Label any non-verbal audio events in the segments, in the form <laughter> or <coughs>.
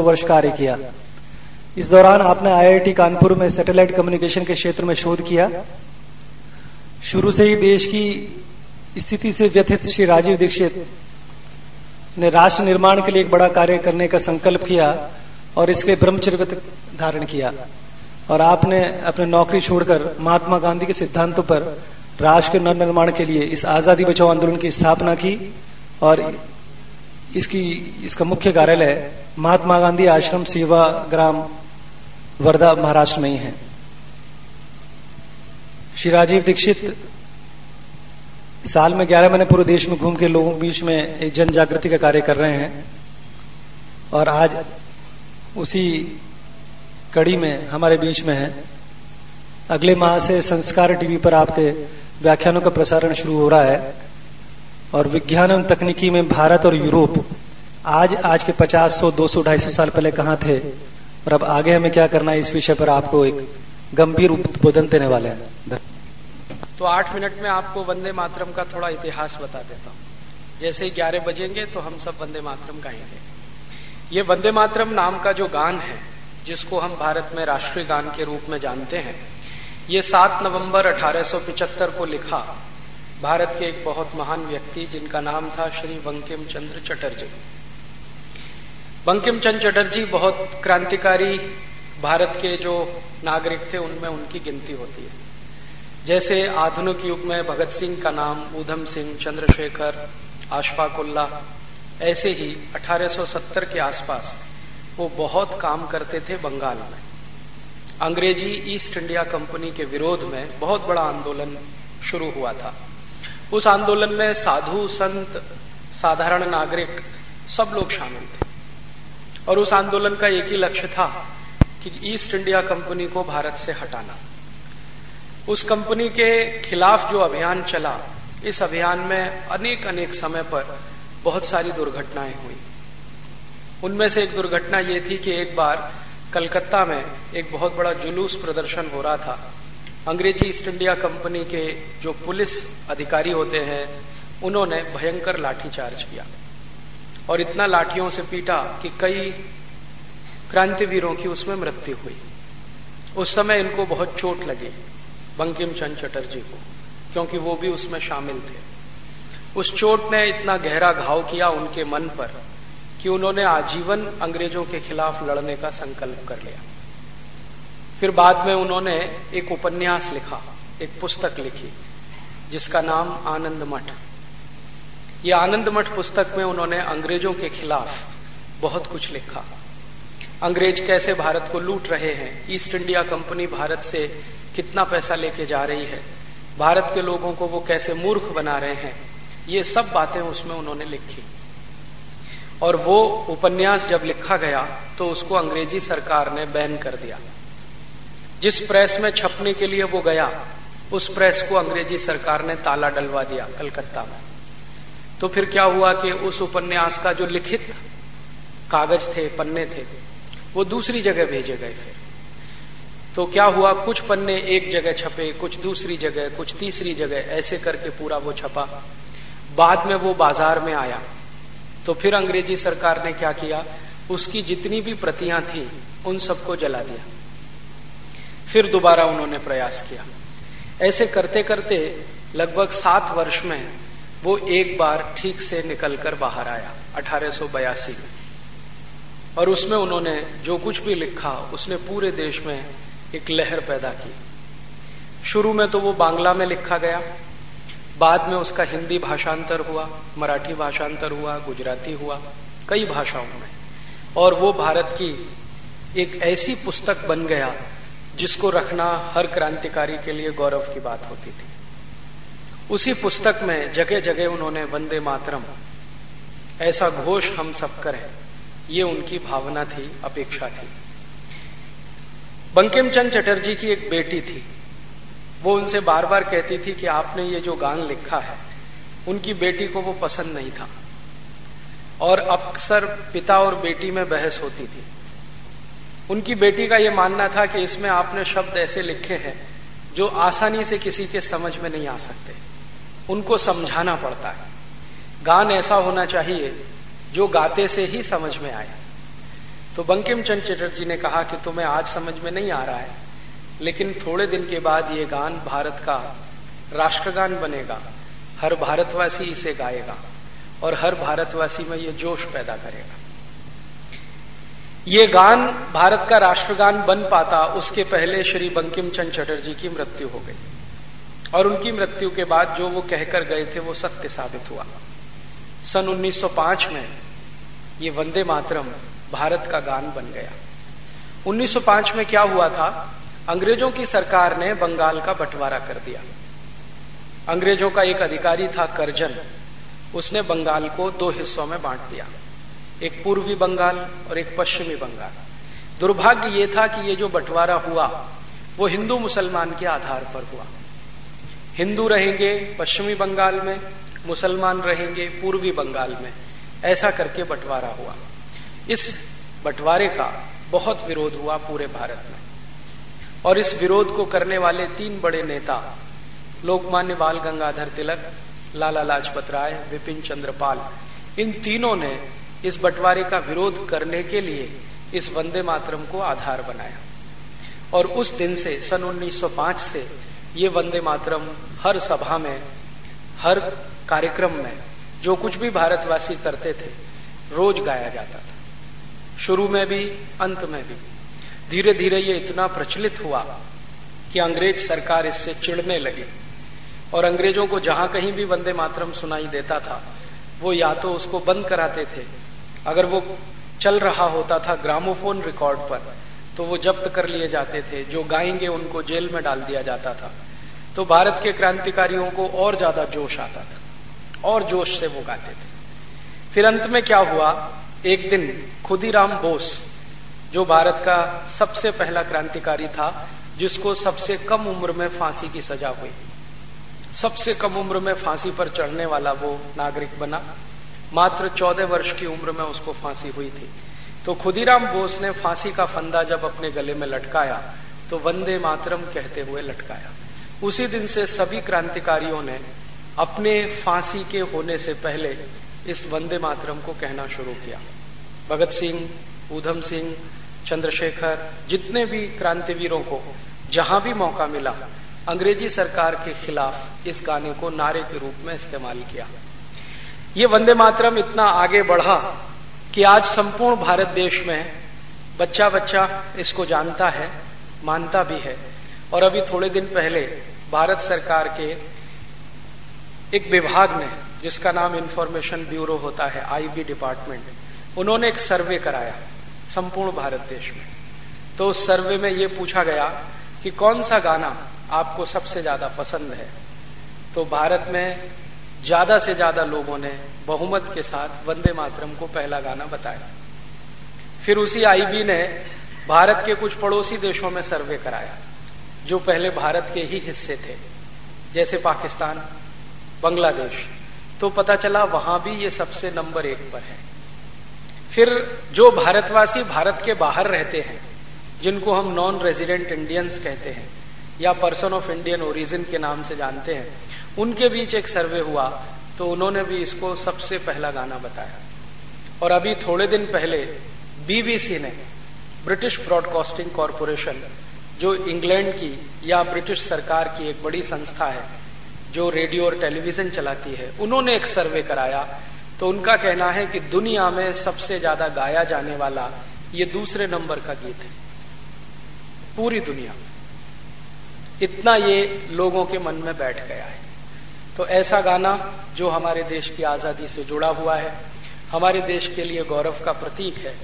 वर्ष कार्य किया। इस दौरान आपने आईआईटी कानपुर में सैटेलाइट कम्युनिकेशन के क्षेत्र में शोध किया। शुरू से ही देश की स्थिति से व्यथित श्री राजीव दीक्षित ने राष्ट्र निर्माण के लिए एक बड़ा कार्य करने का संकल्प किया और इसके ब्रह्मचर्य धारण किया। और आपने अपने नौकरी छोड़कर महात्मा गांधी के सिद्धांतों पर राष्ट्र के नवनिर्माण के लिए इस आज़ादी बचाओ आंदोलन की स्थापना की और इसकी, इसका मुख्य कार्यालय महात्मा गांधी आश्रम सेवा ग्राम वर्धा महाराष्ट्र में ही है। श्री राजीव दीक्षित, साल में ग्यारह महीने पूरे देश में घूम के लोगों के बीच में एक जन जागृति का कार्य कर रहे हैं और आज उसी कड़ी में हमारे बीच में है। अगले माह से संस्कार टीवी पर आपके व्याख्यानों का प्रसारण शुरू हो रहा है। और विज्ञान एवं तकनीकी में भारत और यूरोप, आज आज के 50 सौ 200 250 साल पहले कहाँ थे? और अब आगे हमें क्या करना है इस विषय पर आपको एक गंभीर उद्बोधन देने वाले हैं। तो आठ मिनट में आपको वंदे मातरम का थोड़ा इतिहास बता देता हूँ। जैसे ही ग्यारह बजेंगे तो हम सब वंदे मातरम गाएँगे। ये वंदे मातरम नाम का जो गान है, जिसको हम भारत में राष्ट्रीय गान के रूप में जानते हैं, ये 7 नवंबर 1875 को लिखा भारत के एक बहुत महान व्यक्ति जिनका नाम था श्री बंकिम चंद्र चटर्जी। बंकिम चंद्र चटर्जी बहुत क्रांतिकारी भारत के जो नागरिक थे, उनमें उनकी गिनती होती है। जैसे आधुनिक युग में भगत सिंह का नाम ऊधम सिंह, चंद्रशेखर आशफाक आशफाकुल्ला, ऐसे ही 1870 के आसपास वो बहुत काम करते थे बंगाल में। अंग्रेज़ी ईस्ट इंडिया कंपनी के विरोध में बहुत बड़ा आंदोलन शुरू हुआ था। उस आंदोलन में साधु, संत, साधारण नागरिक सब लोग शामिल थे। और उस आंदोलन का एक ही लक्ष्य था कि ईस्ट इंडिया कंपनी को भारत से हटाना। उस कंपनी के खिलाफ जो अभियान चला, इस अभियान में अनेक अनेक समय पर बहुत सारी दुर्घटनाएँ हुई। उनमें से एक दुर्घटना ये थी कि एक बार कलकत्ता में एक बहुत बड़ा जुलूस प्रदर्शन हो रहा था। अंग्रेज़ी ईस्ट इंडिया कंपनी के जो पुलिस अधिकारी होते हैं, उन्होंने भयंकर लाठीचार्ज किया। और इतना लाठियों से पीटा कि कई क्रांतिवीरों की उसमें मृत्यु हुई। उस समय इनको बहुत चोट लगी बंकिम चंद चटर्जी को, क्योंकि वो भी उसमें शामिल थे। उस चोट ने इतना गहरा घाव किया उनके मन पर कि उन्होंने आजीवन अंग्रेज़ों के खिलाफ लड़ने का संकल्प कर लिया। फिर बाद में उन्होंने एक उपन्यास लिखा, एक पुस्तक लिखी, जिसका नाम आनंद मठ। ये आनंद मठ पुस्तक में उन्होंने अंग्रेज़ों के खिलाफ बहुत कुछ लिखा। अंग्रेज़ कैसे भारत को लूट रहे हैं, ईस्ट इंडिया कंपनी भारत से कितना पैसा लेके जा रही है, भारत के लोगों को वो कैसे मूर्ख बना रहे हैं, ये सब बातें उसमें उन्होंने लिखी। और वो उपन्यास जब लिखा गया तो उसको अंग्रेज़ी सरकार ने बैन कर दिया। जिस प्रेस में छपने के लिए वो गया, उस प्रेस को अंग्रेज़ी सरकार ने ताला डलवा दिया कलकत्ता में। तो फिर क्या हुआ कि उस उपन्यास का जो लिखित कागज़ थे, पन्ने थे, वो दूसरी जगह भेजे गए फिर। तो क्या हुआ, कुछ पन्ने एक जगह छपे, कुछ दूसरी जगह, कुछ तीसरी जगह, ऐसे करके पूरा वो छपा। बाद में वो बाज़ार में आया। तो फिर अंग्रेज़ी सरकार ने क्या किया, उसकी जितनी भी प्रतियाँ थी, उन सबको जला दिया। फिर दोबारा उन्होंने प्रयास किया। ऐसे करते करते लगभग सात वर्ष में वो एक बार ठीक से निकलकर बाहर आया, अठारह में। और उसमें उन्होंने जो कुछ भी लिखा, उसने पूरे देश में एक लहर पैदा की। शुरू में तो वो बांग्ला में लिखा गया, बाद में उसका हिंदी भाषांतर हुआ, मराठी भाषांतर हुआ, गुजराती हुआ, कई भाषाओं में। और वो भारत की एक ऐसी पुस्तक बन गया जिसको रखना हर क्रांतिकारी के लिए गौरव की बात होती थी। उसी पुस्तक में जगह जगह उन्होंने वंदे मातरम, ऐसा घोष हम सब करें, ये उनकी भावना थी, अपेक्षा थी। बंकिम चंद चटर्जी की एक बेटी थी। वो उनसे बार बार कहती थी कि आपने ये जो गान लिखा है, उनकी बेटी को वो पसंद नहीं था। और अक्सर पिता और बेटी में बहस होती थी। उनकी बेटी का यह मानना था कि इसमें आपने शब्द ऐसे लिखे हैं जो आसानी से किसी के समझ में नहीं आ सकते। उनको समझाना पड़ता है। गान ऐसा होना चाहिए जो गाते से ही समझ में आए। तो बंकिम चंद्र चटर्जी ने कहा कि तुम्हें आज समझ में नहीं आ रहा है, लेकिन थोड़े दिन के बाद ये गान भारत का राष्ट्रगान बनेगा। हर भारतवासी इसे गाएगा और हर भारतवासी में ये जोश पैदा करेगा। ये गान भारत का राष्ट्रगान बन पाता उसके पहले श्री बंकिम चंद्र चटर्जी की मृत्यु हो गई। और उनकी मृत्यु के बाद जो वो कहकर गए थे, वो सत्य साबित हुआ। सन 1905 में ये वंदे मातरम भारत का गान बन गया। 1905 में क्या हुआ था? अंग्रेज़ों की सरकार ने बंगाल का बंटवारा कर दिया। अंग्रेज़ों का एक अधिकारी था करजन। उसने बंगाल को दो हिस्सों में बांट दिया। एक पूर्वी बंगाल और एक पश्चिमी बंगाल। दुर्भाग्य ये था कि ये जो बंटवारा हुआ, वो हिंदू मुसलमान के आधार पर हुआ। हिंदू रहेंगे पश्चिमी बंगाल में, मुसलमान रहेंगे पूर्वी बंगाल में। ऐसा करके बंटवारा हुआ। इस बंटवारे का बहुत विरोध हुआ पूरे भारत में। और इस विरोध को करने वाले तीन बड़े नेता लोकमान्य बाल गंगाधर तिलक, लाला लाजपत राय, विपिन चंद्रपाल इन तीनों ने इस बंटवारे का विरोध करने के लिए इस वंदे मातरम को आधार बनाया। और उस दिन से, सन 1905 से ये वंदे मातरम हर सभा में, हर कार्यक्रम में, जो कुछ भी भारतवासी करते थे, रोज गाया जाता था। शुरू में भी, अंत में भी। धीरे धीरे ये इतना प्रचलित हुआ कि अंग्रेज़ सरकार इससे चिढ़ने लगी। और अंग्रेज़ों को जहाँ कहीं भी वंदे मातरम सुनाई देता था, वो या तो उसको बंद कराते थे अगर वो चल रहा होता था ग्रामोफोन रिकॉर्ड पर तो वो जब्त कर लिए जाते थे, जो गाएँगे उनको जेल में डाल दिया जाता था। तो भारत के क्रांतिकारियों को और ज़्यादा जोश आता था, और जोश से वो गाते थे। फिर अंत में क्या हुआ? एक दिन खुदीराम बोस, जो भारत का सबसे पहला क्रांतिकारी था, जिसको सबसे कम उम्र में फांसी की सजा हुई, सबसे कम उम्र में फांसी पर चढ़ने वाला वो नागरिक बना। मात्र चौदह वर्ष की उम्र में उसको फांसी हुई थी। तो खुदीराम बोस ने फांसी का फंदा जब अपने गले में लटकाया तो वंदे मातरम कहते हुए लटकाया। उसी दिन से सभी क्रांतिकारियों ने अपने फांसी के होने से पहले इस वंदे मातरम को कहना शुरू किया। भगत सिंह, ऊधम सिंह, चंद्रशेखर, जितने भी क्रांतिवीरों को जहाँ भी मौका मिला, अंग्रेज़ी सरकार के खिलाफ इस गाने को नारे के रूप में इस्तेमाल किया। ये वंदे मातरम इतना आगे बढ़ा कि आज संपूर्ण भारत देश में बच्चा बच्चा इसको जानता है, मानता भी है। और अभी थोड़े दिन पहले भारत सरकार के एक विभाग ने, जिसका नाम इंफॉर्मेशन ब्यूरो होता है आईबी डिपार्टमेंट उन्होंने एक सर्वे कराया संपूर्ण भारत देश में। तो उस सर्वे में यह पूछा गया कि कौन सा गाना आपको सबसे ज़्यादा पसंद है? तो भारत में ज़्यादा से ज़्यादा लोगों ने बहुमत के साथ वंदे मातरम को पहला गाना बताया। फिर उसी आईबी ने भारत के कुछ पड़ोसी देशों में सर्वे कराया, जो पहले भारत के ही हिस्से थे, जैसे पाकिस्तान, बांग्लादेश। तो पता चला वहाँ भी ये सबसे नंबर एक पर है। फिर जो भारतवासी भारत के बाहर रहते हैं, जिनको हम नॉन रेजिडेंट इंडियंस कहते हैं या पर्सन ऑफ़ इंडियन ओरिजिन के नाम से जानते हैं। उनके बीच एक सर्वे हुआ तो उन्होंने भी इसको सबसे पहला गाना बताया। और अभी थोड़े दिन पहले बीबीसी ने ब्रिटिश ब्रॉडकास्टिंग कॉरपोरेशन जो इंग्लैंड की या ब्रिटिश सरकार की एक बड़ी संस्था है, जो रेडियो और टेलीविज़न चलाती है, उन्होंने एक सर्वे कराया। तो उनका कहना है कि दुनिया में सबसे ज़्यादा गाया जाने वाला ये दूसरे नंबर का गीत है। पूरी दुनिया। में इतना ये लोगों के मन में बैठ गया है। तो ऐसा गाना जो हमारे देश की आज़ादी से जुड़ा हुआ है, हमारे देश के लिए गौरव का प्रतीक है,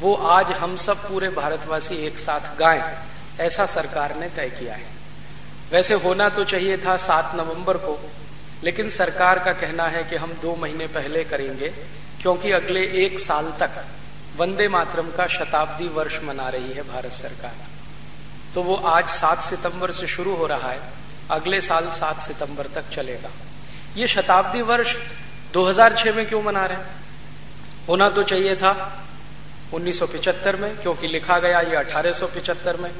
वो आज हम सब पूरे भारतवासी एक साथ गाएँ, ऐसा सरकार ने तय किया है। वैसे होना तो चाहिए था सात नवंबर को, लेकिन सरकार का कहना है कि हम दो महीने पहले करेंगे, क्योंकि अगले एक साल तक वंदे मातरम का शताब्दी वर्ष मना रही है भारत सरकार। तो वो आज सात सितंबर से शुरू हो रहा है। अगले साल सात सितंबर तक चलेगा। ये शताब्दी वर्ष 2006 में क्यों मना रहे हैं? होना तो चाहिए था 1975 में, क्योंकि लिखा गया ये 1875 में।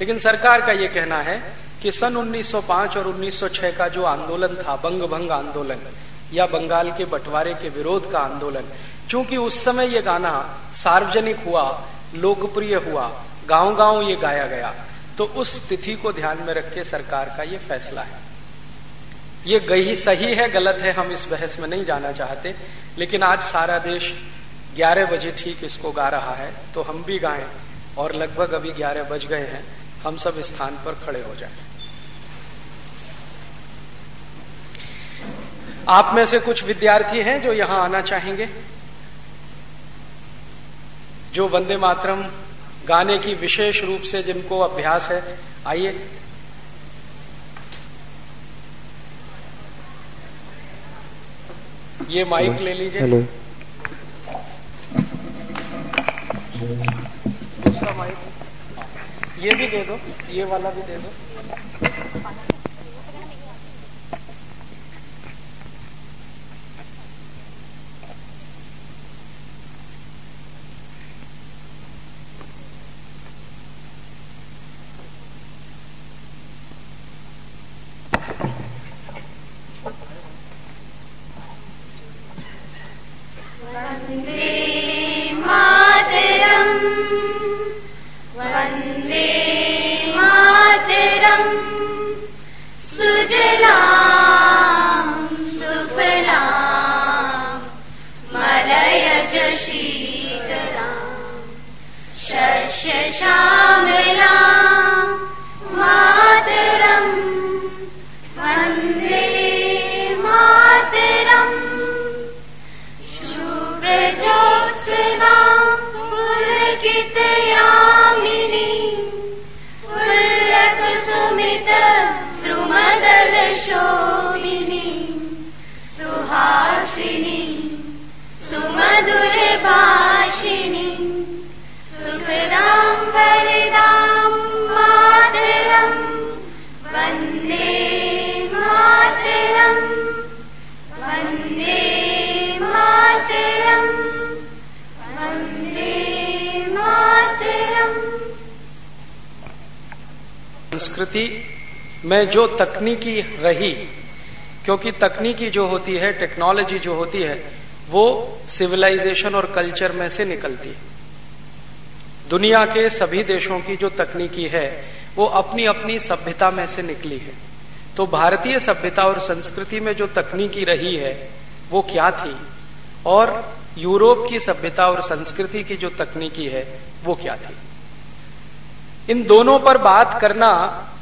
लेकिन सरकार का ये कहना है कि सन 1905 और 1906 का जो आंदोलन था बंग भंग आंदोलन, या बंगाल के बंटवारे के विरोध का आंदोलन क्योंकि उस समय ये गाना सार्वजनिक हुआ, लोकप्रिय हुआ गाँव गाँव ये गाया गया तो उस तिथि को ध्यान में रख के सरकार का ये फैसला है ये गई सही है, गलत है, हम इस बहस में नहीं जाना चाहते, लेकिन आज सारा देश 11 बजे ठीक इसको गा रहा है तो हम भी गाएँ, और लगभग अभी 11 बज गए हैं, हम सब स्थान पर खड़े हो जाएँ। आप में से कुछ विद्यार्थी हैं जो यहाँ आना चाहेंगे जो वंदे मातरम गाने की विशेष रूप से जिनको अभ्यास है आइए। ये माइक ले लीजिए। हेलो। दूसरा माइक। ये भी दे दो ये वाला भी दे दो। मातरम्। वन्दे मातरम्। सुजला सुबला मलयज च शीतला शश्य श्यामला मारम् वन्दे माधरजोक्त यामि कुसुमृमदल शोमिनी सुहासिनी सुमधुरवाषिणि सुखराम परिणाम मातरम् वन्दे मातरम् वन्दे मातरम् संस्कृति में जो तकनीकी रही, क्योंकि तकनीकी जो होती है, टेक्नोलॉजी जो होती है, वो सिविलाइजेशन और कल्चर में से निकलती है। दुनिया के सभी देशों की जो तकनीकी है, वो अपनी अपनी सभ्यता में से निकली है। तो भारतीय सभ्यता और संस्कृति में जो तकनीकी रही है, वो क्या थी? और यूरोप की सभ्यता और संस्कृति की जो तकनीकी है, वो क्या थी? इन दोनों पर बात करना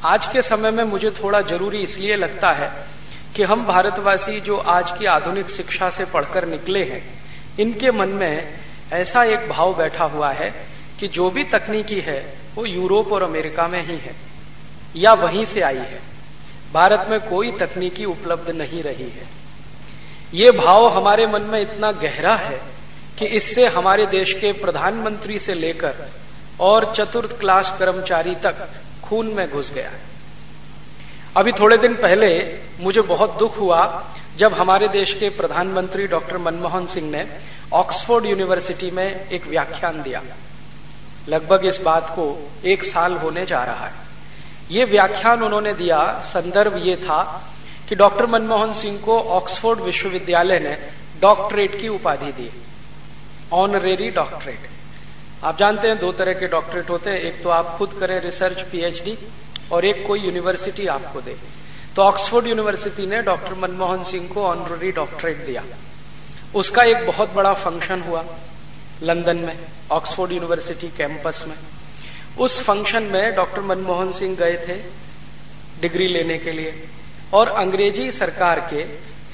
आज के समय में मुझे थोड़ा ज़रूरी इसलिए लगता है कि हम भारतवासी जो आज की आधुनिक शिक्षा से पढ़कर निकले हैं, इनके मन में ऐसा एक भाव बैठा हुआ है कि जो भी तकनीकी है, वो यूरोप और अमेरिका में ही है, या वहीं से आई है। भारत में कोई तकनीकी उपलब्ध नहीं रही है। ये भाव हमारे मन में इतना गहरा है कि इससे हमारे देश के प्रधानमंत्री से लेकर और चतुर्थ क्लास कर्मचारी तक खून में घुस गया। अभी थोड़े दिन पहले मुझे बहुत दुख हुआ जब हमारे देश के प्रधानमंत्री डॉक्टर मनमोहन सिंह ने ऑक्सफोर्ड यूनिवर्सिटी में एक व्याख्यान दिया। लगभग इस बात को एक साल होने जा रहा है। ये व्याख्यान उन्होंने दिया, संदर्भ ये था कि डॉक्टर मनमोहन सिंह को ऑक्सफोर्ड विश्वविद्यालय ने डॉक्टरेट की उपाधि दी। Honorary doctorate. आप जानते हैं दो तरह के डॉक्टरेट होते हैं। एक तो आप खुद करें रिसर्च पीएचडी और एक कोई यूनिवर्सिटी आपको दे। तो ऑक्सफोर्ड यूनिवर्सिटी ने डॉक्टर मनमोहन सिंह को ऑनररी डॉक्टरेट दिया। उसका एक बहुत बड़ा फ़ंक्शन हुआ लंदन में ऑक्सफोर्ड यूनिवर्सिटी कैंपस में। उस फ़ंक्शन में डॉक्टर मनमोहन सिंह गए थे डिग्री लेने के लिए। और अंग्रेज़ी सरकार के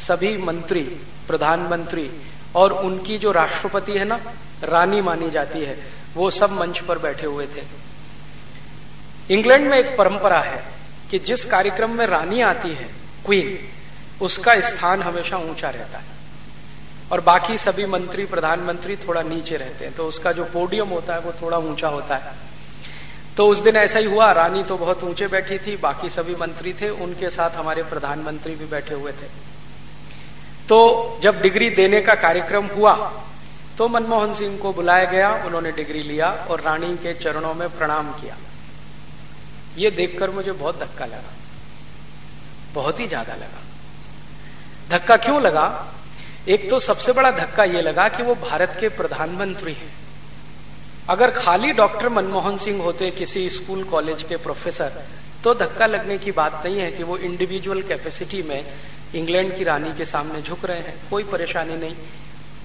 सभी मंत्री, प्रधानमंत्री और उनकी जो राष्ट्रपति है ना, रानी मानी जाती है। वो सब मंच पर बैठे हुए थे। इंग्लैंड में एक परंपरा है कि जिस कार्यक्रम में रानी आती है क्वीन उसका स्थान हमेशा ऊँचा रहता है। और बाकी सभी मंत्री, प्रधानमंत्री थोड़ा नीचे रहते हैं तो उसका जो पोडियम होता है, वो थोड़ा ऊँचा होता है। तो उस दिन ऐसा ही हुआ, रानी तो बहुत ऊँचे बैठी थी, बाकी सभी मंत्री थे, उनके साथ हमारे प्रधानमंत्री भी बैठे हुए थे। तो जब डिग्री देने का कार्यक्रम हुआ तो मनमोहन सिंह को बुलाया गया, उन्होंने डिग्री लिया और रानी के चरणों में प्रणाम किया। ये देखकर मुझे बहुत धक्का लगा। बहुत ही ज़्यादा लगा। धक्का क्यों लगा? एक तो सबसे बड़ा धक्का यह लगा कि वो भारत के प्रधानमंत्री हैं। अगर खाली डॉक्टर मनमोहन सिंह होते, किसी स्कूल, कॉलेज के प्रोफेसर तो धक्का लगने की बात नहीं है कि वो इंडिविजुअल कैपेसिटी में इंग्लैंड की रानी के सामने झुक रहे हैं। कोई परेशानी नहीं।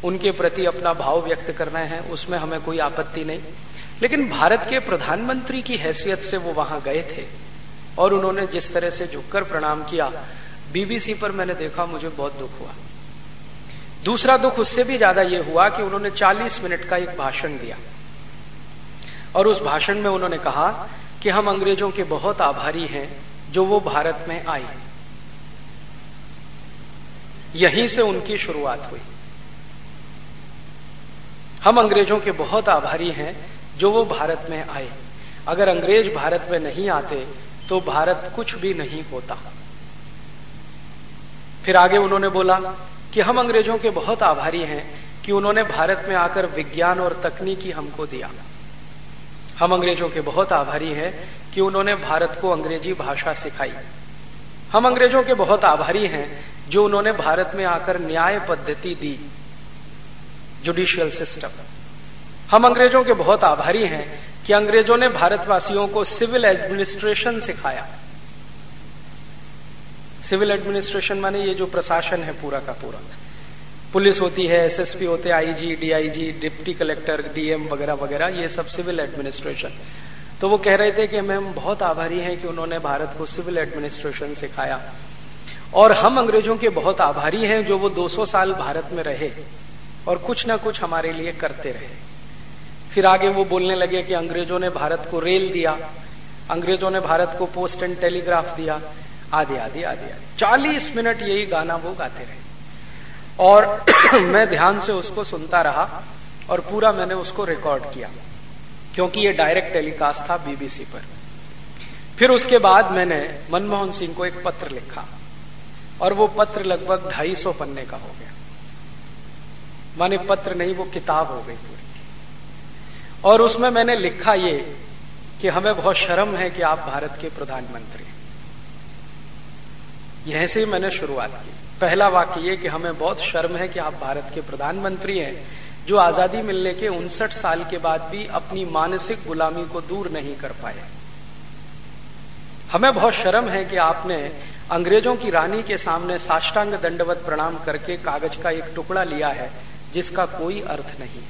उनके प्रति अपना भाव व्यक्त कर रहे हैं, उसमें हमें कोई आपत्ति नहीं। लेकिन भारत के प्रधानमंत्री की हैसियत से वो वहाँ गए थे और उन्होंने जिस तरह से झुककर प्रणाम किया, बीबीसी पर मैंने देखा, मुझे बहुत दुख हुआ। दूसरा दुख उससे भी ज़्यादा यह हुआ कि उन्होंने 40 मिनट का एक भाषण दिया। और उस भाषण में उन्होंने कहा कि हम अंग्रेज़ों के बहुत आभारी हैं जो वो भारत में आए। यहीं से उनकी शुरुआत हुई। हम अंग्रेज़ों के बहुत आभारी हैं जो वो भारत में आए। अगर अंग्रेज़ भारत में नहीं आते तो भारत कुछ भी नहीं होता। फिर आगे उन्होंने बोला कि हम अंग्रेज़ों के बहुत आभारी हैं कि उन्होंने भारत में आकर विज्ञान और तकनीकी हमको दिया। हम अंग्रेज़ों के बहुत आभारी हैं कि उन्होंने भारत को अंग्रेज़ी भाषा सिखाई। हम अंग्रेज़ों के बहुत आभारी हैं जो उन्होंने भारत में आकर न्याय पद्धति दी। जुडिशियल सिस्टम हम अंग्रेज़ों के बहुत आभारी हैं कि अंग्रेज़ों ने भारतवासियों को सिविल एडमिनिस्ट्रेशन सिखाया। सिविल एडमिनिस्ट्रेशन माने ये जो प्रशासन है पूरा का पूरा। पुलिस होती है एसएसपी होते IG DIG deputy collector DM वगैरह वगैरह, ये सब सिविल एडमिनिस्ट्रेशन तो वो कह रहे थे कि हम बहुत आभारी हैं कि उन्होंने भारत को सिविल एडमिनिस्ट्रेशन सिखाया। और हम अंग्रेज़ों के बहुत आभारी हैं जो वो 200 साल भारत में रहे। और कुछ ना कुछ हमारे लिए करते रहे। फिर आगे वो बोलने लगे कि अंग्रेज़ों ने भारत को रेल दिया, अंग्रेज़ों ने भारत को पोस्ट एंड टेलीग्राफ दिया आदि आदि आदि चालीस मिनट यही गाना वो गाते रहे। और <clears throat> मैं ध्यान से उसको सुनता रहा और पूरा मैंने उसको रिकॉर्ड किया, क्योंकि ये डायरेक्ट टेलीकास्ट था बीबीसी पर। फिर उसके बाद मैंने मनमोहन सिंह को एक पत्र लिखा, और वो पत्र लगभग ढाई सौ पन्ने का हो गया। माने पत्र नहीं, वो किताब हो गई पूरी। और उसमें मैंने लिखा ये कि हमें बहुत शर्म है कि आप भारत के प्रधानमंत्री यह से मैंने शुरुआत की। पहला वाक्य ये कि हमें बहुत शर्म है कि आप भारत के प्रधानमंत्री हैं, जो आज़ादी मिलने के उनसठ साल के बाद भी अपनी मानसिक गुलामी को दूर नहीं कर पाए। हमें बहुत शर्म है कि आपने अंग्रेज़ों की रानी के सामने साष्टांग दंडवत प्रणाम करके कागज़ का एक टुकड़ा लिया है जिसका कोई अर्थ नहीं।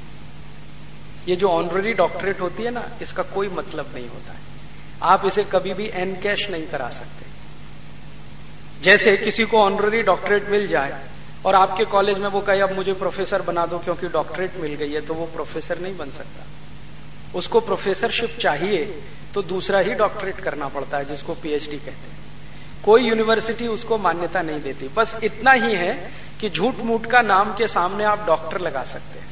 ये जो ऑनररी डॉक्टरेट होती है ना, इसका कोई मतलब नहीं होता है। आप इसे कभी भी एनकैश नहीं करा सकते। जैसे किसी को ऑनररी डॉक्टरेट मिल जाए, और आपके कॉलेज में वो कहे, अब मुझे प्रोफेसर बना दो क्योंकि डॉक्टरेट मिल गई है तो वो प्रोफेसर नहीं बन सकता। उसको प्रोफेसरशिप चाहिए तो दूसरा ही डॉक्टरेट करना पड़ता है, जिसको पीएचडी कहते हैं। कोई यूनिवर्सिटी उसको मान्यता नहीं देती। बस इतना ही है कि झूठ मूठ का नाम के सामने आप डॉक्टर लगा सकते हैं।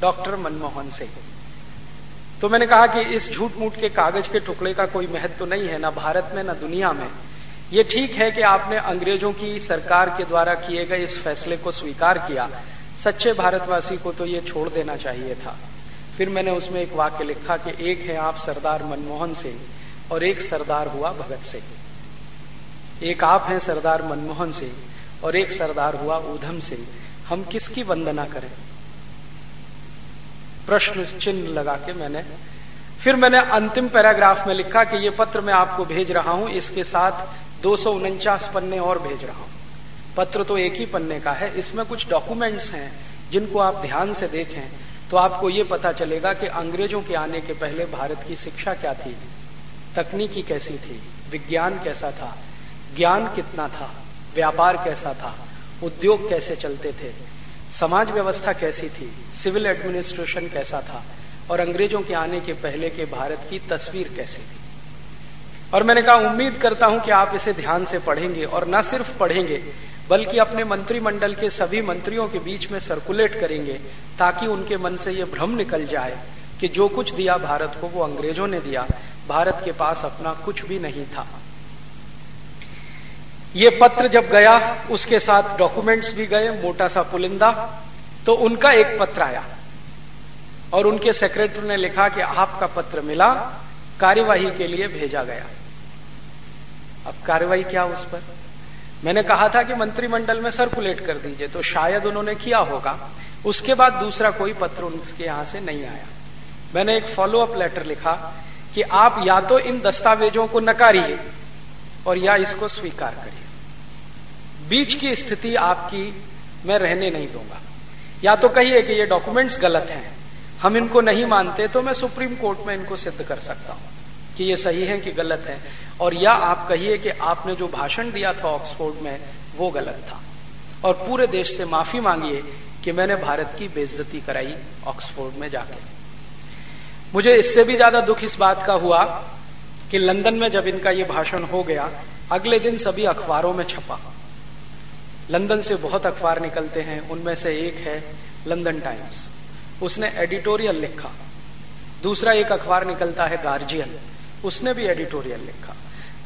डॉक्टर मनमोहन सिंह। तो मैंने कहा कि इस झूठ मूठ के कागज़ के टुकड़े का कोई महत्व तो नहीं है, ना भारत में, ना दुनिया में। ये ठीक है कि आपने अंग्रेज़ों की सरकार के द्वारा किए गए इस फैसले को स्वीकार किया। सच्चे भारतवासी को तो ये छोड़ देना चाहिए था। फिर मैंने उसमें एक वाक्य लिखा कि एक है आप सरदार मनमोहन सिंह और एक सरदार हुआ भगत सिंह। एक आप हैं सरदार मनमोहन सिंह और एक सरदार हुआ ऊधम सिंह हम किसकी वंदना करें? प्रश्न चिन्ह लगा के मैंने। फिर मैंने अंतिम पैराग्राफ में लिखा कि ये पत्र मैं आपको भेज रहा हूँ, इसके साथ दो सौ उनचास पन्ने और भेज रहा हूँ। पत्र तो एक ही पन्ने का है, इसमें कुछ डॉक्यूमेंट्स हैं जिनको आप ध्यान से देखें तो आपको ये पता चलेगा कि अंग्रेज़ों के आने के पहले भारत की शिक्षा क्या थी, तकनीकी कैसी थी, विज्ञान कैसा था ज्ञान कितना था? व्यापार कैसा था? उद्योग कैसे चलते थे? समाज व्यवस्था कैसी थी? सिविल एडमिनिस्ट्रेशन कैसा था? और अंग्रेज़ों के आने के पहले के भारत की तस्वीर कैसी थी? और मैंने कहा, उम्मीद करता हूँ कि आप इसे ध्यान से पढ़ेंगे और न सिर्फ़ पढ़ेंगे, बल्कि अपने मंत्रिमंडल के सभी मंत्रियों के बीच में सर्कुलेट करेंगे, ताकि उनके मन से यह भ्रम निकल जाए कि जो कुछ दिया भारत को, वो अंग्रेज़ों ने दिया। भारत के पास अपना कुछ भी नहीं था। ये पत्र जब गया, उसके साथ डॉक्यूमेंट्स भी गए, मोटा सा पुलिंदा तो उनका एक पत्र आया। और उनके सेक्रेटरी ने लिखा कि आपका पत्र मिला, कार्यवाही के लिए भेजा गया। अब कार्यवाही क्या उस पर? मैंने कहा था कि मंत्रिमंडल में सर्कुलेट कर दीजिए तो शायद उन्होंने किया होगा। उसके बाद दूसरा कोई पत्र उनके यहाँ से नहीं आया। मैंने एक फॉलो अप लेटर लिखा कि आप या तो इन दस्तावेजों को नकारिए और या इसको स्वीकार करिए। बीच की स्थिति आपकी मैं रहने नहीं दूँगा। या तो कहिए कि ये डॉक्यूमेंट्स गलत हैं। हम इनको नहीं मानते तो मैं सुप्रीम कोर्ट में इनको सिद्ध कर सकता हूँ कि ये सही है कि गलत है। और या आप कहिए कि आपने जो भाषण दिया था ऑक्सफोर्ड में, वो गलत था। और पूरे देश से माफ़ी मांगिए कि मैंने भारत की बेइज्जती कराई ऑक्सफोर्ड में जाके। मुझे इससे भी ज़्यादा दुख इस बात का हुआ कि लंदन में जब इनका ये भाषण हो गया, अगले दिन सभी अखबारों में छपा। लंदन से बहुत अखबार निकलते हैं, उनमें से एक है लंदन टाइम्स। उसने एडिटोरियल लिखा। दूसरा एक अखबार निकलता है गार्जियन। उसने भी एडिटोरियल लिखा।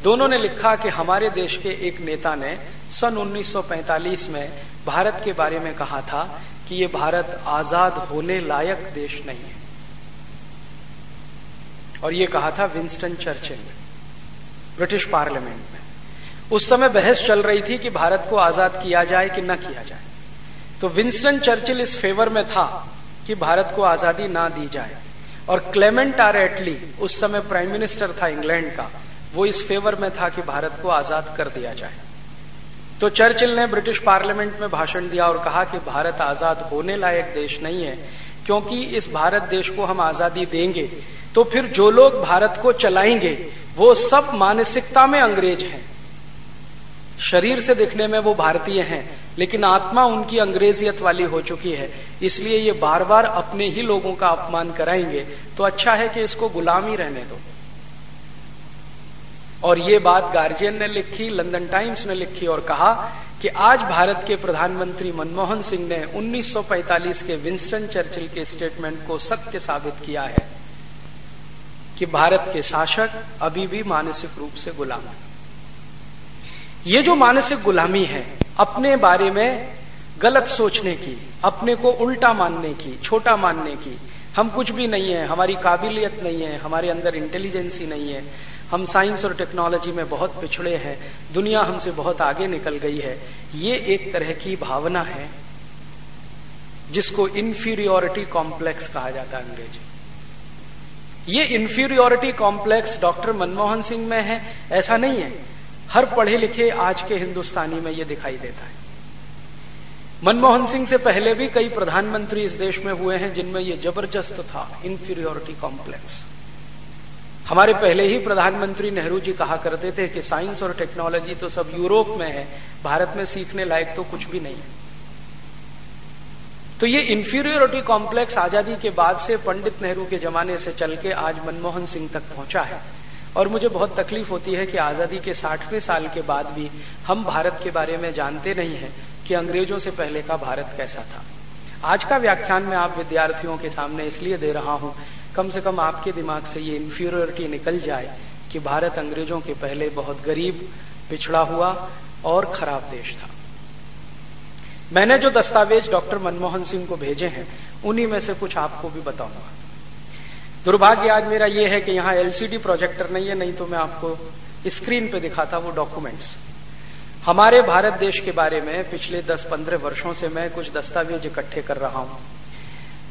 दोनों ने लिखा कि हमारे देश के एक नेता ने सन 1945 में भारत के बारे में कहा था कि ये भारत आज़ाद होने लायक देश नहीं है। और ये कहा था विंस्टन चर्चिल, ब्रिटिश पार्लियामेंट में। उस समय बहस चल रही थी कि भारत को आज़ाद किया जाए कि न किया जाए। तो विंस्टन चर्चिल इस फेवर में था कि भारत को आज़ादी ना दी जाए। और क्लेमेंट आर एटली, उस समय प्राइम मिनिस्टर था इंग्लैंड का, वो इस फेवर में था कि भारत को आज़ाद कर दिया जाए। तो चर्चिल ने ब्रिटिश पार्लियामेंट में भाषण दिया और कहा कि भारत आज़ाद होने लायक देश नहीं है, क्योंकि इस भारत देश को हम आज़ादी देंगे। तो फिर जो लोग भारत को चलाएँगे, वो सब मानसिकता में अंग्रेज़ हैं। शरीर से दिखने में वो भारतीय हैं, लेकिन आत्मा उनकी अंग्रेजियत वाली हो चुकी है। इसलिए ये बार बार अपने ही लोगों का अपमान कराएँगे तो अच्छा है कि इसको गुलामी रहने दो। और ये बात गार्जियन ने लिखी, लंदन टाइम्स ने लिखी और कहा कि आज भारत के प्रधानमंत्री मनमोहन सिंह ने 1945 के विंस्टन चर्चिल के स्टेटमेंट को सत्य साबित किया है कि भारत के शासक अभी भी मानसिक रूप से गुलाम है। ये जो मानसिक गुलामी है, अपने बारे में गलत सोचने की, अपने को उल्टा मानने की, छोटा मानने की, हम कुछ भी नहीं है, हमारी काबिलियत नहीं है, हमारे अंदर इंटेलिजेंसी नहीं है, हम साइंस और टेक्नोलॉजी में बहुत पिछड़े हैं, दुनिया हमसे बहुत आगे निकल गई है, ये एक तरह की भावना है, जिसको इंफीरियोरिटी कॉम्प्लेक्स कहा जाता है अंग्रेज़ी। ये inferiority complex doctor Manmohan Singh में है, ऐसा नहीं है। हर पढ़े लिखे आज के हिंदुस्तानी में यह दिखाई देता है। मनमोहन सिंह से पहले भी कई प्रधानमंत्री इस देश में हुए हैं, जिनमें यह ज़बरदस्त था इंफीरियोरिटी कॉम्प्लेक्स हमारे पहले ही प्रधानमंत्री नेहरू जी कहा करते थे कि साइंस और टेक्नोलॉजी तो सब यूरोप में है, भारत में सीखने लायक तो कुछ भी नहीं है। तो ये इंफीरियोरिटी कॉम्प्लेक्स आज़ादी के बाद से पंडित नेहरू के जमाने से चल के आज मनमोहन सिंह तक पहुँचा है। और मुझे बहुत तकलीफ़ होती है कि आज़ादी के साठवें साल के बाद भी हम भारत के बारे में जानते नहीं है कि अंग्रेज़ों से पहले का भारत कैसा था। आज का व्याख्यान में आप विद्यार्थियों के सामने इसलिए दे रहा हूँ, कम से कम आपके दिमाग से ये इंफीरियोरिटी निकल जाए कि भारत अंग्रेज़ों के पहले बहुत गरीब, पिछड़ा हुआ और खराब देश था। मैंने जो दस्तावेज़ डॉक्टर मनमोहन सिंह को भेजे हैं, उन्हीं में से कुछ आपको भी बताऊँगा। दुर्भाग्य आज मेरा यह है कि यहाँ एलसीडी प्रोजेक्टर नहीं है, नहीं तो मैं आपको स्क्रीन पे दिखाता वो डॉक्यूमेंट्स हमारे भारत देश के बारे में पिछले 10-15 वर्षों से मैं कुछ दस्तावेज़ इकट्ठे कर रहा हूँ।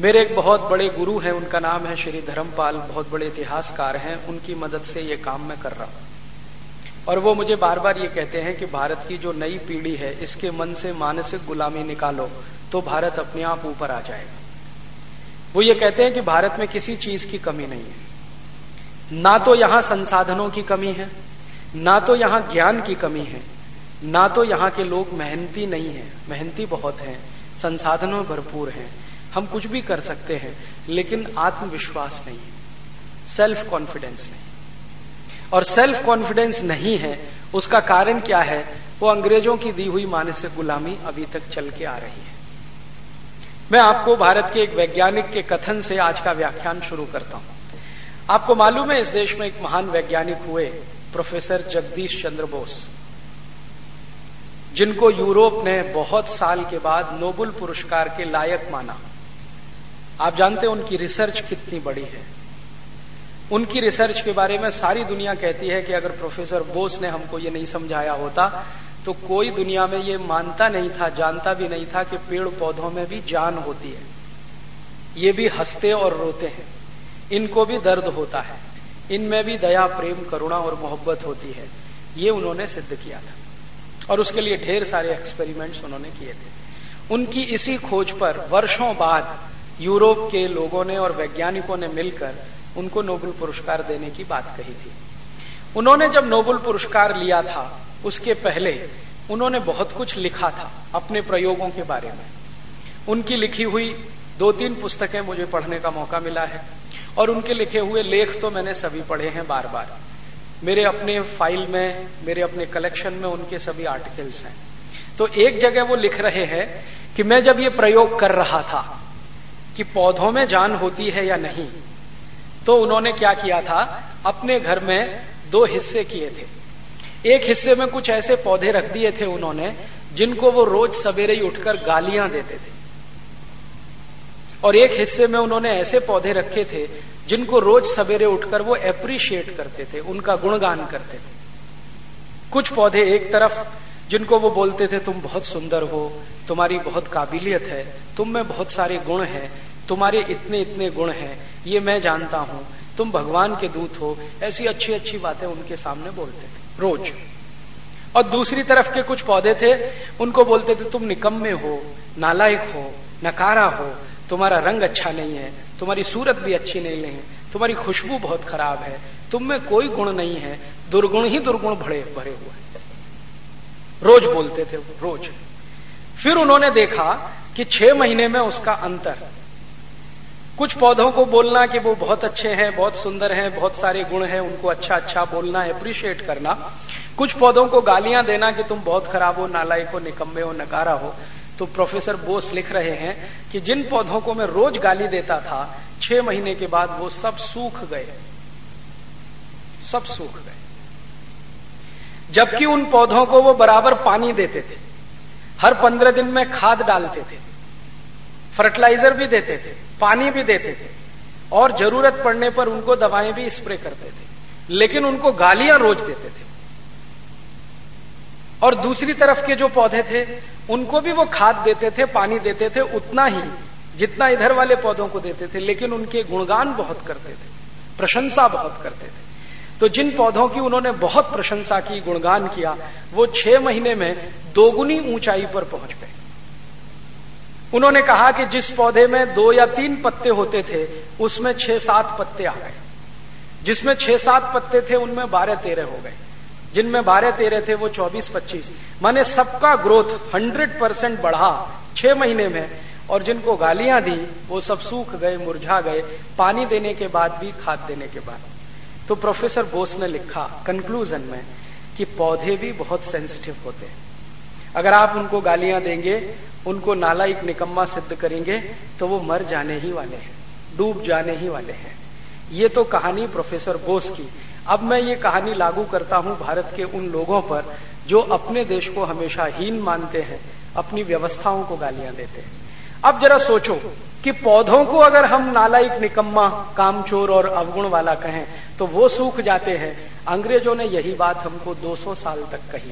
मेरे एक बहुत बड़े गुरु हैं, उनका नाम है श्री धर्मपाल, बहुत बड़े इतिहासकार हैं, उनकी मदद से ये काम मैं कर रहा हूँ। और वो मुझे बार बार ये कहते हैं कि भारत की जो नई पीढ़ी है, इसके मन से मानसिक गुलामी निकालो तो भारत अपने आप ऊपर आ जाएगा। वो ये कहते हैं कि भारत में किसी चीज़ की कमी नहीं है। ना तो यहाँ संसाधनों की कमी है, ना तो यहाँ ज्ञान की कमी है, ना तो यहाँ के लोग मेहनती नहीं है। मेहनती बहुत है, संसाधनों भरपूर हैं। हम कुछ भी कर सकते हैं, लेकिन आत्मविश्वास नहीं है सेल्फ कॉन्फिडेंस नहीं और सेल्फ कॉन्फिडेंस नहीं है, उसका कारण क्या है? वो अंग्रेज़ों की दी हुई मानसिक गुलामी अभी तक चल के आ रही है। मैं आपको भारत के एक वैज्ञानिक के कथन से आज का व्याख्यान शुरू करता हूँ। आपको मालूम है, इस देश में एक महान वैज्ञानिक हुए प्रोफेसर जगदीश चंद्र बोस, जिनको यूरोप ने बहुत साल के बाद नोबल पुरस्कार के लायक माना। आप जानते हैं, उनकी रिसर्च कितनी बड़ी है। उनकी रिसर्च के बारे में सारी दुनिया कहती है कि अगर प्रोफेसर बोस ने हमको ये नहीं समझाया होता तो कोई दुनिया में ये मानता नहीं था, जानता भी नहीं था कि पेड़ पौधों में भी जान होती है। ये भी हँसते और रोते हैं। इनको भी दर्द होता है। इनमें भी दया, प्रेम, करुणा और मोहब्बत होती है। ये उन्होंने सिद्ध किया था। और उसके लिए ढेर सारे एक्सपेरिमेंट्स उन्होंने किए थे। उनकी इसी खोज पर वर्षों बाद यूरोप के लोगों ने और वैज्ञानिकों ने मिलकर उनको नोबेल पुरस्कार देने की बात कही थी। उन्होंने जब नोबेल पुरस्कार लिया था उसके पहले उन्होंने बहुत कुछ लिखा था अपने प्रयोगों के बारे में। उनकी लिखी हुई दो तीन पुस्तकें मुझे पढ़ने का मौका मिला है और उनके लिखे हुए लेख तो मैंने सभी पढ़े हैं बार बार मेरे अपने फ़ाइल में, मेरे अपने कलेक्शन में उनके सभी आर्टिकल्स हैं। तो एक जगह वो लिख रहे हैं कि मैं जब ये प्रयोग कर रहा था कि पौधों में जान होती है या नहीं तो उन्होंने क्या किया था? अपने घर में दो हिस्से किए थे। एक हिस्से में कुछ ऐसे पौधे रख दिए थे उन्होंने, जिनको वो रोज सवेरे ही उठकर गालियाँ देते थे। और एक हिस्से में उन्होंने ऐसे पौधे रखे थे, जिनको रोज सवेरे उठकर वो अप्रिशिएट करते थे, उनका गुणगान करते थे। कुछ पौधे एक तरफ़, जिनको वो बोलते थे, तुम बहुत सुंदर हो, तुम्हारी बहुत काबिलियत है, तुम में बहुत सारे गुण हैं, तुम्हारे इतने इतने गुण हैं, ये मैं जानता हूँ, तुम भगवान के दूत हो। ऐसी अच्छी अच्छी बातें उनके सामने बोलते थे। रोज। और दूसरी तरफ़ के कुछ पौधे थे, उनको बोलते थे, तुम निकम्मे हो, नालायक हो, नकारा हो, तुम्हारा रंग अच्छा नहीं है, तुम्हारी सूरत भी अच्छी नहीं है, तुम्हारी खुशबू बहुत खराब है, तुम में कोई गुण नहीं है, दुर्गुण ही दुर्गुण भरे भरे हुए रोज बोलते थे रोज। फिर उन्होंने देखा कि छह महीने में उसका अंतर कुछ पौधों को बोलना कि वो बहुत अच्छे हैं, बहुत सुंदर हैं, बहुत सारे गुण हैं, उनको अच्छा अच्छा बोलना अप्रिशिएट करना। कुछ पौधों को गालियाँ देना कि तुम बहुत खराब हो, नालायक हो, निकम्मे हो नकारा हो। तो प्रोफेसर बोस लिख रहे हैं कि जिन पौधों को मैं रोज गाली देता था, छह महीने के बाद वो सब सूख गए। सब सूख गए। जबकि उन पौधों को वो बराबर पानी देते थे। हर पंद्रह दिन में खाद डालते थे। फर्टिलाइज़र भी देते थे। पानी भी देते थे और ज़रूरत पड़ने पर उनको दवाएँ भी स्प्रे करते थे, लेकिन उनको गालियाँ रोज देते थे। और दूसरी तरफ़ के जो पौधे थे, उनको भी वो खाद देते थे, पानी देते थे, उतना ही जितना इधर वाले पौधों को देते थे, लेकिन उनके गुणगान बहुत करते थे, प्रशंसा बहुत करते थे। तो जिन पौधों की उन्होंने बहुत प्रशंसा की, गुणगान किया, वो छह महीने में दोगुनी ऊंचाई पर पहुँच गए। उन्होंने कहा कि जिस पौधे में दो या तीन पत्ते होते थे, उसमें छह सात पत्ते आ गए। जिसमें छह सात पत्ते थे, उनमें बारह तेरह हो गए। जिनमें बारह तेरह थे, वो चौबीस पच्चीस। माने सबका ग्रोथ हंड्रेड परसेंट बढ़ा छह महीने में, और जिनको गालियाँ दी, वो सब सूख गए, मुरझा गए। पानी देने के बाद भी, खाद देने के बाद। तो प्रोफेसर बोस ने लिखा कंक्लूजन में कि पौधे भी बहुत सेंसिटिव होते हैं। अगर आप उनको गालियाँ देंगे उनको नालायक निकम्मा सिद्ध करेंगे तो वो मर जाने ही वाले हैं, डूब जाने ही वाले हैं। ये तो कहानी प्रोफेसर बोस की। अब मैं ये कहानी लागू करता हूँ भारत के उन लोगों पर, जो अपने देश को हमेशा हीन मानते हैं, अपनी व्यवस्थाओं को गालियाँ देते हैं। अब जरा सोचो कि पौधों को अगर हम नालायक निकम्मा, कामचोर और अवगुण वाला कहें तो वो सूख जाते हैं। अंग्रेज़ों ने यही बात हमको 200 साल तक कही।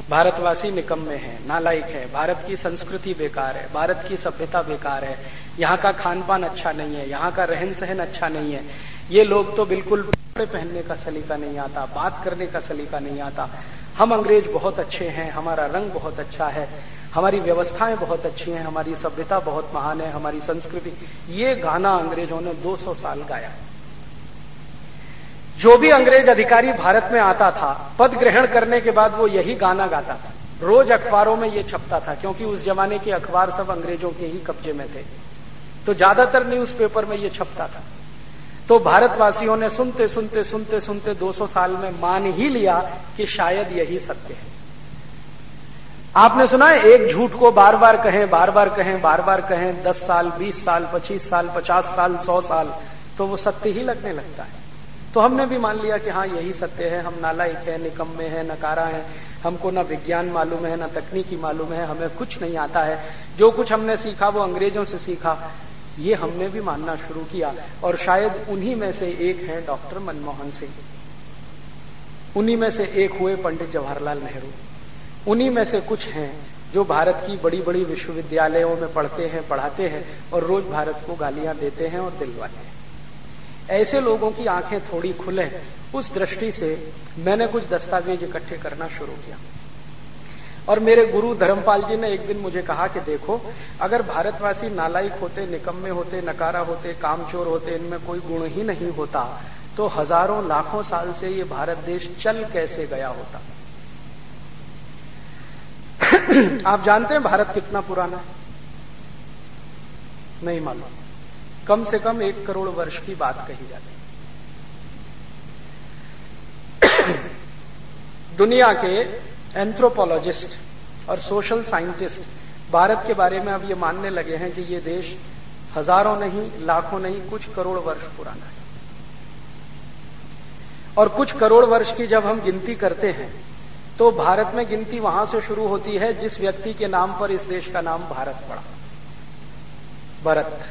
भारतवासी निकम्मे हैं, नालायक है। भारत की संस्कृति बेकार है, भारत की सभ्यता बेकार है। यहाँ का खान पान अच्छा नहीं है, यहाँ का रहन सहन अच्छा नहीं है। ये लोग तो बिल्कुल कपड़े पहनने का सलीका नहीं आता, बात करने का सलीका नहीं आता। हम अंग्रेज़ बहुत अच्छे हैं, हमारा रंग बहुत अच्छा है, हमारी व्यवस्थाएँ बहुत अच्छी हैं, हमारी सभ्यता बहुत महान है, हमारी संस्कृति। ये गाना अंग्रेज़ों ने 200 साल गाया। जो भी अंग्रेज़ अधिकारी भारत में आता था, पद ग्रहण करने के बाद वो यही गाना गाता था। रोज अखबारों में ये छपता था, क्योंकि उस जमाने के अखबार सब अंग्रेज़ों के ही कब्जे में थे। तो ज़्यादातर न्यूज़पेपर में ये छपता था। तो भारतवासियों ने सुनते सुनते सुनते सुनते 200 साल में मान ही लिया कि शायद यही सत्य है। आपने सुना है, एक झूठ को बार बार कहें बार बार कहें बार बार कहें, दस साल, बीस साल, पच्चीस साल, पचास साल, सौ साल तो वो सत्य ही लगने लगता है। तो हमने भी मान लिया कि हाँ यही सत्य है। हम नालायक है, निकम्मे हैं, नकारा है। हमको ना विज्ञान मालूम है, ना तकनीकी मालूम है। हमें कुछ नहीं आता है। जो कुछ हमने सीखा, वो अंग्रेज़ों से सीखा। ये हमने भी मानना शुरू किया। और शायद उन्हीं में से एक है डॉक्टर मनमोहन सिंह। उन्हीं में से एक हुए पंडित जवाहरलाल नेहरू। उन्हीं में से कुछ हैं जो भारत की बड़ी बड़ी विश्वविद्यालयों में पढ़ते हैं, पढ़ाते हैं और रोज भारत को गालियाँ देते हैं और दिलवाते हैं। ऐसे लोगों की आँखें थोड़ी खुले, उस दृष्टि से मैंने कुछ दस्तावेज़ इकट्ठे करना शुरू किया। और मेरे गुरु धर्मपाल जी ने एक दिन मुझे कहा कि देखो, अगर भारतवासी नालायक होते, निकम्मे होते, नकारा होते, कामचोर होते, इनमें कोई गुण ही नहीं होता तो हज़ारों लाखों साल से ये भारत देश चल कैसे गया होता? <clears throat> आप जानते हैं भारत कितना पुराना है? नहीं मालूम। कम से कम एक करोड़ वर्ष की बात कही जाती <clears throat> दुनिया के एंथ्रोपोलॉजिस्ट और सोशल साइंटिस्ट भारत के बारे में अब ये मानने लगे हैं कि ये देश हज़ारों नहीं, लाखों नहीं, कुछ करोड़ वर्ष पुराना है। और कुछ करोड़ वर्ष की जब हम गिनती करते हैं तो भारत में गिनती वहाँ से शुरू होती है जिस व्यक्ति के नाम पर इस देश का नाम भारत पड़ा। भरत।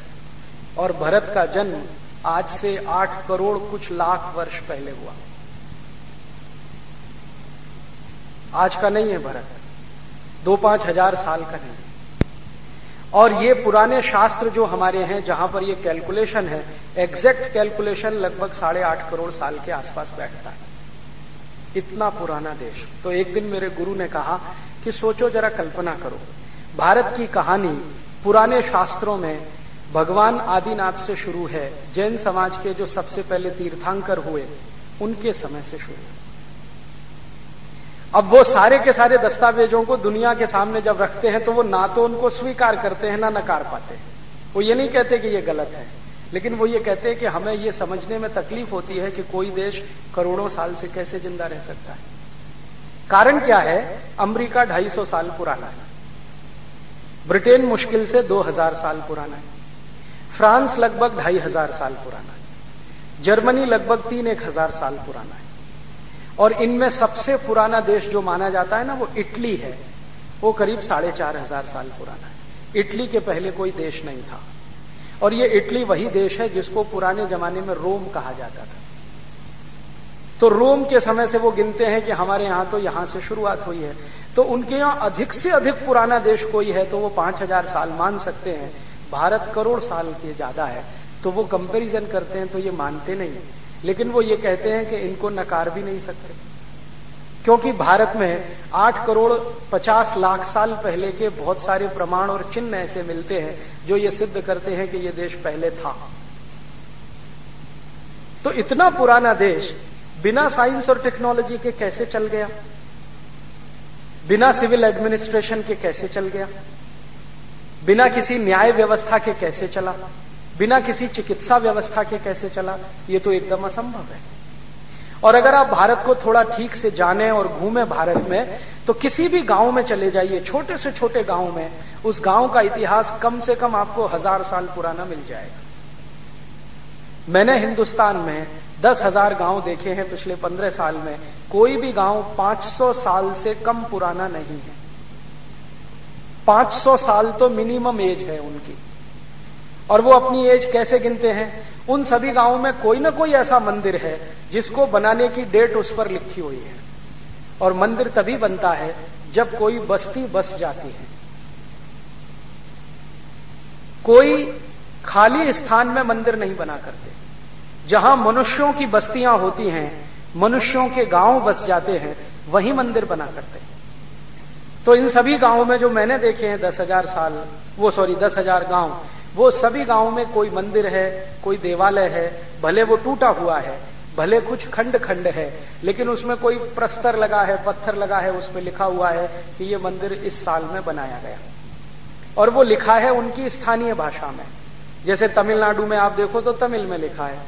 और भरत का जन्म आज से आठ करोड़ कुछ लाख वर्ष पहले हुआ। आज का नहीं है भरत। दो पाँच हज़ार साल का नहीं। और ये पुराने शास्त्र जो हमारे हैं, जहाँ पर ये कैलकुलेशन है, एग्जैक्ट कैलकुलेशन लगभग साढ़े आठ करोड़ साल के आसपास बैठता है। इतना पुराना देश। तो एक दिन मेरे गुरु ने कहा कि सोचो जरा कल्पना करो। भारत की कहानी पुराने शास्त्रों में भगवान आदिनाथ से शुरू है। जैन समाज के जो सबसे पहले तीर्थांकर हुए, उनके समय से शुरू अब वो सारे के सारे दस्तावेजों को दुनिया के सामने जब रखते हैं तो वो ना तो उनको स्वीकार करते हैं, ना नकार पाते हैं। वो ये नहीं कहते कि ये गलत है, लेकिन वो ये कहते हैं कि हमें ये समझने में तकलीफ़ होती है कि कोई देश करोड़ों साल से कैसे ज़िंदा रह सकता है। कारण क्या है? अमेरिका 250 साल पुराना है। ब्रिटेन मुश्किल से 2000 साल पुराना है। फ्रांस लगभग ढाई हज़ार साल पुराना है। जर्मनी लगभग तीन एक हज़ार साल पुराना है। और इनमें सबसे पुराना देश जो माना जाता है ना, वो इटली है। वो करीब साढ़े चार हज़ार साल पुराना है। इटली के पहले कोई देश नहीं था। और ये इटली वही देश है जिसको पुराने जमाने में रोम कहा जाता था। तो रोम के समय से वो गिनते हैं कि हमारे यहाँ तो यहाँ से शुरुआत हुई है। तो उनके यहाँ अधिक से अधिक पुराना देश कोई है तो वो पाँच हज़ार साल मान सकते हैं। भारत करोड़ साल के ज़्यादा है तो वो कंपैरिजन करते हैं तो ये मानते नहीं लेकिन वो ये कहते हैं कि इनको नकार भी नहीं सकते। क्योंकि भारत में आठ करोड़ पचास लाख साल पहले के बहुत सारे प्रमाण और चिन्ह ऐसे मिलते हैं, जो ये सिद्ध करते हैं कि ये देश पहले था। तो इतना पुराना देश बिना साइंस और टेक्नोलॉजी के कैसे चल गया? बिना सिविल एडमिनिस्ट्रेशन के कैसे चल गया? बिना किसी न्याय व्यवस्था के कैसे चला? बिना किसी चिकित्सा व्यवस्था के कैसे चला? ये तो एकदम असंभव है। और अगर आप भारत को थोड़ा ठीक से जाने और घूमे भारत में तो किसी भी गाँव में चले जाइए, छोटे से छोटे गाँव में, उस गाँव का इतिहास कम से कम आपको हज़ार साल पुराना मिल जाएगा। मैंने हिंदुस्तान में दस हज़ार गाँव देखे हैं पिछले पंद्रह साल में, कोई भी गाँव 500 साल से कम पुराना नहीं है। 500 साल तो मिनिमम एज है उनकी। और वो अपनी एज कैसे गिनते हैं? उन सभी गाँवों में कोई ना कोई ऐसा मंदिर है जिसको बनाने की डेट उस पर लिखी हुई है। और मंदिर तभी बनता है जब कोई बस्ती बस जाती है। कोई खाली स्थान में मंदिर नहीं बना करते। जहाँ मनुष्यों की बस्तियाँ होती हैं, मनुष्यों के गाँव बस जाते हैं, वही मंदिर बना करते हैं। तो इन सभी गाँवों में जो मैंने देखे हैं दस हज़ार साल, वो सॉरी दस हज़ार गाँव, वो सभी गाँवों में कोई मंदिर है, कोई देवालय है, भले वो टूटा हुआ है, भले कुछ खंड खंड है, लेकिन उसमें कोई प्रस्तर लगा है, पत्थर लगा है उसमें लिखा हुआ है कि ये मंदिर इस साल में बनाया गया। और वो लिखा है उनकी स्थानीय भाषा में। जैसे तमिलनाडु में आप देखो तो तमिल में लिखा है,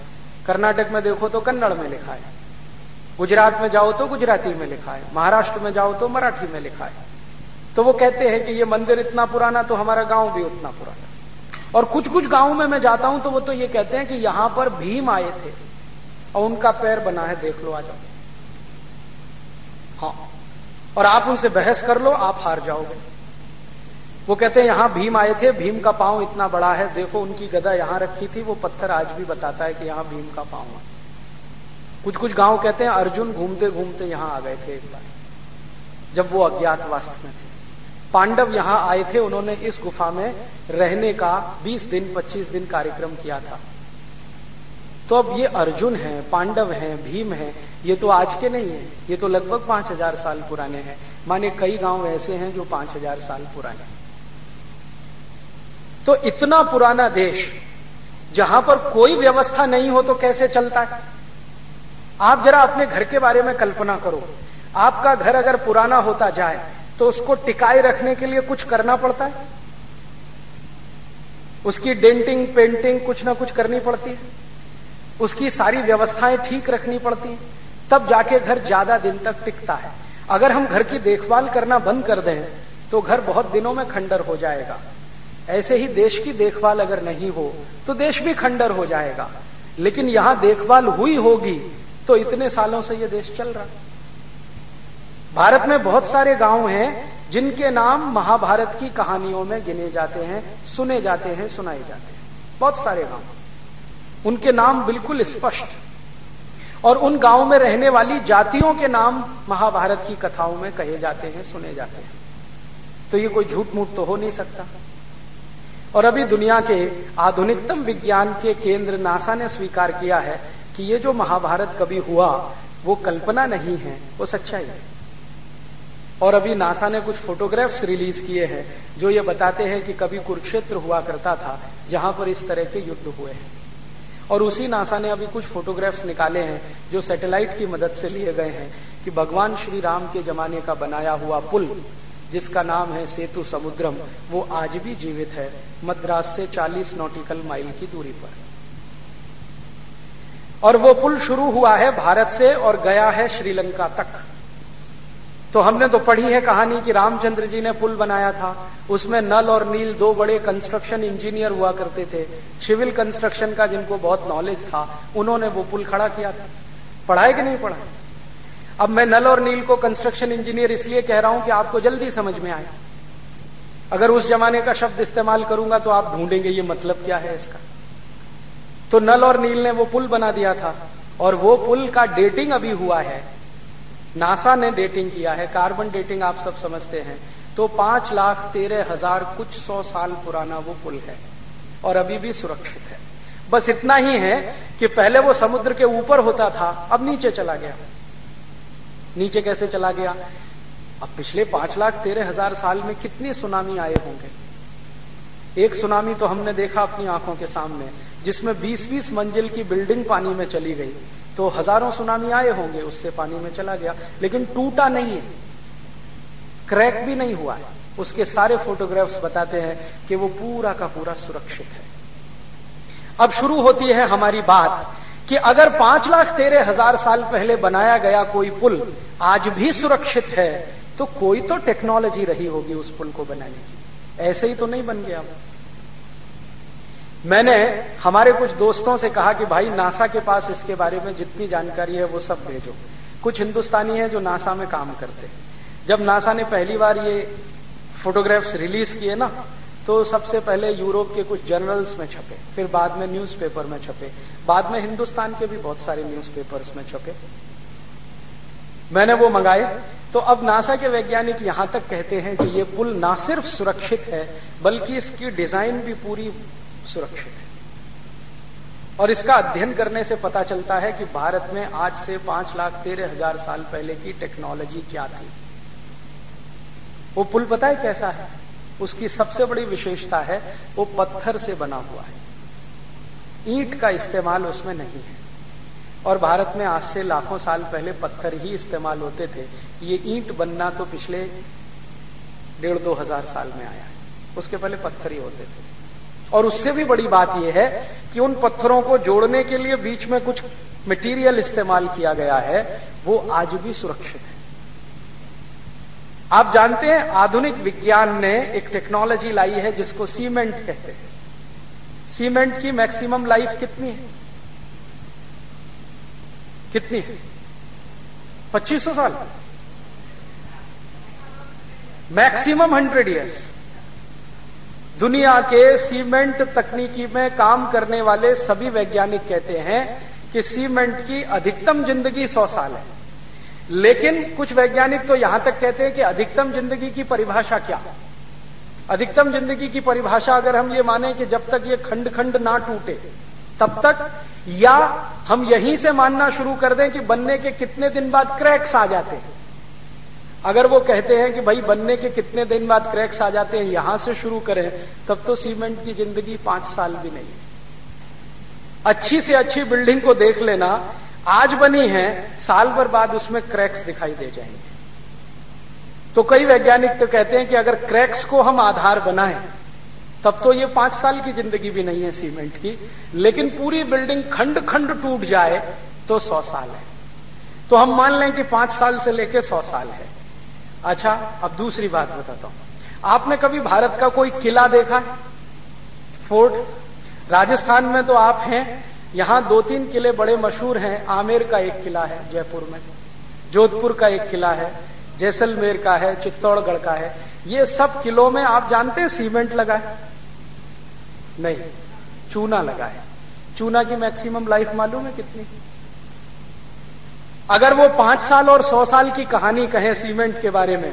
कर्नाटक में देखो तो कन्नड़ में लिखा है, गुजरात में जाओ तो गुजराती में लिखा है, महाराष्ट्र में जाओ तो मराठी में लिखा है। तो वो कहते हैं कि ये मंदिर इतना पुराना तो हमारा गाँव भी उतना पुराना। और कुछ कुछ गाँव में मैं जाता हूँ तो वो तो ये कहते हैं कि यहाँ पर भीम आए थे, और उनका पैर बना है, देख लो आ जाओ। हाँ और आप उनसे बहस कर लो, आप हार जाओगे। वो कहते हैं, यहाँ भीम आए थे, भीम का पाँव इतना बड़ा है, देखो उनकी गदा यहाँ रखी थी, वो पत्थर आज भी बताता है कि यहाँ भीम का पाँव है। कुछ कुछ गाँव कहते हैं, अर्जुन घूमते घूमते यहाँ आ गए थे एक बार, जब वो अज्ञातवास में थे। पांडव यहाँ आए थे, उन्होंने इस गुफा में रहने का 20 दिन 25 दिन कार्यक्रम किया था। तो अब ये अर्जुन है, पांडव हैं, भीम हैं, ये तो आज के नहीं है, ये तो लगभग पाँच हज़ार साल पुराने हैं। माने कई गाँव ऐसे हैं जो पाँच हज़ार साल पुराने तो इतना पुराना देश, जहाँ पर कोई व्यवस्था नहीं हो तो कैसे चलता है? आप जरा अपने घर के बारे में कल्पना करो। आपका घर अगर पुराना होता जाए तो उसको टिकाए रखने के लिए कुछ करना पड़ता है? उसकी डेंटिंग, पेंटिंग कुछ ना कुछ करनी पड़ती है। उसकी सारी व्यवस्थाएँ ठीक रखनी पड़ती है। तब जाके घर ज़्यादा दिन तक टिकता है। अगर हम घर की देखभाल करना बंद कर दें तो घर बहुत दिनों में खंडर हो जाएगा। ऐसे ही देश की देखभाल अगर नहीं हो तो देश भी खंडर हो जाएगा। लेकिन यहाँ देखभाल हुई होगी तो इतने सालों से यह देश चल रहा भारत में बहुत सारे गाँव हैं जिनके नाम महाभारत की कहानियों में गिने जाते हैं, सुने जाते हैं, सुनाए जाते हैं। बहुत सारे गाँव। उनके नाम बिल्कुल स्पष्ट। और उन गाँव में रहने वाली जातियों के नाम महाभारत की कथाओं में कहे जाते हैं, सुने जाते हैं। तो ये कोई झूठ मूठ तो हो नहीं सकता। और अभी दुनिया के आधुनिकतम विज्ञान के केंद्र नासा ने स्वीकार किया है कि ये जो महाभारत कभी हुआ, वो कल्पना नहीं है, वो सच्चाई है। और अभी नासा ने कुछ फोटोग्राफ्स रिलीज़ किए हैं, जो ये बताते हैं कि कभी कुरुक्षेत्र हुआ करता था, जहाँ पर इस तरह के युद्ध हुए हैं। और उसी नासा ने अभी कुछ फोटोग्राफ्स निकाले हैं, जो सैटेलाइट की मदद से लिए गए हैं, कि भगवान श्री राम के जमाने का बनाया हुआ पुल, जिसका नाम है सेतु समुद्रम, वो आज भी जीवित है, मद्रास से 40 नॉटिकल माइल की दूरी पर। और वो पुल शुरू हुआ है भारत से और गया है श्रीलंका तक। तो हमने तो पढ़ी है कहानी कि रामचंद्र जी ने पुल बनाया था। उसमें नल और नील दो बड़े कंस्ट्रक्शन इंजीनियर हुआ करते थे। सिविल कंस्ट्रक्शन का जिनको बहुत नॉलेज था, उन्होंने वो पुल खड़ा किया था। पढ़ाए कि नहीं पढ़ा अब मैं नल और नील को कंस्ट्रक्शन इंजीनियर इसलिए कह रहा हूँ कि आपको जल्दी समझ में आए। अगर उस जमाने का शब्द इस्तेमाल करूँगा तो आप ढूंढेंगे ये मतलब क्या है इसका। तो नल और नील ने वो पुल बना दिया था और वो पुल का डेटिंग अभी हुआ है। नासा ने डेटिंग किया है कार्बन डेटिंग आप सब समझते हैं। तो पाँच लाख तेरह हज़ार कुछ सौ साल पुराना वो पुल है और अभी भी सुरक्षित है। बस इतना ही है कि पहले वो समुद्र के ऊपर होता था, अब नीचे चला गया। नीचे कैसे चला गया? अब पिछले पाँच लाख तेरह हज़ार साल में कितनी सुनामी आए होंगे? एक सुनामी तो हमने देखा अपनी आँखों के सामने। जिसमें 20-20 मंजिल की बिल्डिंग पानी में चली गई तो हज़ारों सुनामी आए होंगे, उससे पानी में चला गया। लेकिन टूटा नहीं है। क्रैक भी नहीं हुआ है। उसके सारे फोटोग्राफ्स बताते हैं कि वो पूरा का पूरा सुरक्षित है। अब शुरू होती है हमारी बात कि अगर पाँच लाख तेरह हज़ार साल पहले बनाया गया कोई पुल आज भी सुरक्षित है तो कोई तो टेक्नोलॉजी रही होगी उस पुल को बनाने की। ऐसे ही तो नहीं बन गया। मैंने हमारे कुछ दोस्तों से कहा कि भाई, नासा के पास इसके बारे में जितनी जानकारी है, वो सब भेजो। कुछ हिंदुस्तानी है जो नासा में काम करते जब नासा ने पहली बार ये फोटोग्राफ्स रिलीज़ किए ना तो सबसे पहले यूरोप के कुछ जर्नल्स में छपे, फिर बाद में न्यूज़पेपर में छपे, बाद में हिंदुस्तान के भी बहुत सारे न्यूज़पेपर्स में छपे। मैंने वो मंगाए। तो अब नासा के वैज्ञानिक यहाँ तक कहते हैं कि ये पुल ना सिर्फ़ सुरक्षित है, बल्कि इसकी डिज़ाइन भी पूरी सुरक्षित है। और इसका अध्ययन करने से पता चलता है कि भारत में आज से पाँच लाख तेरह हज़ार साल पहले की टेक्नोलॉजी क्या थी। वो पुल पता है कैसा है? उसकी सबसे बड़ी विशेषता है, वो पत्थर से बना हुआ है। ईंट का इस्तेमाल उसमें नहीं है। और भारत में आज से लाखों साल पहले पत्थर ही इस्तेमाल होते थे। ये ईंट बनना तो पिछले डेढ़ दो हज़ार साल में आया है। उसके पहले पत्थर ही होते थे। और उससे भी बड़ी बात यह है कि उन पत्थरों को जोड़ने के लिए बीच में कुछ मटेरियल इस्तेमाल किया गया है, वो आज भी सुरक्षित है। आप जानते हैं, आधुनिक विज्ञान ने एक टेक्नोलॉजी लाई है जिसको सीमेंट कहते हैं। सीमेंट की मैक्सिमम लाइफ कितनी है? कितनी है? 2500 साल। मैक्सिमम हंड्रेड ईयर्स दुनिया के सीमेंट तकनीकी में काम करने वाले सभी वैज्ञानिक कहते हैं कि सीमेंट की अधिकतम ज़िंदगी 100 साल है। लेकिन कुछ वैज्ञानिक तो यहाँ तक कहते हैं कि अधिकतम ज़िंदगी की परिभाषा क्या? अधिकतम ज़िंदगी की परिभाषा अगर हम ये माने कि जब तक ये खंड खंड ना टूटे, तब तक या हम यहीं से मानना शुरू कर दें कि बनने के कितने दिन बाद क्रैक्स आ जाते हैं। अगर वो कहते हैं कि भाई बनने के कितने दिन बाद क्रैक्स आ जाते हैं, यहाँ से शुरू करें, तब तो सीमेंट की ज़िंदगी पाँच साल भी नहीं। अच्छी से अच्छी बिल्डिंग को देख लेना, आज बनी है, साल भर बाद उसमें क्रैक्स दिखाई दे जाएँगे। तो कई वैज्ञानिक तो कहते हैं कि अगर क्रैक्स को हम आधार बनाएँ, तब तो ये पाँच साल की ज़िंदगी भी नहीं है सीमेंट की, लेकिन पूरी बिल्डिंग खंड खंड टूट जाए तो सौ साल है। तो हम मान लें कि पाँच साल से लेकर सौ साल है। अच्छा अब दूसरी बात बताता हूँ। आपने कभी भारत का कोई किला देखा? फोर्ट? राजस्थान में तो आप हैं, यहाँ दो तीन किले बड़े मशहूर हैं। आमेर का एक किला है, जयपुर में। जोधपुर का एक किला है, जैसलमेर का है, चित्तौड़गढ़ का है। ये सब किलों में आप जानते हैं सीमेंट लगा है? नहीं, चूना लगा है। चूना की मैक्सिमम लाइफ मालूम है कितनी? अगर वो पाँच साल और सौ साल की कहानी कहें सीमेंट के बारे में,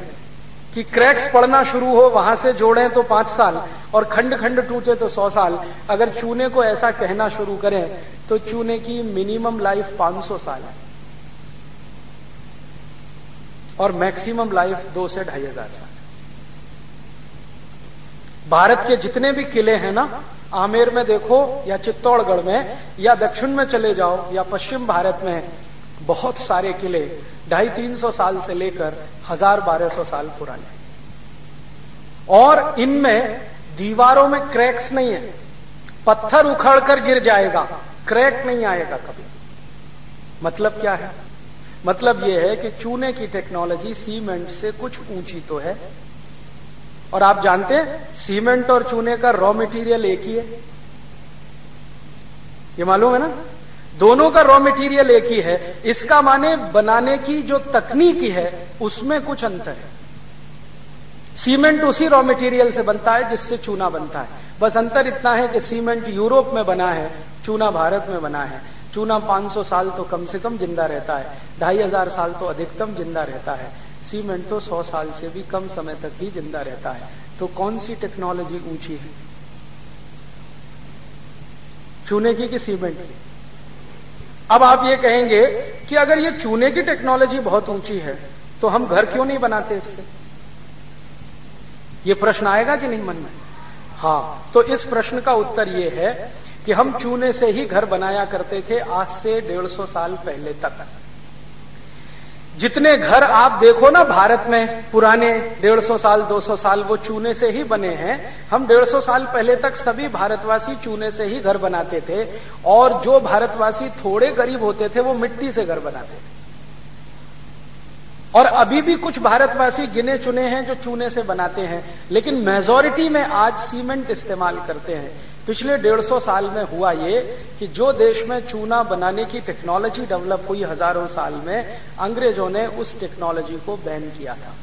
कि क्रैक्स पड़ना शुरू हो, वहाँ से जोड़ें तो पाँच साल, और खंड खंड टूटे तो सौ साल, अगर चूने को ऐसा कहना शुरू करें तो चूने की मिनिमम लाइफ पाँच सौ साल है। और मैक्सिमम लाइफ दो से ढाई हज़ार साल। भारत के जितने भी किले हैं ना, आमेर में देखो, या चित्तौड़गढ़ में, या दक्षिण में चले जाओ, या पश्चिम भारत में बहुत सारे किले ढाई तीन सौ साल से लेकर हज़ार बारह सौ साल पुराने और इनमें दीवारों में क्रैक्स नहीं है। पत्थर उखड़कर गिर जाएगा, क्रैक नहीं आएगा कभी। मतलब क्या है? मतलब यह है कि चूने की टेक्नोलॉजी सीमेंट से कुछ ऊँची तो है। और आप जानते हैं, सीमेंट और चूने का रॉ मटेरियल एक ही है। ये मालूम है ना? दोनों का रॉ मटेरियल एक ही है। इसका माने बनाने की जो तकनीकी है, उसमें कुछ अंतर है। सीमेंट उसी रॉ मटेरियल से बनता है जिससे चूना बनता है। बस अंतर इतना है कि सीमेंट यूरोप में बना है, चूना भारत में बना है। चूना 500 साल तो कम से कम ज़िंदा रहता है। ढाई हज़ार साल तो अधिकतम ज़िंदा रहता है। सीमेंट तो 100 साल से भी कम समय तक ही ज़िंदा रहता है। तो कौन सी टेक्नोलॉजी ऊँची है? चूने की कि सीमेंट की? अब आप ये कहेंगे कि अगर ये चूने की टेक्नोलॉजी बहुत ऊँची है तो हम घर क्यों नहीं बनाते इससे? ये प्रश्न आएगा कि नहीं मन में? हाँ तो इस प्रश्न का उत्तर ये है कि हम चूने से ही घर बनाया करते थे आज से डेढ़ सौ साल पहले तक। जितने घर आप देखो ना भारत में, पुराने डेढ़ सौ साल, दो सौ साल वो चूने से ही बने हैं। हम डेढ़ सौ साल पहले तक सभी भारतवासी चूने से ही घर बनाते थे और जो भारतवासी थोड़े गरीब होते थे वो मिट्टी से घर बनाते थे। और अभी भी कुछ भारतवासी गिने चुने हैं जो चूने से बनाते हैं, लेकिन मेजोरिटी में आज सीमेंट इस्तेमाल करते हैं। पिछले डेढ़ सौ साल में हुआ ये कि जो देश में चूना बनाने की टेक्नोलॉजी डेवलप हुई हज़ारों साल में, अंग्रेज़ों ने उस टेक्नोलॉजी को बैन किया था।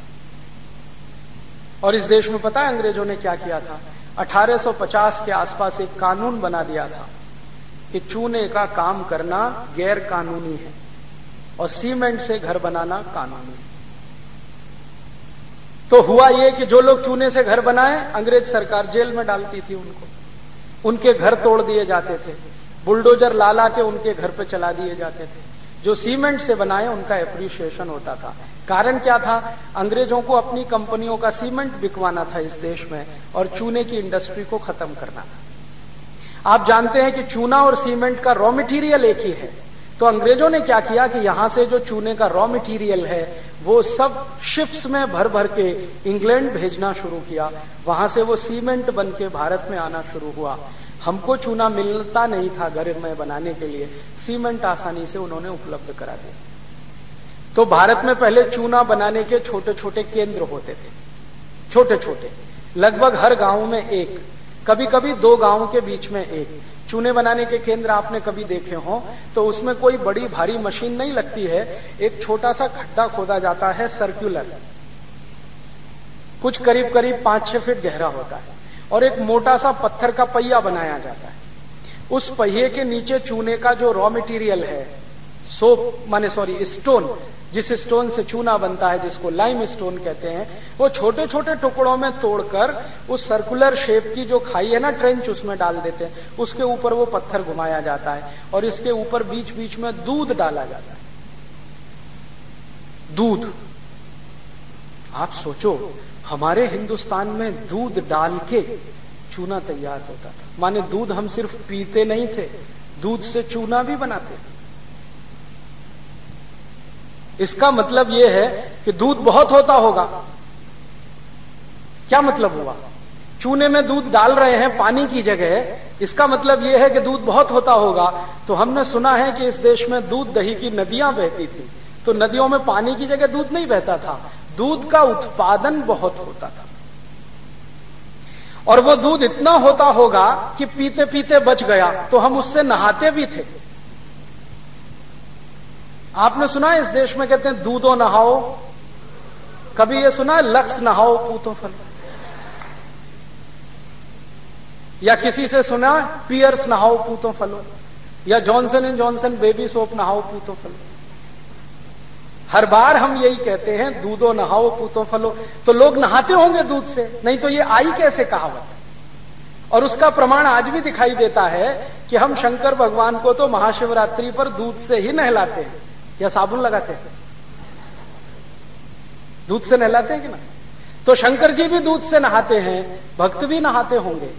और इस देश में पता है अंग्रेज़ों ने क्या किया था? 1850 के आसपास एक कानून बना दिया था कि चूने का काम करना गैर कानूनी है और सीमेंट से घर बनाना कानूनी है। तो हुआ यह कि जो लोग चूने से घर बनाए, अंग्रेज़ सरकार जेल में डालती थी उनको। उनके घर तोड़ दिए जाते थे। बुलडोजर लाला के उनके घर पे चला दिए जाते थे। जो सीमेंट से बनाए, उनका एप्रिशिएशन होता था। कारण क्या था? अंग्रेज़ों को अपनी कंपनियों का सीमेंट बिकवाना था इस देश में और चूने की इंडस्ट्री को खत्म करना था। आप जानते हैं कि चूना और सीमेंट का रॉ मटेरियल एक ही है। तो अंग्रेज़ों ने क्या किया कि यहाँ से जो चूने का रॉ मटेरियल है, वो सब शिप्स में भर भर के इंग्लैंड भेजना शुरू किया। वहाँ से वो सीमेंट बन के भारत में आना शुरू हुआ। हमको चूना मिलता नहीं था घर में बनाने के लिए। सीमेंट आसानी से उन्होंने उपलब्ध करा दिया। तो भारत में पहले चूना बनाने के छोटे छोटे केंद्र होते थे। छोटे छोटे लगभग हर गाँव में एक कभी कभी दो गाँव के बीच में एक। चूने बनाने के केंद्र आपने कभी देखे हो तो उसमें कोई बड़ी भारी मशीन नहीं लगती है। एक छोटा सा खड्डा खोदा जाता है सर्कुलर कुछ करीब करीब पाँच छह फीट गहरा होता है और एक मोटा सा पत्थर का पहिया बनाया जाता है। उस पहिए के नीचे चूने का जो रॉ मटेरियल है सोप माने सॉरी स्टोन जिस स्टोन से चूना बनता है, जिसको लाइम स्टोन कहते हैं, वो छोटे छोटे टुकड़ों में तोड़कर उस सर्कुलर शेप की जो खाई है ना ट्रेंच उसमें डाल देते हैं। उसके ऊपर वो पत्थर घुमाया जाता है और इसके ऊपर बीच बीच में दूध डाला जाता है। दूध। आप सोचो, हमारे हिंदुस्तान में दूध डाल के चूना तैयार होता था। माने दूध हम सिर्फ़ पीते नहीं थे, दूध से चूना भी बनाते थे। इसका मतलब यह है कि दूध बहुत होता होगा। क्या मतलब हुआ? चूने में दूध डाल रहे हैं, पानी की जगह। इसका मतलब यह है कि दूध बहुत होता होगा। तो हमने सुना है कि इस देश में दूध दही की नदियाँ बहती थी। तो नदियों में पानी की जगह दूध नहीं बहता था। दूध का उत्पादन बहुत होता था। और वो दूध इतना होता होगा कि पीते पीते बच गया। तो हम उससे नहाते भी थे। आपने सुना है इस देश में कहते हैं, दूधो नहाओ। कभी ये सुना है, लक्स नहाओ पूतो फल। या किसी से सुना पियर्स नहाओ पूतो फलो। या Johnson and Johnson baby soap नहाओ पूतो फलो। हर बार हम यही कहते हैं, दूधो नहाओ पूतो फलो। तो लोग नहाते होंगे दूध से, नहीं तो ये आई कैसे कहावत? है और उसका प्रमाण आज भी दिखाई देता है कि हम शंकर भगवान को तो महाशिवरात्रि पर दूध से ही नहलाते हैं। या साबुन लगाते हैं? दूध से नहलाते हैं कि ना? तो शंकर जी भी दूध से नहाते हैं, भक्त भी नहाते होंगे।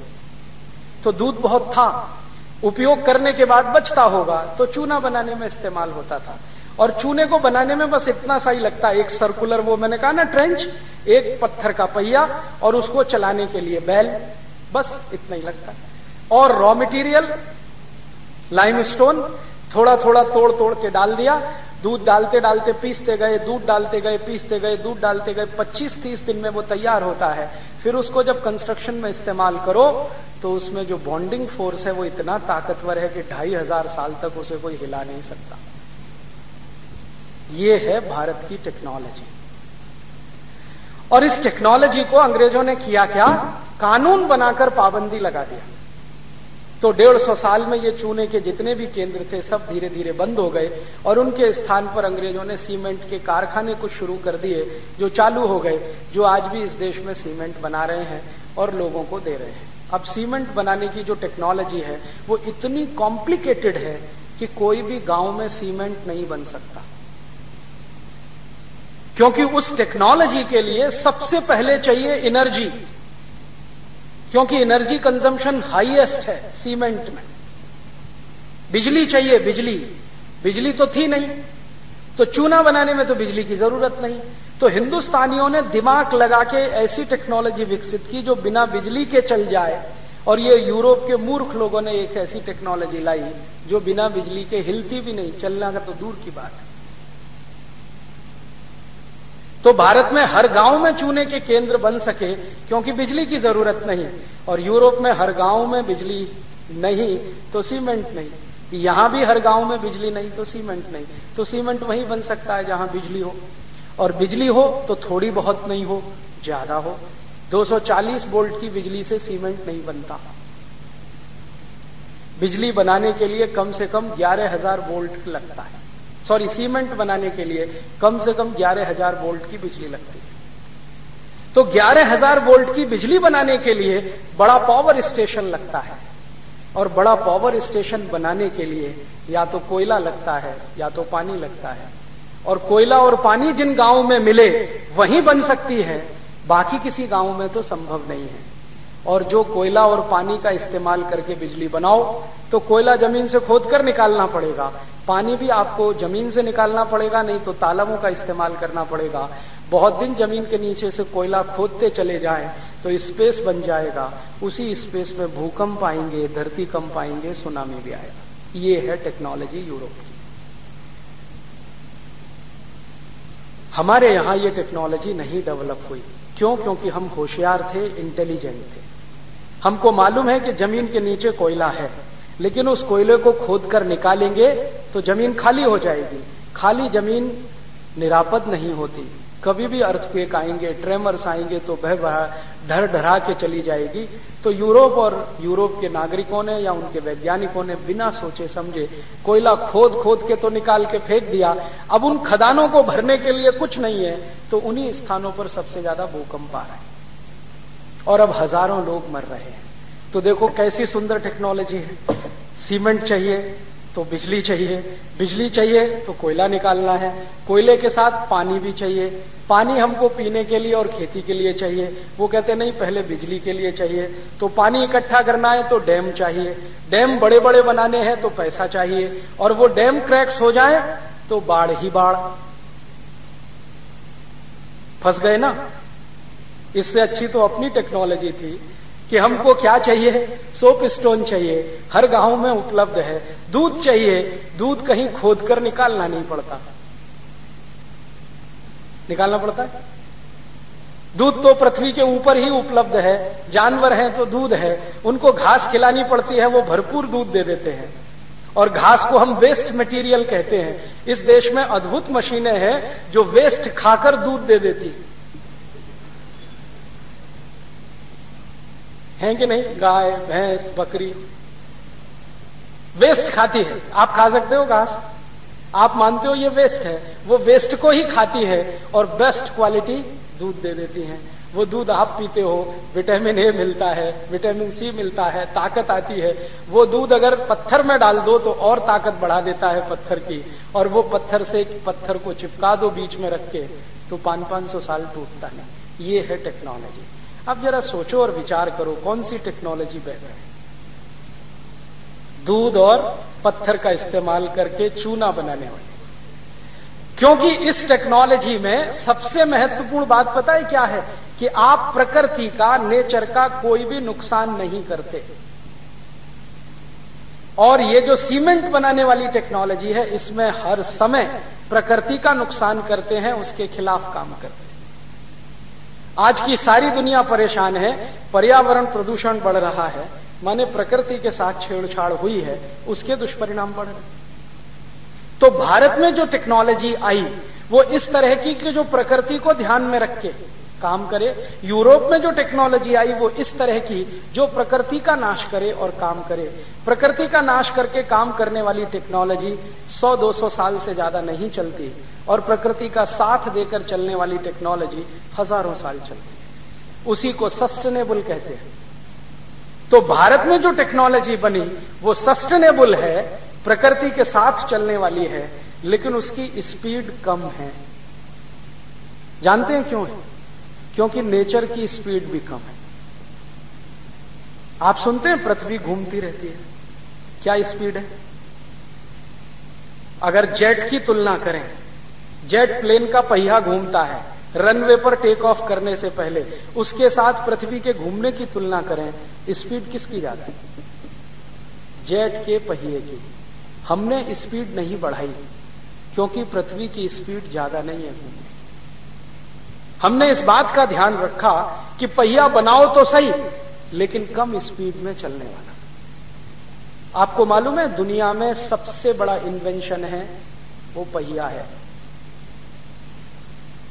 तो दूध बहुत था। उपयोग करने के बाद बचता होगा। तो चूना बनाने में इस्तेमाल होता था। और चूने को बनाने में बस इतना सा ही लगता। है एक सर्कुलर वो मैंने कहा ना ट्रेंच एक पत्थर का पहिया और उसको चलाने के लिए बैल, बस इतना ही लगता। और रॉ मटेरियल लाइमस्टोन थोड़ा थोड़ा तोड़ तोड़ के डाल दिया। दूध डालते डालते पीसते गए, दूध डालते गए, पीसते गए, दूध डालते गए 25-30 दिन में वो तैयार होता है। फिर उसको जब कंस्ट्रक्शन में इस्तेमाल करो तो उसमें जो बॉन्डिंग फोर्स है वो इतना ताकतवर है कि ढाई हज़ार साल तक उसे कोई हिला नहीं सकता। ये है भारत की टेक्नोलॉजी और इस टेक्नोलॉजी को अंग्रेज़ों ने किया क्या? कानून बनाकर पाबंदी लगा दिया। तो डेढ़ सौ साल में ये चूने के जितने भी केंद्र थे, सब धीरे धीरे बंद हो गए और उनके स्थान पर अंग्रेज़ों ने सीमेंट के कारखाने कुछ शुरू कर दिए, जो चालू हो गए, जो आज भी इस देश में सीमेंट बना रहे हैं और लोगों को दे रहे हैं। अब सीमेंट बनाने की जो टेक्नोलॉजी है, वो इतनी कॉम्प्लिकेटेड है कि कोई भी गाँव में सीमेंट नहीं बन सकता। क्योंकि उस टेक्नोलॉजी के लिए सबसे पहले चाहिए एनर्जी। क्योंकि एनर्जी कंजम्पशन हाईएस्ट है सीमेंट में। बिजली चाहिए, बिजली। बिजली तो थी नहीं। तो चूना बनाने में तो बिजली की ज़रूरत नहीं। तो हिंदुस्तानियों ने दिमाग लगा के ऐसी टेक्नोलॉजी विकसित की जो बिना बिजली के चल जाए। और ये यूरोप के मूर्ख लोगों ने एक ऐसी टेक्नोलॉजी लाई जो बिना बिजली के हिलती भी नहीं। चलना का तो दूर की बात है। तो भारत में हर गाँव में चूने के केंद्र बन सके, क्योंकि बिजली की ज़रूरत नहीं। और यूरोप में हर गाँव में बिजली नहीं तो सीमेंट नहीं। यहाँ भी हर गाँव में बिजली नहीं तो सीमेंट नहीं। तो सीमेंट वहीं बन सकता है जहाँ बिजली हो। और बिजली हो तो थोड़ी बहुत नहीं हो, ज़्यादा हो। 240 वोल्ट की बिजली से सीमेंट नहीं बनता। बिजली बनाने के लिए कम से कम ग्यारह हज़ार वोल्ट लगता है। सॉरी, सीमेंट बनाने के लिए कम से कम ग्यारह हज़ार वोल्ट की बिजली लगती है। तो ग्यारह हज़ार वोल्ट की बिजली बनाने के लिए बड़ा पावर स्टेशन लगता है। और बड़ा पावर स्टेशन बनाने के लिए या तो कोयला लगता है, या तो पानी लगता है। और कोयला और पानी जिन गाँवों में मिले, वहीं बन सकती है। बाकी किसी गाँव में तो संभव नहीं है। और जो कोयला और पानी का इस्तेमाल करके बिजली बनाओ तो कोयला ज़मीन से खोद कर निकालना पड़ेगा। पानी भी आपको ज़मीन से निकालना पड़ेगा, नहीं तो तालाबों का इस्तेमाल करना पड़ेगा। बहुत दिन ज़मीन के नीचे से कोयला खोदते चले जाएँ तो स्पेस बन जाएगा। उसी स्पेस में भूकंप आएँगे, धरती कंप आएँगे, सुनामी भी आएगा। ये है टेक्नोलॉजी यूरोप की। हमारे यहाँ ये टेक्नोलॉजी नहीं डेवलप हुई। क्यों? क्योंकि हम होशियार थे, इंटेलिजेंट थे। हमको मालूम है कि ज़मीन के नीचे कोयला है, लेकिन उस कोयले को खोद कर निकालेंगे तो ज़मीन खाली हो जाएगी। खाली ज़मीन निरापद नहीं होती। कभी भी अर्थक्वेक आएँगे, ट्रेमर्स आएँगे तो बह ढर ढरा के चली जाएगी। तो यूरोप और यूरोप के नागरिकों ने या उनके वैज्ञानिकों ने बिना सोचे समझे कोयला खोद खोद के तो निकाल के फेंक दिया। अब उन खदानों को भरने के लिए कुछ नहीं है तो उन्हीं स्थानों पर सबसे ज़्यादा भूकंप आ रहे हैं। और अब हज़ारों लोग मर रहे हैं। तो देखो कैसी सुंदर टेक्नोलॉजी है। सीमेंट चाहिए तो बिजली चाहिए। बिजली चाहिए तो कोयला निकालना है। कोयले के साथ पानी भी चाहिए। पानी हमको पीने के लिए और खेती के लिए चाहिए। वो कहते नहीं, पहले बिजली के लिए चाहिए। तो पानी इकट्ठा करना है तो डैम चाहिए। डैम बड़े बड़े बनाने हैं तो पैसा चाहिए। और वो डैम क्रैक्स हो जाए तो बाढ़ ही बाढ़। फंस गए ना? इससे अच्छी तो अपनी टेक्नोलॉजी थी कि हमको क्या चाहिए? सोप स्टोन चाहिए। हर गाँव में उपलब्ध है। दूध चाहिए। दूध कहीं खोद कर निकालना नहीं पड़ता। निकालना पड़ता है? दूध तो पृथ्वी के ऊपर ही उपलब्ध है। जानवर हैं तो दूध है। उनको घास खिलानी पड़ती है, वो भरपूर दूध दे देते हैं। और घास को हम वेस्ट मटेरियल कहते हैं। इस देश में अद्भुत मशीनें हैं जो वेस्ट खाकर दूध दे देती है। हैं कि नहीं? गाय, भैंस, बकरी। वेस्ट खाती है। आप खा सकते हो घास। आप मानते हो ये वेस्ट है। वो वेस्ट को ही खाती है और बेस्ट क्वालिटी दूध दे देती है। वो दूध आप पीते हो, विटामिन ए मिलता है, विटामिन सी मिलता है, ताकत आती है। वो दूध अगर पत्थर में डाल दो तो और ताकत बढ़ा देता है पत्थर की। और वो पत्थर से पत्थर को चिपका दो बीच में रख के तो पाँच पाँच सौ साल टूटता नहीं। ये है टेक्नोलॉजी। अब जरा सोचो और विचार करो, कौन सी टेक्नोलॉजी बेहतर है? दूध और पत्थर का इस्तेमाल करके चूना बनाने वाली। क्योंकि इस टेक्नोलॉजी में सबसे महत्वपूर्ण बात पता है क्या है? कि आप प्रकृति का नेचर का कोई भी नुकसान नहीं करते। और ये जो सीमेंट बनाने वाली टेक्नोलॉजी है, इसमें हर समय प्रकृति का नुकसान करते हैं, उसके खिलाफ काम करते हैं। आज की सारी दुनिया परेशान है, पर्यावरण प्रदूषण बढ़ रहा है, माने प्रकृति के साथ छेड़छाड़ हुई है, उसके दुष्परिणाम बढ़ रहे तो भारत में जो टेक्नोलॉजी आई, वो इस तरह की कि जो प्रकृति को ध्यान में रख के काम करे, यूरोप में जो टेक्नोलॉजी आई, वो इस तरह की, जो प्रकृति का नाश करे और काम करे। प्रकृति का नाश करके काम करने वाली टेक्नोलॉजी 100-200 साल से ज़्यादा नहीं चलती और प्रकृति का साथ देकर चलने वाली टेक्नोलॉजी हज़ारों साल चलती है। उसी को सस्टेनेबल कहते हैं। तो भारत में जो टेक्नोलॉजी बनी, वो सस्टेनेबल है, प्रकृति के साथ चलने वाली है, लेकिन उसकी स्पीड कम है। जानते हैं क्यों है? क्योंकि नेचर की स्पीड भी कम है। आप सुनते हैं, पृथ्वी घूमती रहती है। क्या स्पीड है? अगर जेट की तुलना करें, जेट प्लेन का पहिया घूमता है, रनवे पर टेक ऑफ़ करने से पहले, उसके साथ पृथ्वी के घूमने की तुलना करें, स्पीड किसकी ज़्यादा है? जेट के पहिए की। हमने स्पीड नहीं बढ़ाई, क्योंकि पृथ्वी की स्पीड ज़्यादा नहीं है घूमने हमने इस बात का ध्यान रखा कि पहिया बनाओ तो सही, लेकिन कम स्पीड में चलने वाला। आपको मालूम है, दुनिया में सबसे बड़ा इन्वेंशन है, वो पहिया है।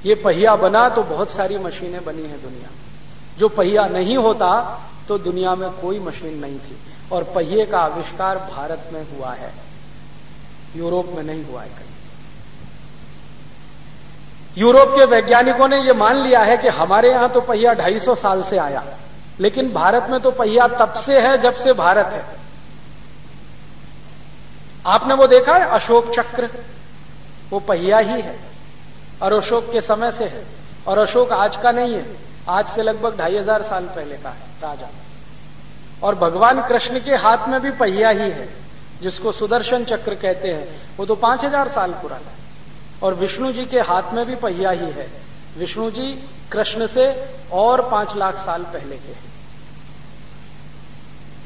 ये पहिया बना तो बहुत सारी मशीनें बनी हैं दुनिया। जो पहिया नहीं होता तो दुनिया में कोई मशीन नहीं थी। और पहिए का आविष्कार भारत में हुआ है। यूरोप में नहीं हुआ है कहीं यूरोप के वैज्ञानिकों ने यह मान लिया है कि हमारे यहाँ तो पहिया 250 साल से आया, लेकिन भारत में तो पहिया तब से है जब से भारत है। आपने वो देखा है? अशोक चक्र, वो पहिया ही है और अशोक के समय से है। और अशोक आज का नहीं है, आज से लगभग ढाई हज़ार साल पहले का है, राजा। और भगवान कृष्ण के हाथ में भी पहिया ही है, जिसको सुदर्शन चक्र कहते हैं। वो तो पाँच हज़ार साल पुराना है। और विष्णु जी के हाथ में भी पहिया ही है। विष्णु जी कृष्ण से और पाँच लाख साल पहले के हैं।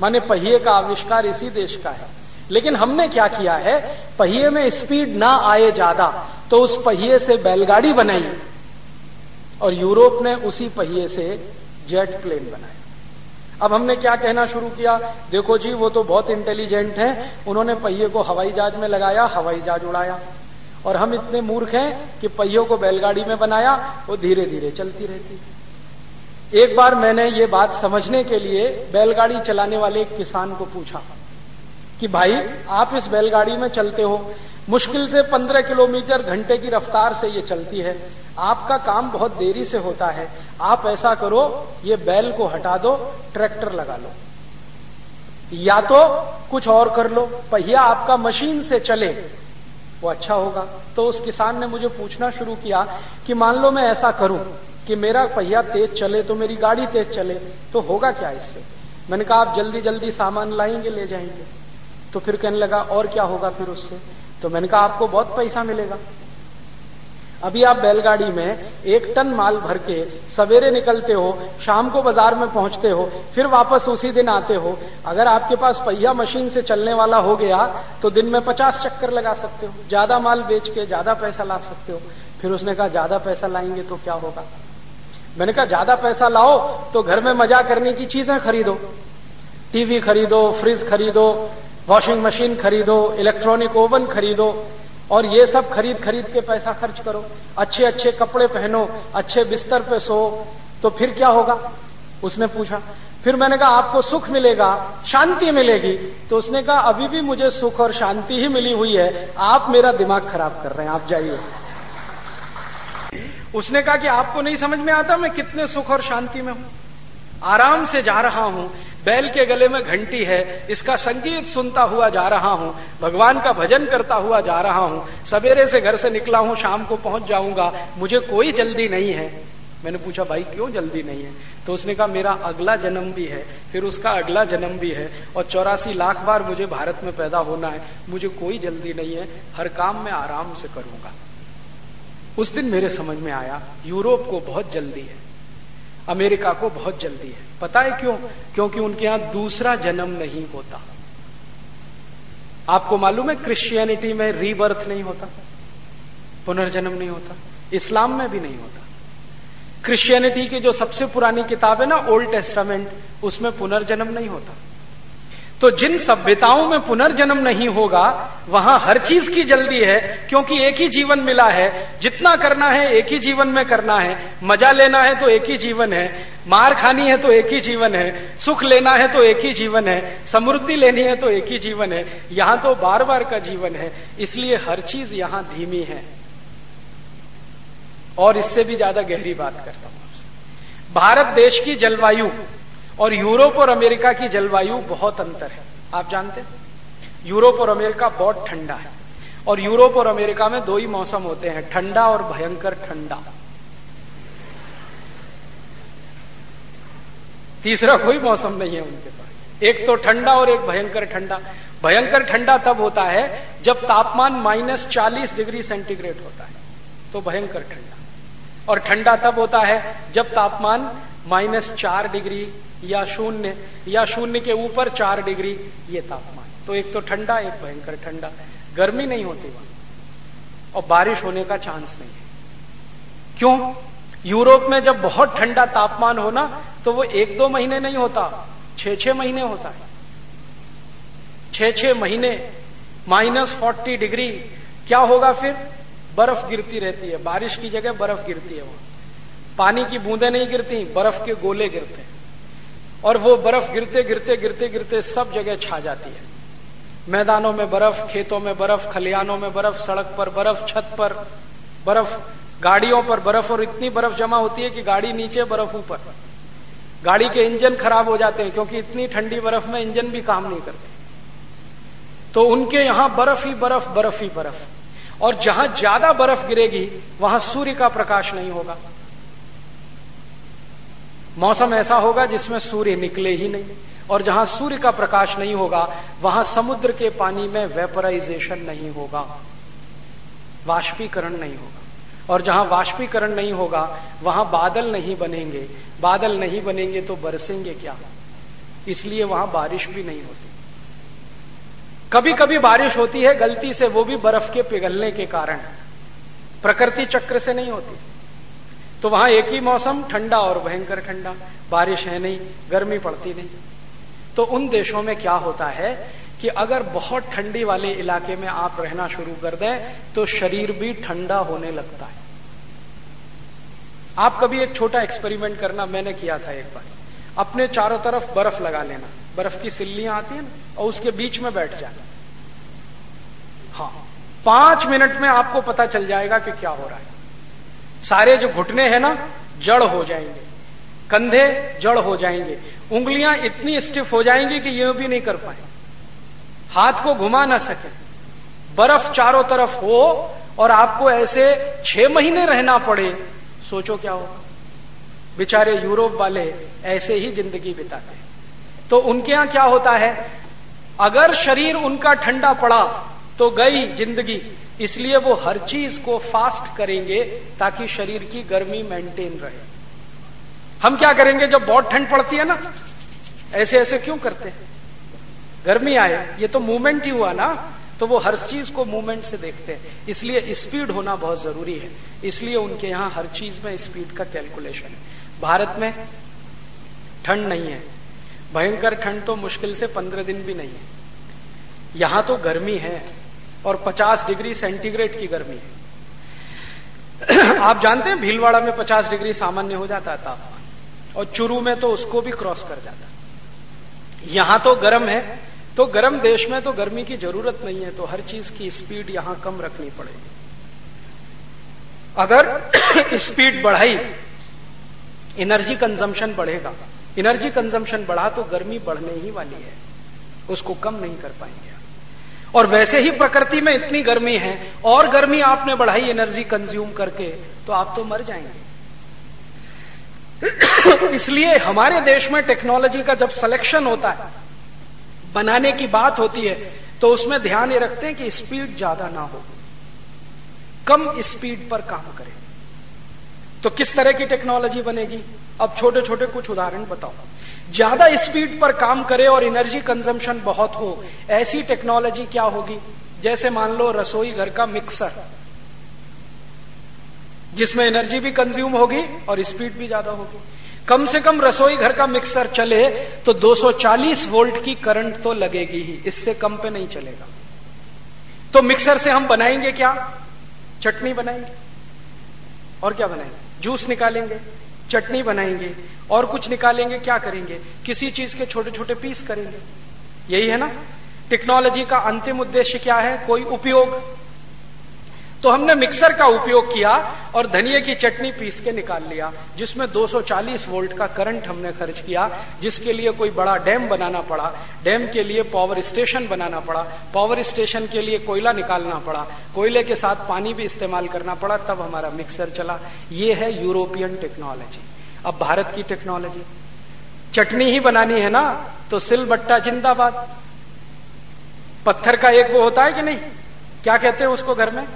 माने पहिए का आविष्कार इसी देश का है। लेकिन हमने क्या किया है? पहिए में स्पीड ना आए ज़्यादा तो उस पहिए से बैलगाड़ी बनाई और यूरोप ने उसी पहिए से जेट प्लेन बनाया। अब हमने क्या कहना शुरू किया? देखो जी, वो तो बहुत इंटेलिजेंट है। उन्होंने पहिए को हवाई जहाज़ में लगाया, हवाई जहाज़ उड़ाया। और हम इतने मूर्ख हैं कि पहियों को बैलगाड़ी में बनाया, वो धीरे धीरे चलती रहती एक बार मैंने ये बात समझने के लिए बैलगाड़ी चलाने वाले एक किसान को पूछा कि भाई, आप इस बैलगाड़ी में चलते हो? मुश्किल से पंद्रह किलोमीटर घंटे की रफ्तार से ये चलती है। आपका काम बहुत देरी से होता है। आप ऐसा करो, ये बैल को हटा दो, ट्रैक्टर लगा लो। या तो कुछ और कर लो। पहिया आपका मशीन से चले। वो अच्छा होगा। तो उस किसान ने मुझे पूछना शुरू किया कि मान लो मैं ऐसा करूँ कि मेरा पहिया तेज चले तो मेरी गाड़ी तेज चले तो होगा क्या इससे? मैंने कहा, आप जल्दी जल्दी सामान लाएँगे, ले जाएँगे। तो फिर कहने लगा, और क्या होगा फिर उससे? तो मैंने कहा, आपको बहुत पैसा मिलेगा। अभी आप बैलगाड़ी में एक टन माल भर के सवेरे निकलते हो, शाम को बाज़ार में पहुँचते हो, फिर वापस उसी दिन आते हो, अगर आपके पास पहिया मशीन से चलने वाला हो गया तो दिन में पचास चक्कर लगा सकते हो। ज़्यादा माल बेच के ज़्यादा पैसा ला सकते हो। फिर उसने कहा, ज़्यादा पैसा लाएँगे तो क्या होगा? मैंने कहा, ज़्यादा पैसा लाओ तो घर में मज़ा करने की चीज़ें खरीदो। टीवी खरीदो, फ्रिज खरीदो, वॉशिंग मशीन खरीदो, इलेक्ट्रॉनिक ओवन खरीदो और ये सब खरीद खरीद के पैसा खर्च करो। अच्छे अच्छे कपड़े पहनो, अच्छे बिस्तर पे सो तो फिर क्या होगा? उसने पूछा। फिर मैंने कहा, आपको सुख मिलेगा, शांति मिलेगी। तो उसने कहा, अभी भी मुझे सुख और शांति ही मिली हुई है। आप मेरा दिमाग खराब कर रहे हैं, आप जाइए। उसने कहा कि आपको नहीं समझ में आता मैं कितने सुख और शांति में हूँ। आराम से जा रहा हूँ। बैल के गले में घंटी है, इसका संगीत सुनता हुआ जा रहा हूँ, भगवान का भजन करता हुआ जा रहा हूँ, सवेरे से घर से निकला हूँ, शाम को पहुँच जाऊँगा, मुझे कोई जल्दी नहीं है। मैंने पूछा, भाई, क्यों जल्दी नहीं है? तो उसने कहा, मेरा अगला जन्म भी है, फिर उसका अगला जन्म भी है, और चौरासी लाख बार मुझे भारत में पैदा होना है, मुझे कोई जल्दी नहीं है, हर काम में आराम से करूँगा। उस दिन मेरे समझ में आया, यूरोप को बहुत जल्दी है अमेरिका को बहुत जल्दी है। पता है क्यों? क्योंकि उनके यहाँ दूसरा जन्म नहीं होता। आपको मालूम है क्रिश्चियनिटी में रीबर्थ नहीं होता? पुनर्जन्म नहीं होता? इस्लाम में भी नहीं होता। क्रिश्चियनिटी की जो सबसे पुरानी किताब है ना ओल्ड टेस्टामेंट उसमें पुनर्जन्म नहीं होता। तो जिन सभ्यताओं में पुनर्जन्म नहीं होगा, वहाँ हर चीज़ की जल्दी है, क्योंकि एक ही जीवन मिला है। जितना करना है, एक ही जीवन में करना है। मज़ा लेना है तो एक ही जीवन है। मार खानी है तो एक ही जीवन है। सुख लेना है तो एक ही जीवन है। समृद्धि लेनी है तो एक ही जीवन है। यहाँ तो बार बार का जीवन है। इसलिए हर चीज़ यहाँ धीमी है। और इससे भी ज़्यादा गहरी बात करता हूँ आपसे। भारत देश की जलवायु और यूरोप और अमेरिका की जलवायु बहुत अंतर है। आप जानते हैं? यूरोप और अमेरिका बहुत ठंडा है। और यूरोप और अमेरिका में दो ही मौसम होते हैं, ठंडा और भयंकर ठंडा। तीसरा कोई मौसम नहीं है उनके पास। एक तो ठंडा और एक भयंकर ठंडा। भयंकर ठंडा तब होता है जब तापमान माइनस चालीस डिग्री सेंटीग्रेड होता है तो भयंकर ठंडा। और ठंडा तब होता है जब तापमान माइनस चार डिग्री या शून्य या शून्य के ऊपर चार डिग्री, ये तापमान। तो एक तो ठंडा, एक भयंकर ठंडा। गर्मी नहीं होती वहाँ। और बारिश होने का चांस नहीं है। क्यों? यूरोप में जब बहुत ठंडा तापमान हो ना तो वो एक दो महीने नहीं होता छह छह महीने होता है। छह छह महीने, माइनस फोर्टी डिग्री, क्या होगा फिर? बर्फ़ गिरती रहती है। बारिश की जगह बर्फ़ गिरती है वहाँ। पानी की बूंदें नहीं गिरती, बर्फ़ के गोले गिरते हैं। और वो बर्फ़ गिरते गिरते गिरते गिरते सब जगह छा जाती है। मैदानों में बर्फ़, खेतों में बर्फ़, खलियानों में बर्फ़, सड़क पर बर्फ़, छत पर बर्फ़, गाड़ियों पर बर्फ़, और इतनी बर्फ़ जमा होती है कि गाड़ी नीचे, बर्फ़ ऊपर। गाड़ी के इंजन खराब हो जाते हैं, क्योंकि इतनी ठंडी बर्फ़ में इंजन भी काम नहीं करते। तो उनके यहाँ बर्फ़ ही बर्फ़ बर्फ़ ही बर्फ़। और जहाँ ज़्यादा बर्फ़ गिरेगी, वहाँ सूर्य का प्रकाश नहीं होगा। मौसम ऐसा होगा जिसमें सूर्य निकले ही नहीं और जहाँ सूर्य का प्रकाश नहीं होगा, वहाँ समुद्र के पानी में वेपराइजेशन नहीं होगा, वाष्पीकरण नहीं होगा। और जहाँ वाष्पीकरण नहीं होगा, वहाँ बादल नहीं बनेंगे। बादल नहीं बनेंगे तो बरसेंगे क्या? इसलिए वहाँ बारिश भी नहीं होती। कभी कभी बारिश होती है, गलती से वो भी बर्फ़ के पिघलने के कारण। प्रकृति चक्र से नहीं होती। तो वहाँ एक ही मौसम, ठंडा और भयंकर ठंडा। बारिश है नहीं, गर्मी पड़ती नहीं। तो उन देशों में क्या होता है कि अगर बहुत ठंडी वाले इलाके में आप रहना शुरू कर दें तो शरीर भी ठंडा होने लगता है। आप कभी एक छोटा एक्सपेरिमेंट करना, मैंने किया था एक बार। अपने चारों तरफ़ बर्फ़ लगा लेना। बर्फ़ की सिल्लियाँ आती है ना, और उसके बीच में बैठ जाना। हाँ पाँच मिनट में आपको पता चल जाएगा कि क्या हो रहा है। सारे जो घुटने हैं ना, जड़ हो जाएँगे। कंधे जड़ हो जाएँगे। उंगलियाँ इतनी स्टिफ हो जाएँगी कि ये भी नहीं कर पाए। हाथ को घुमा ना सके। बर्फ़ चारों तरफ़ हो और आपको ऐसे छह महीने रहना पड़े, सोचो क्या होगा। बेचारे यूरोप वाले ऐसे ही ज़िंदगी बिताते तो उनके यहाँ क्या होता है? अगर शरीर उनका ठंडा पड़ा तो गई ज़िंदगी। इसलिए वो हर चीज़ को फास्ट करेंगे ताकि शरीर की गर्मी मेंटेन रहे। हम क्या करेंगे जब बहुत ठंड पड़ती है ना? ऐसे ऐसे क्यों करते हैं? गर्मी आए, ये तो मूवमेंट ही हुआ ना तो वो हर चीज़ को मूवमेंट से देखते हैं। इसलिए स्पीड होना बहुत ज़रूरी है। इसलिए उनके यहाँ हर चीज़ में स्पीड का कैलकुलेशन है। भारत में ठंड नहीं है। भयंकर ठंड तो मुश्किल से पंद्रह दिन भी नहीं है। यहाँ तो गर्मी है। और 50 डिग्री सेंटीग्रेड की गर्मी है। <clears throat> आप जानते हैं, भीलवाड़ा में 50 डिग्री सामान्य हो जाता है तापमान, और चुरू में तो उसको भी क्रॉस कर जाता यहाँ तो गर्म है तो गर्म देश में तो गर्मी की ज़रूरत नहीं है तो हर चीज़ की स्पीड यहाँ कम रखनी पड़ेगी। अगर <clears throat> स्पीड बढ़ाई, एनर्जी कंजम्पशन बढ़ेगा। एनर्जी कंजम्पशन बढ़ा तो गर्मी बढ़ने ही वाली है, उसको कम नहीं कर पाएँगे। और वैसे ही प्रकृति में इतनी गर्मी है, और गर्मी आपने बढ़ाई एनर्जी कंज्यूम करके तो आप तो मर जाएँगे। <coughs> इसलिए हमारे देश में टेक्नोलॉजी का जब सिलेक्शन होता है, बनाने की बात होती है तो उसमें ध्यान ये रखते हैं कि स्पीड ज़्यादा ना हो। कम स्पीड पर काम करें। तो किस तरह की टेक्नोलॉजी बनेगी? अब छोटे छोटे कुछ उदाहरण बताओ। ज़्यादा स्पीड पर काम करे और एनर्जी कंजम्पशन बहुत हो, ऐसी टेक्नोलॉजी क्या होगी? जैसे मान लो रसोई घर का मिक्सर जिसमें एनर्जी भी कंज्यूम होगी और स्पीड भी ज़्यादा होगी। कम से कम रसोई घर का मिक्सर चले तो 240 वोल्ट की करंट तो लगेगी ही, इससे कम पे नहीं चलेगा। तो मिक्सर से हम बनाएँगे क्या? चटनी बनाएँगे। और क्या बनाएँगे? जूस निकालेंगे। चटनी बनाएँगे और कुछ निकालेंगे, क्या करेंगे? किसी चीज़ के छोटे छोटे पीस करेंगे। यही है ना? टेक्नोलॉजी का अंतिम उद्देश्य क्या है? कोई उपयोग। तो हमने मिक्सर का उपयोग किया और धनिया की चटनी पीस के निकाल लिया, जिसमें 240 वोल्ट का करंट हमने खर्च किया, जिसके लिए कोई बड़ा डैम बनाना पड़ा, डैम के लिए पावर स्टेशन बनाना पड़ा, पावर स्टेशन के लिए कोयला निकालना पड़ा, कोयले के साथ पानी भी इस्तेमाल करना पड़ा, तब हमारा मिक्सर चला। ये है यूरोपियन टेक्नोलॉजी। अब भारत की टेक्नोलॉजी। चटनी ही बनानी है ना तो सिल बट्टा जिंदाबाद। पत्थर का एक वो होता है कि नहीं? क्या कहते हैं उसको घर में?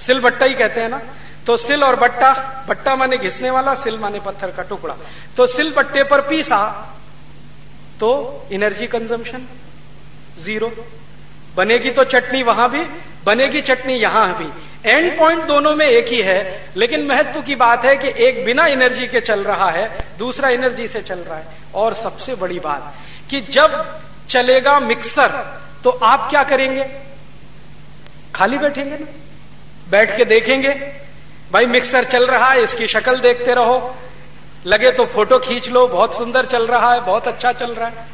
सिल बट्टा ही कहते हैं ना? तो सिल और बट्टा बट्टा माने घिसने वाला, सिल माने पत्थर का टुकड़ा। तो सिल बट्टे पर पीसा तो एनर्जी कंजम्पशन ज़ीरो बनेगी तो चटनी वहाँ भी, बनेगी चटनी यहाँ भी। एंड पॉइंट दोनों में एक ही है, लेकिन महत्व की बात है कि एक बिना एनर्जी के चल रहा है, दूसरा एनर्जी से चल रहा है। और सबसे बड़ी बात कि जब चलेगा मिक्सर तो आप क्या करेंगे? खाली बैठेंगे ना? बैठ के देखेंगे, भाई मिक्सर चल रहा है, इसकी शक्ल देखते रहो। लगे तो फ़ोटो खींच लो, बहुत सुंदर चल रहा है, बहुत अच्छा चल रहा है।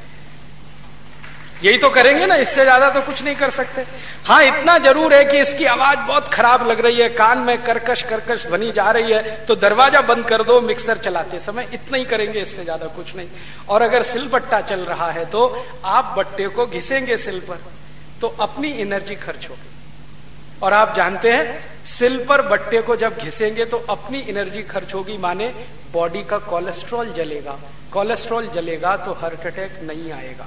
यही तो करेंगे ना, इससे ज़्यादा तो कुछ नहीं कर सकते। हाँ इतना ज़रूर है कि इसकी आवाज़ बहुत खराब लग रही है, कान में करकश करकश ध्वनि जा रही है तो दरवाज़ा बंद कर दो, मिक्सर चलाते समय। इतना ही करेंगे, इससे ज़्यादा कुछ नहीं। और अगर सिल बट्टा चल रहा है तो आप बट्टे को घिसेंगे सिल पर तो अपनी एनर्जी खर्च होगी। और आप जानते हैं सिल पर बट्टे को जब घिसेंगे तो अपनी एनर्जी खर्च होगी, माने बॉडी का कोलेस्ट्रॉल जलेगा। कोलेस्ट्रॉल जलेगा तो हार्ट अटैक नहीं आएगा।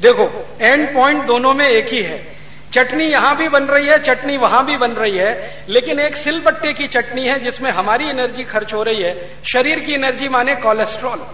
देखो, एंड पॉइंट दोनों में एक ही है। चटनी यहाँ भी बन रही है, चटनी वहाँ भी बन रही है, लेकिन एक सिल बट्टे की चटनी है जिसमें हमारी एनर्जी खर्च हो रही है। शरीर की एनर्जी माने कोलेस्ट्रॉल।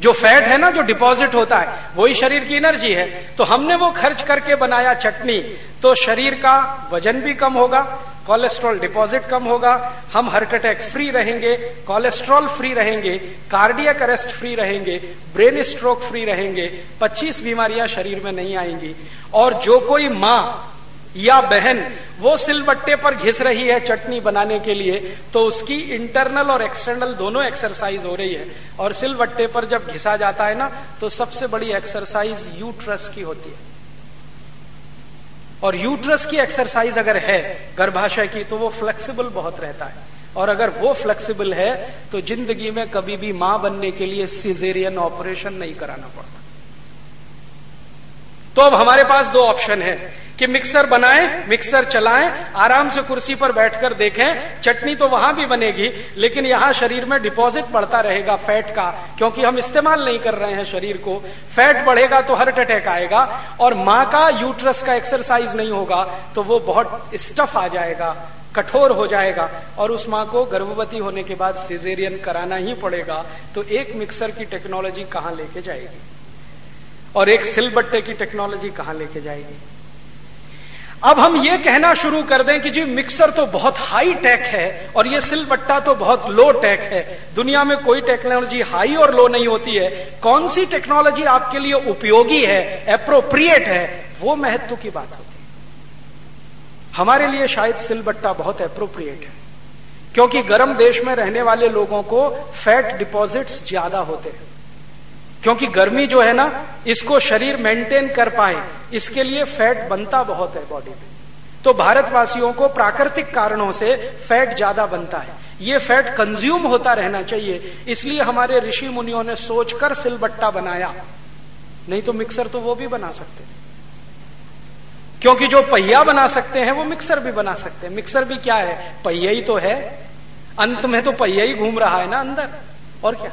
जो फैट है ना, जो डिपॉजिट होता है, वही शरीर की एनर्जी है। तो हमने वो खर्च करके बनाया चटनी तो शरीर का वज़न भी कम होगा, कोलेस्ट्रॉल डिपॉजिट कम होगा, हम हार्ट अटैक फ्री रहेंगे, कोलेस्ट्रॉल फ्री रहेंगे, कार्डियक अरेस्ट फ्री रहेंगे, ब्रेन स्ट्रोक फ्री रहेंगे 25 बीमारियाँ शरीर में नहीं आएँगी। और जो कोई माँ या बहन, वो सिलबट्टे पर घिस रही है चटनी बनाने के लिए तो उसकी इंटरनल और एक्सटर्नल दोनों एक्सरसाइज हो रही है। और सिलबट्टे पर जब घिसा जाता है ना तो सबसे बड़ी एक्सरसाइज यूट्रस की होती है। और यूट्रस की एक्सरसाइज अगर है, गर्भाशय की तो वो फ्लेक्सिबल बहुत रहता है। और अगर वो फ्लेक्सिबल है तो ज़िंदगी में कभी भी माँ बनने के लिए सिजेरियन ऑपरेशन नहीं कराना पड़ता। तो अब हमारे पास दो ऑप्शन है। कि मिक्सर बनाएँ, मिक्सर चलाएँ, आराम से कुर्सी पर बैठकर देखें, चटनी तो वहाँ भी बनेगी, लेकिन यहाँ शरीर में डिपॉजिट बढ़ता रहेगा फैट का, क्योंकि हम इस्तेमाल नहीं कर रहे हैं शरीर को। फैट बढ़ेगा तो हार्ट अटैक आएगा, और माँ का यूट्रस का एक्सरसाइज नहीं होगा तो वो बहुत स्टफ़ आ जाएगा, कठोर हो जाएगा, और उस माँ को गर्भवती होने के बाद सिजेरियन कराना ही पड़ेगा तो एक मिक्सर की टेक्नोलॉजी कहाँ लेके जाएगी? और एक सिलबट्टे की टेक्नोलॉजी कहाँ लेके जाएगी? अब हम ये कहना शुरू कर दें कि जी, मिक्सर तो बहुत हाई टेक है और ये सिलबट्टा तो बहुत लो टेक है। दुनिया में कोई टेक्नोलॉजी हाई और लो नहीं होती है। कौन सी टेक्नोलॉजी आपके लिए उपयोगी है अप्रोप्रिएट है, वो महत्व की बात होती है। हमारे लिए शायद सिलबट्टा बहुत अप्रोप्रिएट है। क्योंकि गर्म देश में रहने वाले लोगों को फैट डिपॉजिट्स ज़्यादा होते हैं। क्योंकि गर्मी जो है ना, इसको शरीर मेंटेन कर पाए, इसके लिए फैट बनता बहुत है बॉडी में तो भारतवासियों को प्राकृतिक कारणों से फैट ज़्यादा बनता है। ये फैट कंज्यूम होता रहना चाहिए। इसलिए हमारे ऋषि मुनियों ने सोचकर सिलबट्टा बनाया। नहीं तो मिक्सर तो वो भी बना सकते थे क्योंकि जो पहिया बना सकते हैं, वो मिक्सर भी बना सकते हैं। मिक्सर भी क्या है? पहिया ही तो है। अंत में तो पहिया ही घूम रहा है ना अंदर। और क्या?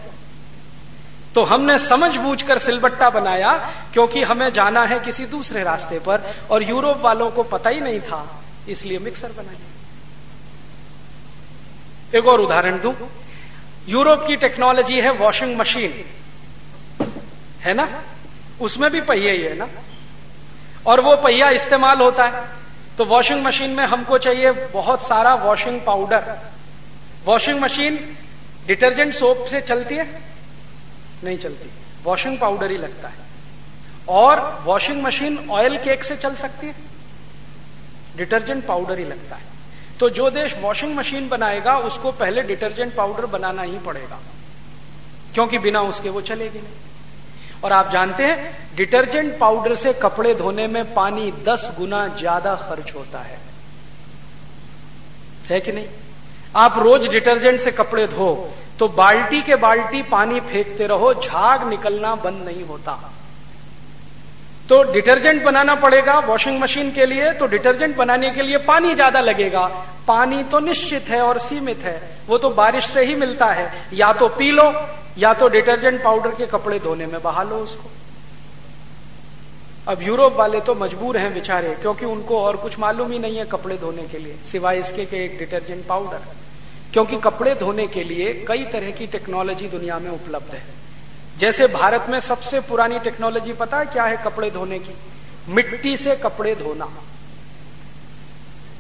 तो हमने समझ बूझकर सिलबट्टा बनाया, क्योंकि हमें जाना है किसी दूसरे रास्ते पर, और यूरोप वालों को पता ही नहीं था, इसलिए मिक्सर बनाया। एक और उदाहरण दू। यूरोप की टेक्नोलॉजी है वॉशिंग मशीन। है ना? उसमें भी पहिए ही है ना? और वो पहिया इस्तेमाल होता है। तो वॉशिंग मशीन में हमको चाहिए बहुत सारा washing powder. Washing machine detergent soap से चलती है। नहीं चलती। वॉशिंग पाउडर ही लगता है। और वॉशिंग मशीन ऑयल केक से चल सकती है। डिटर्जेंट पाउडर ही लगता है। तो जो देश वॉशिंग मशीन बनाएगा, उसको पहले डिटर्जेंट पाउडर बनाना ही पड़ेगा। क्योंकि बिना उसके वो चलेगी नहीं। और आप जानते हैं डिटर्जेंट पाउडर से कपड़े धोने में पानी दस गुना ज़्यादा खर्च होता है। है कि नहीं? आप रोज डिटर्जेंट से कपड़े धो तो बाल्टी के बाल्टी पानी फेंकते रहो, झाग निकलना बंद नहीं होता। तो डिटर्जेंट बनाना पड़ेगा वॉशिंग मशीन के लिए तो डिटर्जेंट बनाने के लिए पानी ज़्यादा लगेगा। पानी तो निश्चित है और सीमित है, वो तो बारिश से ही मिलता है। या तो पी लो, या तो डिटर्जेंट पाउडर के कपड़े धोने में बहा लो उसको। अब यूरोप वाले तो मजबूर हैं बेचारे, क्योंकि उनको और कुछ मालूम ही नहीं है कपड़े धोने के लिए, सिवाय इसके के एक डिटर्जेंट पाउडर। क्योंकि कपड़े धोने के लिए कई तरह की टेक्नोलॉजी दुनिया में उपलब्ध है। जैसे भारत में सबसे पुरानी टेक्नोलॉजी पता है क्या है कपड़े धोने की? मिट्टी से कपड़े धोना।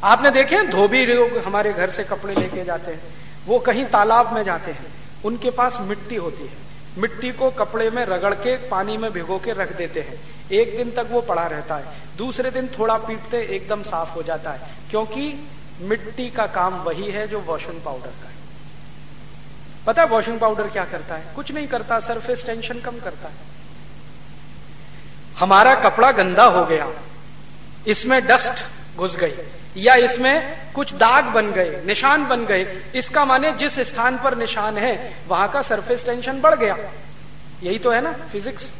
आपने देखे धोबी लोग हमारे घर से कपड़े लेके जाते हैं। वो कहीं तालाब में जाते हैं। उनके पास मिट्टी होती है। मिट्टी को कपड़े में रगड़ के, पानी में भिगो के रख देते हैं। एक दिन तक वो पड़ा रहता है। दूसरे दिन थोड़ा पीटते, एकदम साफ़ हो जाता है। क्योंकि मिट्टी का काम वही है जो वॉशिंग पाउडर का है। पता है वॉशिंग पाउडर क्या करता है? कुछ नहीं करता, सरफेस टेंशन कम करता है। हमारा कपड़ा गंदा हो गया, इसमें डस्ट घुस गई, या इसमें कुछ दाग बन गए, निशान बन गए, इसका माने जिस स्थान पर निशान है, वहाँ का सरफेस टेंशन बढ़ गया। यही तो है ना, फिजिक्स।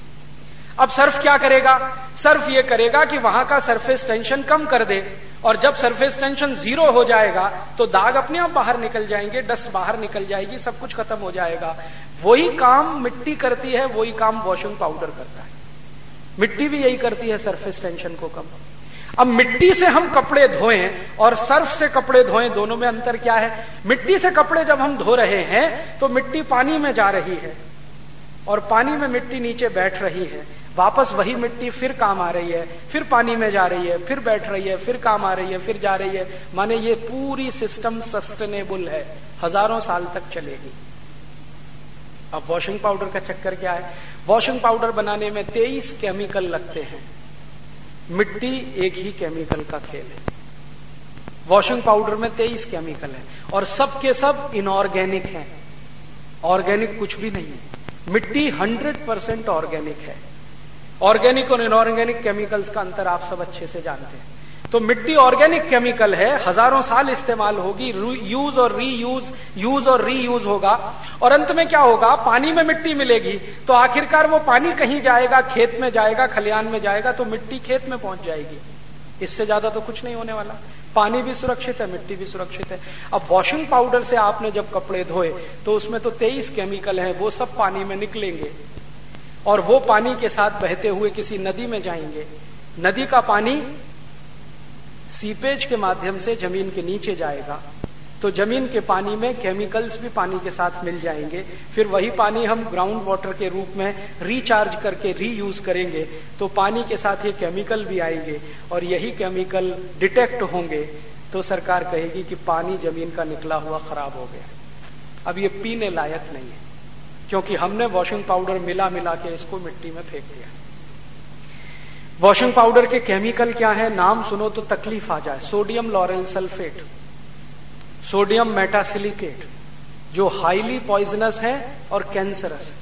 अब सर्फ क्या करेगा? सर्फ ये करेगा कि वहाँ का सरफेस टेंशन कम कर दे और जब सरफेस टेंशन ज़ीरो हो जाएगा तो दाग अपने आप बाहर निकल जाएँगे डस्ट बाहर निकल जाएगी, सब कुछ खत्म हो जाएगा। वही काम मिट्टी करती है, वही काम वॉशिंग पाउडर करता है। मिट्टी भी यही करती है सरफेस टेंशन को कम। अब मिट्टी से हम कपड़े धोएँ, और सर्फ से कपड़े धोएँ, दोनों में अंतर क्या है? मिट्टी से कपड़े जब हम धो रहे हैं तो मिट्टी पानी में जा रही है। और पानी में मिट्टी नीचे बैठ रही है। वापस वही मिट्टी फिर काम आ रही है। फिर पानी में जा रही है, फिर बैठ रही है, फिर काम आ रही है, फिर जा रही है। माने ये पूरी सिस्टम सस्टेनेबल है। हज़ारों साल तक चलेगी। अब वॉशिंग पाउडर का चक्कर क्या है? वॉशिंग पाउडर बनाने में तेईस केमिकल लगते हैं। मिट्टी एक ही केमिकल का खेल है। वॉशिंग पाउडर में तेईस केमिकल है। और सब के सब इनऑर्गेनिक हैं। ऑर्गेनिक कुछ भी नहीं है। मिट्टी हंड्रेड परसेंट ऑर्गेनिक है। ऑर्गेनिक और इनऑर्गेनिक केमिकल्स का अंतर आप सब अच्छे से जानते हैं। तो मिट्टी ऑर्गेनिक केमिकल है, हज़ारों साल इस्तेमाल होगी यूज़ और रीयूज यूज़ और रीयूज होगा। और अंत में क्या होगा, पानी में मिट्टी मिलेगी तो आखिरकार वो पानी कहीं जाएगा, खेत में जाएगा, खलियान में जाएगा तो मिट्टी खेत में पहुँच जाएगी। इससे ज़्यादा तो कुछ नहीं होने वाला। पानी भी सुरक्षित है, मिट्टी भी सुरक्षित है। अब वॉशिंग पाउडर से आपने जब कपड़े धोए तो उसमें तो तेईस केमिकल हैं, वो सब पानी में निकलेंगे। और वो पानी के साथ बहते हुए किसी नदी में जाएँगे। नदी का पानी सीपेज के माध्यम से ज़मीन के नीचे जाएगा। तो ज़मीन के पानी में केमिकल्स भी पानी के साथ मिल जाएँगे। फिर वही पानी हम ग्राउंड वाटर के रूप में रिचार्ज करके रीयूज करेंगे। तो पानी के साथ ये केमिकल भी आएँगे और यही केमिकल डिटेक्ट होंगे। तो सरकार कहेगी कि पानी ज़मीन का निकला हुआ खराब हो गया। अब ये पीने लायक नहीं है, क्योंकि हमने वॉशिंग पाउडर मिला मिला के इसको मिट्टी में फेंक दिया। वॉशिंग पाउडर के केमिकल क्या है? नाम सुनो तो तकलीफ़ आ जाए। Sodium lauryl sulphate sodium metasilicate, जो हाईली पॉइजनस है और कैंसरस है।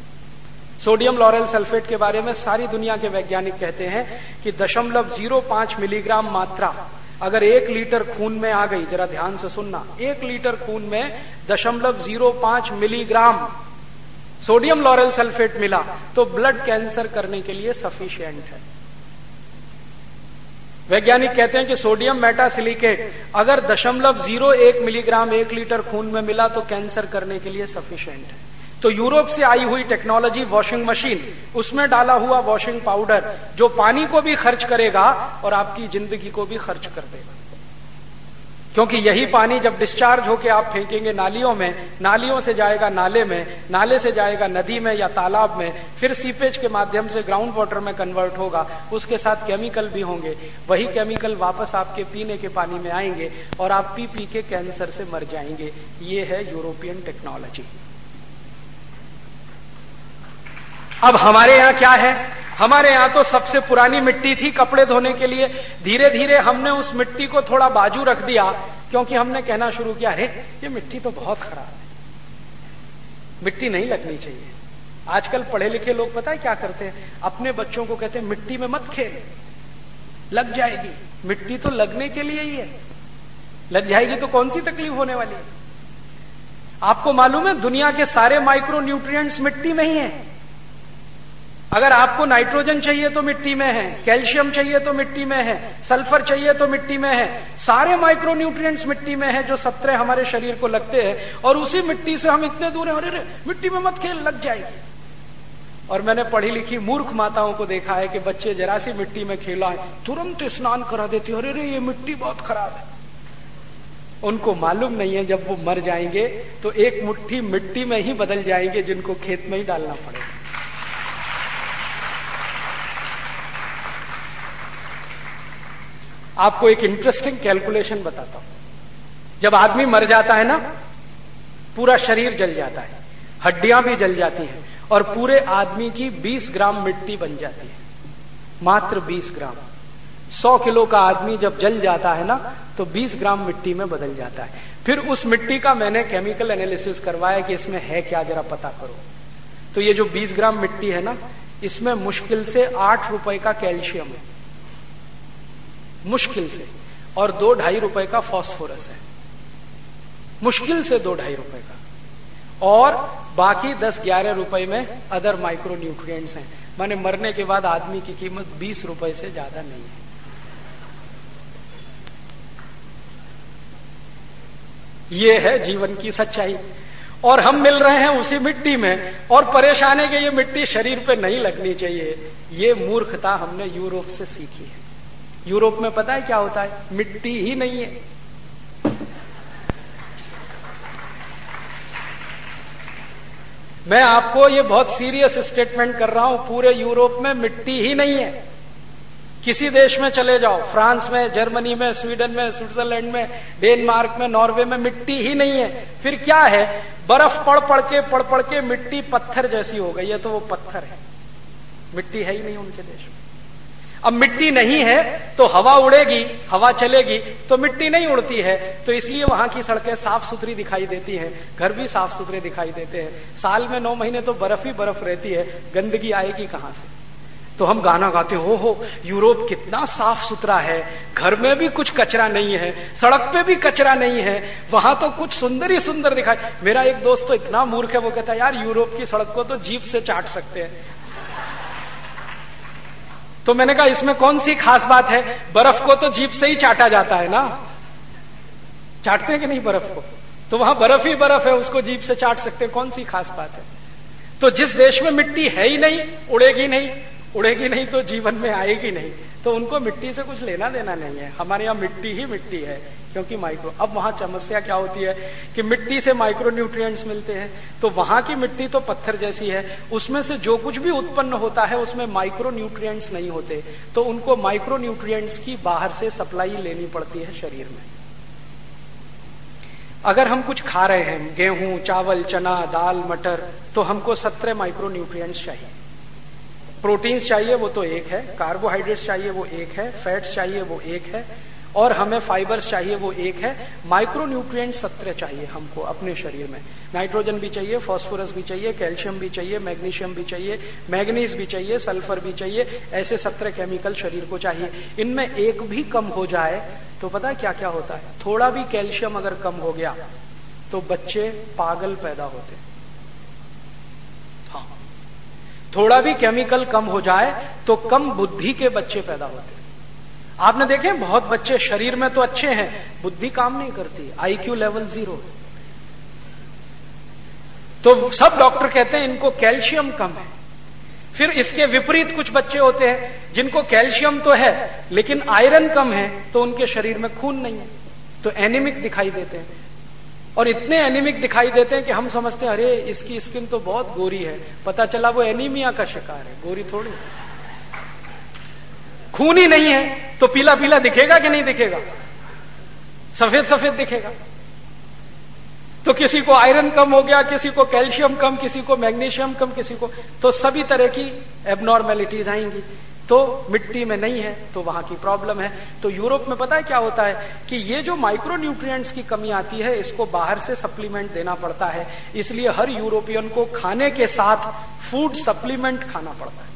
सोडियम लॉरेल सल्फेट के बारे में सारी दुनिया के वैज्ञानिक कहते हैं कि दशमलव ज़ीरो पाँच मिलीग्राम मात्रा अगर एक लीटर खून में आ गई, जरा ध्यान से सुनना, एक लीटर खून में दशमलव ज़ीरो पाँच मिलीग्राम सोडियम लॉरेल सल्फेट मिला तो ब्लड कैंसर करने के लिए सफिशियंट है। वैज्ञानिक कहते हैं कि सोडियम मेटासिलिकेट अगर दशमलव ज़ीरो एक मिलीग्राम एक लीटर खून में मिला तो कैंसर करने के लिए सफिशियंट है। तो यूरोप से आई हुई टेक्नोलॉजी वॉशिंग मशीन उसमें डाला हुआ वॉशिंग पाउडर जो पानी को भी खर्च करेगा और आपकी ज़िंदगी को भी खर्च कर देगा। क्योंकि यही पानी जब डिस्चार्ज होकर आप फेंकेंगे नालियों में, नालियों से जाएगा नाले में, नाले से जाएगा नदी में या तालाब में, फिर सीपेज के माध्यम से ग्राउंड वाटर में कन्वर्ट होगा, उसके साथ केमिकल भी होंगे। वही केमिकल वापस आपके पीने के पानी में आएँगे और आप पी पी के कैंसर से मर जाएँगे। ये है यूरोपियन टेक्नोलॉजी अब हमारे यहाँ क्या है? हमारे यहाँ तो सबसे पुरानी मिट्टी थी कपड़े धोने के लिए। धीरे धीरे हमने उस मिट्टी को थोड़ा बाजू रख दिया, क्योंकि हमने कहना शुरू किया, अरे, ये मिट्टी तो बहुत खराब है। मिट्टी नहीं लगनी चाहिए। आजकल पढ़े लिखे लोग पता है क्या करते हैं? अपने बच्चों को कहते हैं, मिट्टी में मत खेल। लग जाएगी। मिट्टी तो लगने के लिए ही है। लग जाएगी तो कौन सी तकलीफ़ होने वाली है? आपको मालूम है, दुनिया के सारे माइक्रो न्यूट्रिएंट्स मिट्टी में ही है। अगर आपको नाइट्रोजन चाहिए तो मिट्टी में है, कैल्शियम चाहिए तो मिट्टी में है, सल्फ़र चाहिए तो मिट्टी में है, सारे माइक्रो न्यूट्रिएंट्स मिट्टी में है जो सत्रह हमारे शरीर को लगते हैं और उसी मिट्टी से हम इतने दूर हैं अरे, मिट्टी में मत खेल, लग जाएगी। और मैंने पढ़ी लिखी मूर्ख माताओं को देखा है कि बच्चे जरा सी मिट्टी में खेला है तुरंत स्नान करा देती अरे रे ये मिट्टी बहुत खराब है। उनको मालूम नहीं है, जब वो मर जाएँगे तो एक मुट्ठी मिट्टी में ही बदल जाएँगे जिनको खेत में ही डालना पड़ेगा। आपको एक इंटरेस्टिंग कैलकुलेशन बताता हूँ। जब आदमी मर जाता है ना, पूरा शरीर जल जाता है, हड्डियाँ भी जल जाती हैं और पूरे आदमी की 20 ग्राम मिट्टी बन जाती है, मात्र 20 ग्राम। 100 किलो का आदमी जब जल जाता है ना तो 20 ग्राम मिट्टी में बदल जाता है। फिर उस मिट्टी का मैंने केमिकल एनालिसिस करवाया कि इसमें है क्या, जरा पता करो। तो ये जो 20 ग्राम मिट्टी है ना, इसमें मुश्किल से आठ रुपए का कैल्शियम है। मुश्किल से, और दो ढाई रुपए का फॉस्फोरस है। मुश्किल से दो ढाई रुपए का। और बाकी दस ग्यारह रुपए में अदर माइक्रो न्यूट्रिएंट्स हैं। माने मरने के बाद आदमी की कीमत बीस रुपए से ज़्यादा नहीं है। ये है जीवन की सच्चाई। और हम मिल रहे हैं उसी मिट्टी में, और परेशान है कि ये मिट्टी शरीर पे नहीं लगनी चाहिए। ये मूर्खता हमने यूरोप से सीखी है। यूरोप में पता है क्या होता है? मिट्टी ही नहीं है। मैं आपको ये बहुत सीरियस स्टेटमेंट कर रहा हूँ, पूरे यूरोप में मिट्टी ही नहीं है। किसी देश में चले जाओ, फ्रांस में, जर्मनी में, स्वीडन में, स्विट्जरलैंड में, डेनमार्क में, नॉर्वे में मिट्टी ही नहीं है। फिर क्या है? बर्फ़ पड़ पड़ के, पड़ पड़ के मिट्टी पत्थर जैसी हो गई है तो वो पत्थर है। मिट्टी है ही नहीं उनके देश में। अब मिट्टी नहीं है तो हवा उड़ेगी, हवा चलेगी तो मिट्टी नहीं उड़ती है। तो इसलिए वहाँ की सड़कें साफ़ सुथरी दिखाई देती हैं, घर भी साफ़ सुथरे दिखाई देते हैं। साल में नौ महीने तो बर्फ़ ही बर्फ़ रहती है, गंदगी आएगी कहाँ से? तो हम गाना गाते हो हो यूरोप कितना साफ़ सुथरा है, घर में भी कुछ कचरा नहीं है, सड़क पे भी कचरा नहीं है, वहाँ तो कुछ सुंदर ही सुंदर दिखाई। मेरा एक दोस्त तो इतना मूर्ख है, वो कहता है, यार, यूरोप की सड़क को तो जीप से चाट सकते हैं। तो मैंने कहा, इसमें कौन सी खास बात है? बर्फ़ को तो जीप से ही चाटा जाता है ना? चाटते हैं कि नहीं बर्फ़ को? तो वहाँ बर्फ़ ही बर्फ़ है, उसको जीप से चाट सकते हैं, कौन सी खास बात है? तो जिस देश में मिट्टी है ही नहीं, उड़ेगी नहीं उड़ेगी नहीं तो जीवन में आएगी नहीं। तो उनको मिट्टी से कुछ लेना देना नहीं है। हमारे यहाँ मिट्टी ही मिट्टी है, क्योंकि माइक्रो अब वहाँ समस्या क्या होती है कि मिट्टी से माइक्रो न्यूट्रिएंट्स मिलते हैं तो वहाँ की मिट्टी तो पत्थर जैसी है, उसमें से जो कुछ भी उत्पन्न होता है, उसमें माइक्रो न्यूट्रिएंट्स नहीं होते। तो उनको माइक्रो न्यूट्रिएंट्स की बाहर से सप्लाई लेनी पड़ती है शरीर में। अगर हम कुछ खा रहे हैं, गेहूँ, चावल, चना, दाल, मटर तो हमको सत्रह माइक्रो न्यूट्रिएंट्स चाहिए। प्रोटीन्स चाहिए वो तो एक है, कार्बोहाइड्रेट्स चाहिए वो एक है, फैट्स चाहिए वो एक है, और हमें फाइबर्स चाहिए वो एक है माइक्रो न्यूट्रिएंट सत्रह चाहिए हमको अपने शरीर में। नाइट्रोजन भी चाहिए, फॉस्फोरस भी चाहिए, कैल्शियम भी चाहिए, मैग्नीशियम भी चाहिए, मैग्नीज भी चाहिए, सल्फ़र भी चाहिए, ऐसे सत्रह केमिकल शरीर को चाहिए। इनमें एक भी कम हो जाए तो पता है क्या क्या होता है? थोड़ा भी कैल्शियम अगर कम हो गया तो बच्चे पागल पैदा होते हाँ। थोड़ा भी केमिकल कम हो जाए तो कम बुद्धि के बच्चे पैदा होते आपने देखे, बहुत बच्चे शरीर में तो अच्छे हैं, बुद्धि काम नहीं करती आईक्यू लेवल ज़ीरो तो सब डॉक्टर कहते हैं, इनको कैल्शियम कम है। फिर इसके विपरीत कुछ बच्चे होते हैं, जिनको कैल्शियम तो है, लेकिन आयरन कम है तो उनके शरीर में खून नहीं है। तो एनिमिक दिखाई देते हैं। और इतने एनीमिक दिखाई देते हैं कि हम समझते हैं, अरे, इसकी स्किन तो बहुत गोरी है। पता चला वो एनीमिया का शिकार है। गोरी थोड़ी खून ही नहीं है तो पीला पीला दिखेगा कि नहीं दिखेगा? सफ़ेद सफ़ेद दिखेगा। तो किसी को आयरन कम हो गया, किसी को कैल्शियम कम, किसी को मैग्नीशियम कम, किसी को तो सभी तरह की एबनॉर्मेलिटीज आएँगी। तो मिट्टी में नहीं है तो वहाँ की प्रॉब्लम है। तो यूरोप में पता है क्या होता है कि ये जो माइक्रो न्यूट्रिएंट्स की कमी आती है, इसको बाहर से सप्लीमेंट देना पड़ता है। इसलिए हर यूरोपियन को खाने के साथ फ़ूड सप्लीमेंट खाना पड़ता है।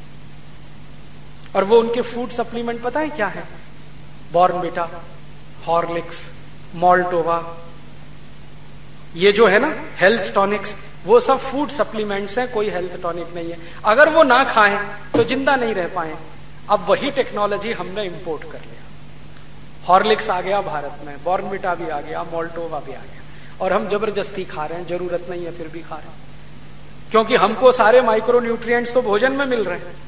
और वो उनके फ़ूड सप्लीमेंट पता है क्या है? बॉर्नबिटा हॉर्लिक्स मॉल्टोवा ये जो है ना हेल्थ टॉनिक्स वो सब फ़ूड सप्लीमेंट्स हैं, कोई हेल्थ टॉनिक नहीं है। अगर वो ना खाएँ तो ज़िंदा नहीं रह पाए। अब वही टेक्नोलॉजी हमने इंपोर्ट कर लिया। हॉर्लिक्स आ गया भारत में बॉर्नविटा भी आ गया मोल्टोवा भी आ गया। और हम ज़बरदस्ती खा रहे हैं, ज़रूरत नहीं है फिर भी खा रहे हैं। क्योंकि हमको सारे माइक्रो न्यूट्रिएंट्स तो भोजन में मिल रहे हैं।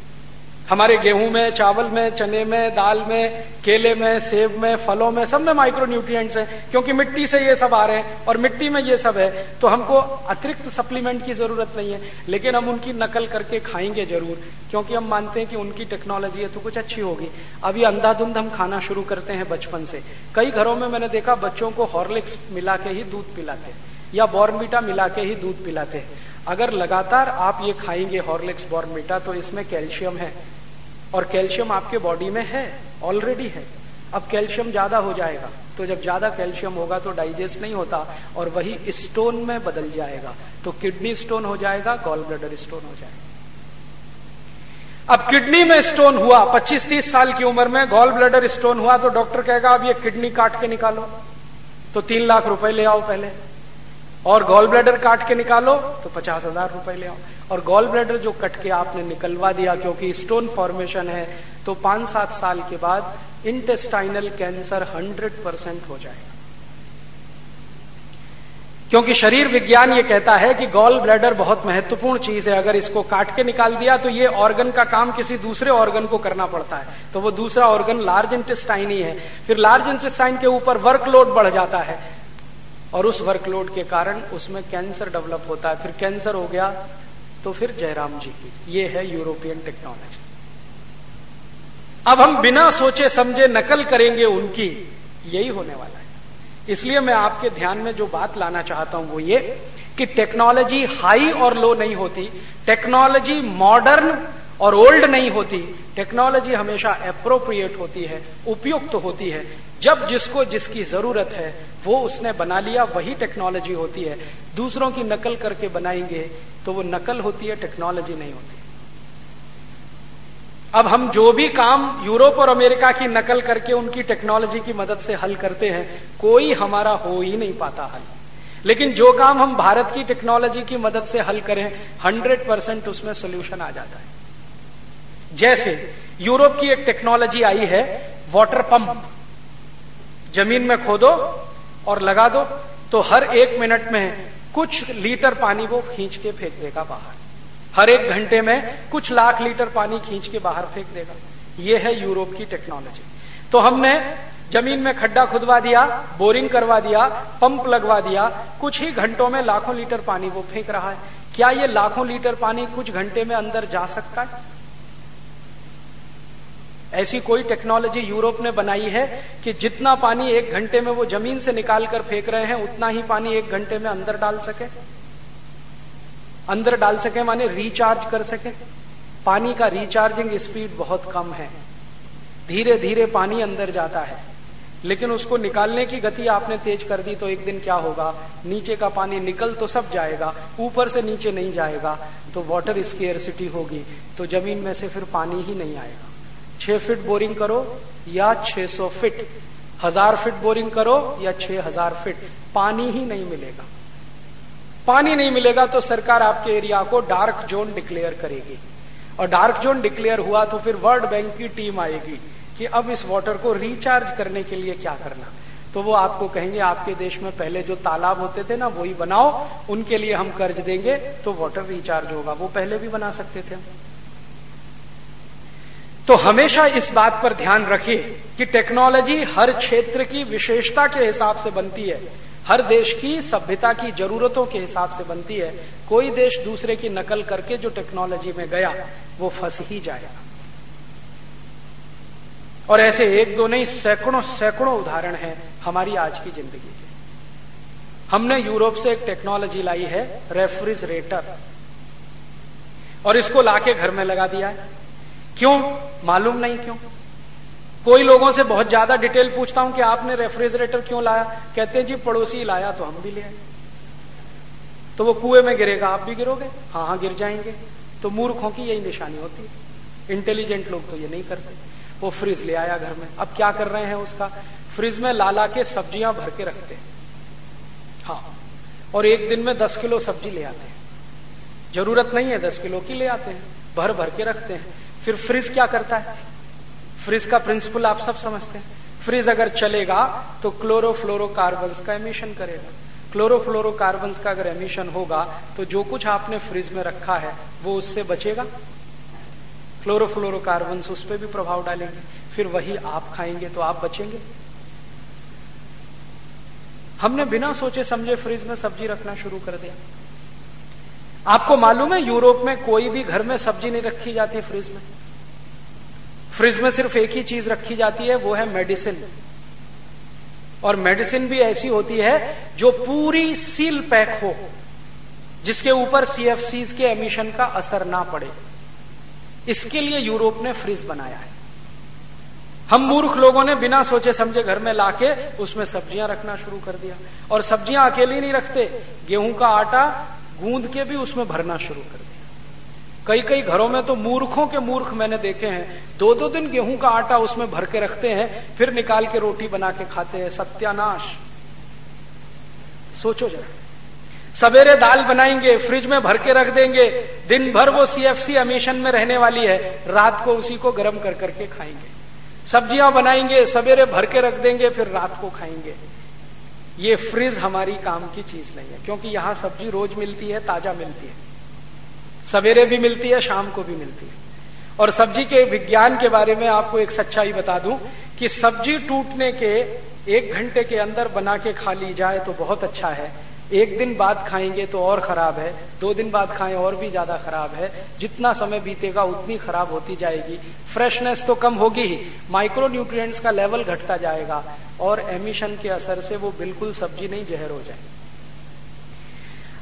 हमारे गेहूँ में, चावल में, चने में, दाल में, केले में, सेब में, फलों में, सब में माइक्रो न्यूट्रिएंट्स हैं, क्योंकि मिट्टी से ये सब आ रहे हैं और मिट्टी में ये सब है तो हमको अतिरिक्त सप्लीमेंट की ज़रूरत नहीं है, लेकिन हम उनकी नकल करके खाएँगे ज़रूर, क्योंकि हम मानते हैं कि उनकी टेक्नोलॉजी है तो कुछ अच्छी होगी। अभी अंधाधुंध हम खाना शुरू करते हैं बचपन से। कई घरों में मैंने देखा बच्चों को हॉर्लिक्स मिला के ही दूध पिलाते हैं, या बॉर्नमीटा मिला के ही दूध पिलाते हैं। अगर लगातार आप ये खाएँगे हॉर्लिक्स बॉर्नमीटा तो इसमें कैल्शियम है। और कैल्शियम आपके बॉडी में है ऑलरेडी है। अब कैल्शियम ज़्यादा हो जाएगा तो जब ज़्यादा कैल्शियम होगा तो डाइजेस्ट नहीं होता और वही स्टोन में बदल जाएगा। तो किडनी स्टोन हो जाएगा गॉल ब्लडर स्टोन हो जाएगा। अब किडनी में स्टोन हुआ 25-30 साल की उम्र में गॉल ब्लडर स्टोन हुआ तो डॉक्टर कहेगा, अब ये किडनी काट के निकालो। तो तीन लाख रुपए ले आओ पहले। और गॉल ब्लैडर काट के निकालो तो पचास हज़ार रुपए ले आओ। और गॉल ब्लैडर जो कट के आपने निकलवा दिया, क्योंकि स्टोन फॉर्मेशन है तो पाँच सात साल के बाद इंटेस्टाइनल कैंसर हंड्रेड परसेंट हो जाएगा। क्योंकि शरीर विज्ञान ये कहता है कि गॉल ब्लैडर बहुत महत्वपूर्ण चीज़ है। अगर इसको काट के निकाल दिया तो ये ऑर्गन का काम किसी दूसरे ऑर्गन को करना पड़ता है। तो वो दूसरा ऑर्गन लार्ज इंटेस्टाइन ही है। फिर लार्ज इंटेस्टाइन के ऊपर वर्कलोड बढ़ जाता है। और उस वर्कलोड के कारण उसमें कैंसर डेवलप होता है। फिर कैंसर हो गया तो फिर जयराम जी की। ये है यूरोपियन टेक्नोलॉजी अब हम बिना सोचे, समझे, नकल करेंगे उनकी, यही होने वाला है। इसलिए मैं आपके ध्यान में जो बात लाना चाहता हूँ वो ये कि टेक्नोलॉजी हाई और लो नहीं होती। टेक्नोलॉजी मॉडर्न और ओल्ड नहीं होती। टेक्नोलॉजी हमेशा अप्रोप्रिएट होती है, उपयुक्त तो होती है। जब जिसको जिसकी ज़रूरत है, वो उसने बना लिया, वही टेक्नोलॉजी होती है। दूसरों की नकल करके बनाएँगे तो वो नकल होती है टेक्नोलॉजी नहीं होती। अब हम जो भी काम यूरोप और अमेरिका की नकल करके उनकी टेक्नोलॉजी की मदद से हल करते हैं, कोई हमारा हो ही नहीं पाता हल। लेकिन जो काम हम भारत की टेक्नोलॉजी की मदद से हल करें हंड्रेड परसेंट उसमें सोल्यूशन आ जाता है। जैसे, यूरोप की एक टेक्नोलॉजी आई है वाटर पंप ज़मीन में खोदो और लगा दो तो हर एक मिनट में कुछ लीटर पानी वो खींच के फेंक देगा बाहर। हर एक घंटे में कुछ लाख लीटर पानी खींच के बाहर फेंक देगा। ये है यूरोप की टेक्नोलॉजी। तो हमने ज़मीन में खड्डा खुदवा दिया, बोरिंग करवा दिया, पंप लगवा दिया, कुछ ही घंटों में लाखों लीटर पानी वो फेंक रहा है। क्या ये लाखों लीटर पानी कुछ घंटे में अंदर जा सकता है? ऐसी कोई टेक्नोलॉजी यूरोप ने बनाई है कि जितना पानी एक घंटे में वो ज़मीन से निकाल कर फेंक रहे हैं, उतना ही पानी एक घंटे में अंदर डाल सके। अंदर डाल सके माने रिचार्ज कर सके। पानी का रिचार्जिंग स्पीड बहुत कम है। धीरे धीरे पानी अंदर जाता है। लेकिन उसको निकालने की गति आपने तेज कर दी तो एक दिन क्या होगा? नीचे का पानी निकल तो सब जाएगा, ऊपर से नीचे नहीं जाएगा तो वाटर स्केयर होगी तो ज़मीन में से फिर पानी ही नहीं आएगा। छह फीट बोरिंग करो या 600 फीट। हज़ार फीट बोरिंग करो या 6000 फीट। पानी ही नहीं मिलेगा। पानी नहीं मिलेगा तो सरकार आपके एरिया को डार्क जोन डिक्लेयर करेगी। और डार्क जोन डिक्लेयर हुआ तो फिर वर्ल्ड बैंक की टीम आएगी कि अब इस वाटर को रिचार्ज करने के लिए क्या करना। तो वो आपको कहेंगे, आपके देश में पहले जो तालाब होते थे ना, वही बनाओ, उनके लिए हम कर्ज देंगे तो वाटर रिचार्ज होगा। वो पहले भी बना सकते थे। तो हमेशा इस बात पर ध्यान रखिए कि टेक्नोलॉजी हर क्षेत्र की विशेषता के हिसाब से बनती है। हर देश की सभ्यता की जरूरतों के हिसाब से बनती है। कोई देश दूसरे की नकल करके जो टेक्नोलॉजी में गया, वो फंस ही जाएगा। और ऐसे एक दो नहीं, सैकड़ों सैकड़ों उदाहरण हैं हमारी आज की ज़िंदगी के। हमने यूरोप से एक टेक्नोलॉजी लाई है, रेफ्रिजरेटर। और इसको लाके घर में लगा दिया है। क्यों? मालूम नहीं क्यों? कोई लोगों से बहुत ज़्यादा डिटेल पूछता हूँ कि आपने रेफ्रिजरेटर क्यों लाया? कहते हैं, जी, पड़ोसी लाया तो हम भी ले तो वो कुएँ में गिरेगा, आप भी गिरोगे? हाँ हाँ गिर जाएँगे। तो मूर्खों की यही निशानी होती है। इंटेलिजेंट लोग तो ये नहीं करते। वो फ्रिज ले आया घर में। अब क्या कर रहे हैं उसका? फ्रिज में लाला के सब्ज़ियाँ भर के रखते हैं। हाँ। और एक दिन में दस किलो सब्ज़ी ले आते हैं। ज़रूरत नहीं है दस किलो की ले आते हैं। भर भर के रखते हैं। फिर फ्रिज क्या करता है? फ्रिज का प्रिंसिपल आप सब समझते हैं। फ्रिज अगर चलेगा तो क्लोरोफ्लोरोकार्बन का एमिशन करेगा। क्लोरोफ्लोरोकार्बन का अगर एमिशन होगा तो जो कुछ आपने फ्रिज में रखा है, वो उससे बचेगा। क्लोरोफ्लोरोकार्बन उस पर भी प्रभाव डालेंगे। फिर वही आप खाएँगे तो आप बचेंगे। हमने बिना सोचे समझे फ्रिज में सब्ज़ी रखना शुरू कर दिया। आपको मालूम है, यूरोप में कोई भी घर में सब्ज़ी नहीं रखी जाती फ्रिज में। फ्रिज में सिर्फ़ एक ही चीज़ रखी जाती है, वो है मेडिसिन। और मेडिसिन भी ऐसी होती है जो पूरी सील पैक हो, जिसके ऊपर सीएफसीज के एमिशन का असर ना पड़े। इसके लिए यूरोप ने फ्रिज बनाया है। हम मूर्ख लोगों ने बिना सोचे समझे घर में लाके उसमें सब्ज़ियाँ रखना शुरू कर दिया। और सब्ज़ियाँ अकेली नहीं रखते। गेहूँ का आटा गूंद के भी उसमें भरना शुरू कर दिया। कई कई घरों में तो मूर्खों के मूर्ख मैंने देखे हैं। दो दो दिन गेहूँ का आटा उसमें भर के रखते हैं, फिर निकाल के रोटी बना के खाते हैं। सत्यानाश। सोचो जरा। सवेरे दाल बनाएँगे, फ्रिज में भर के रख देंगे। दिन भर वो सीएफसी अमीशन में रहने वाली है। रात को उसी को गर्म कर करके खाएँगे। सब्ज़ियाँ बनाएँगे, सवेरे भर के रख देंगे, फिर रात को खाएँगे। ये फ्रिज हमारी काम की चीज़ नहीं है, क्योंकि यहाँ सब्ज़ी रोज मिलती है, ताज़ा मिलती है। सवेरे भी मिलती है, शाम को भी मिलती है। और सब्ज़ी के विज्ञान के बारे में आपको एक सच्चाई बता दूँ कि सब्ज़ी टूटने के एक घंटे के अंदर बना के खा ली जाए तो बहुत अच्छा है एक दिन बाद खाएँगे तो और खराब है, दो दिन बाद खाएँ और भी ज़्यादा खराब है, जितना समय बीतेगा उतनी खराब होती जाएगी। फ्रेशनेस तो कम होगी ही माइक्रो न्यूट्रिएंट्स का लेवल घटता जाएगा और एमिशन के असर से वो बिल्कुल सब्ज़ी नहीं जहर हो जाए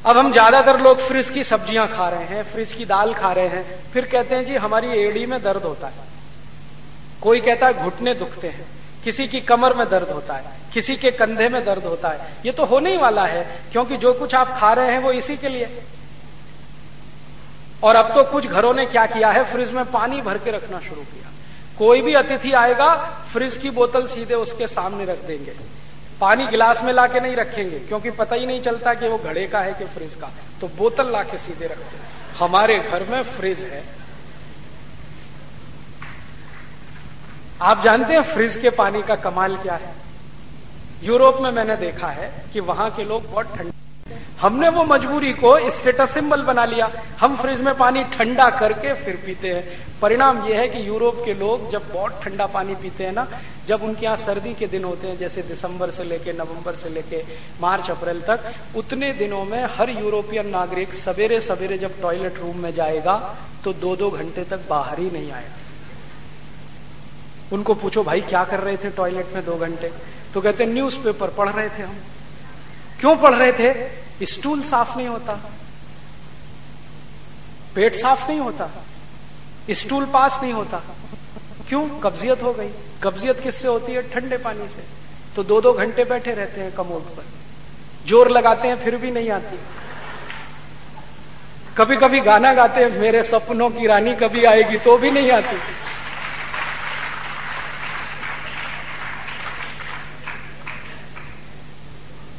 अब हम ज़्यादातर लोग फ्रिज की सब्ज़ियाँ खा रहे हैं, फ्रिज की दाल खा रहे हैं, फिर कहते हैं, जी, हमारी एड़ी में दर्द होता है। कोई कहता है, घुटने दुखते हैं। किसी की कमर में दर्द होता है, किसी के कंधे में दर्द होता है। ये तो होने ही वाला है, क्योंकि जो कुछ आप खा रहे हैं वो इसी के लिए। और अब तो कुछ घरों ने क्या किया है, फ्रिज में पानी भर के रखना शुरू किया। कोई भी अतिथि आएगा, फ्रिज की बोतल सीधे उसके सामने रख देंगे। पानी गिलास में लाके नहीं रखेंगे, क्योंकि पता ही नहीं चलता कि वो घड़े का है कि फ्रिज का। तो बोतल लाके सीधे रखते हैं हमारे घर में फ्रिज है आप जानते हैं फ्रिज के पानी का कमाल क्या है? यूरोप में मैंने देखा है कि वहाँ के लोग बहुत ठंडे हमने वो मजबूरी को स्टेटस सिंबल बना लिया। हम फ्रिज में पानी ठंडा करके फिर पीते हैं। परिणाम यह है कि यूरोप के लोग जब बहुत ठंडा पानी पीते हैं ना, जब उनके यहाँ सर्दी के दिन होते हैं, जैसे दिसंबर से लेके नवंबर से लेके मार्च, अप्रैल तक, उतने दिनों में हर यूरोपियन नागरिक सवेरे सवेरे जब टॉयलेट रूम में जाएगा तो दो दो घंटे तक बाहर ही नहीं आएगा। उनको पूछो, भाई, क्या कर रहे थे टॉयलेट में दो घंटे? तो कहते न्यूज़पेपर पढ़ रहे थे हम. क्यों पढ़ रहे थे? स्टूल साफ़ नहीं होता। पेट साफ़ नहीं होता। स्टूल पास नहीं होता। क्यों? कब्जियत हो गई। कब्जियत किससे होती है? ठंडे पानी से। तो दो दो घंटे बैठे रहते हैं कमोड पर। ज़ोर लगाते हैं, फिर भी नहीं आती। कभी कभी गाना गाते हैं, मेरे सपनों की रानी कभी आएगी तो भी नहीं आती।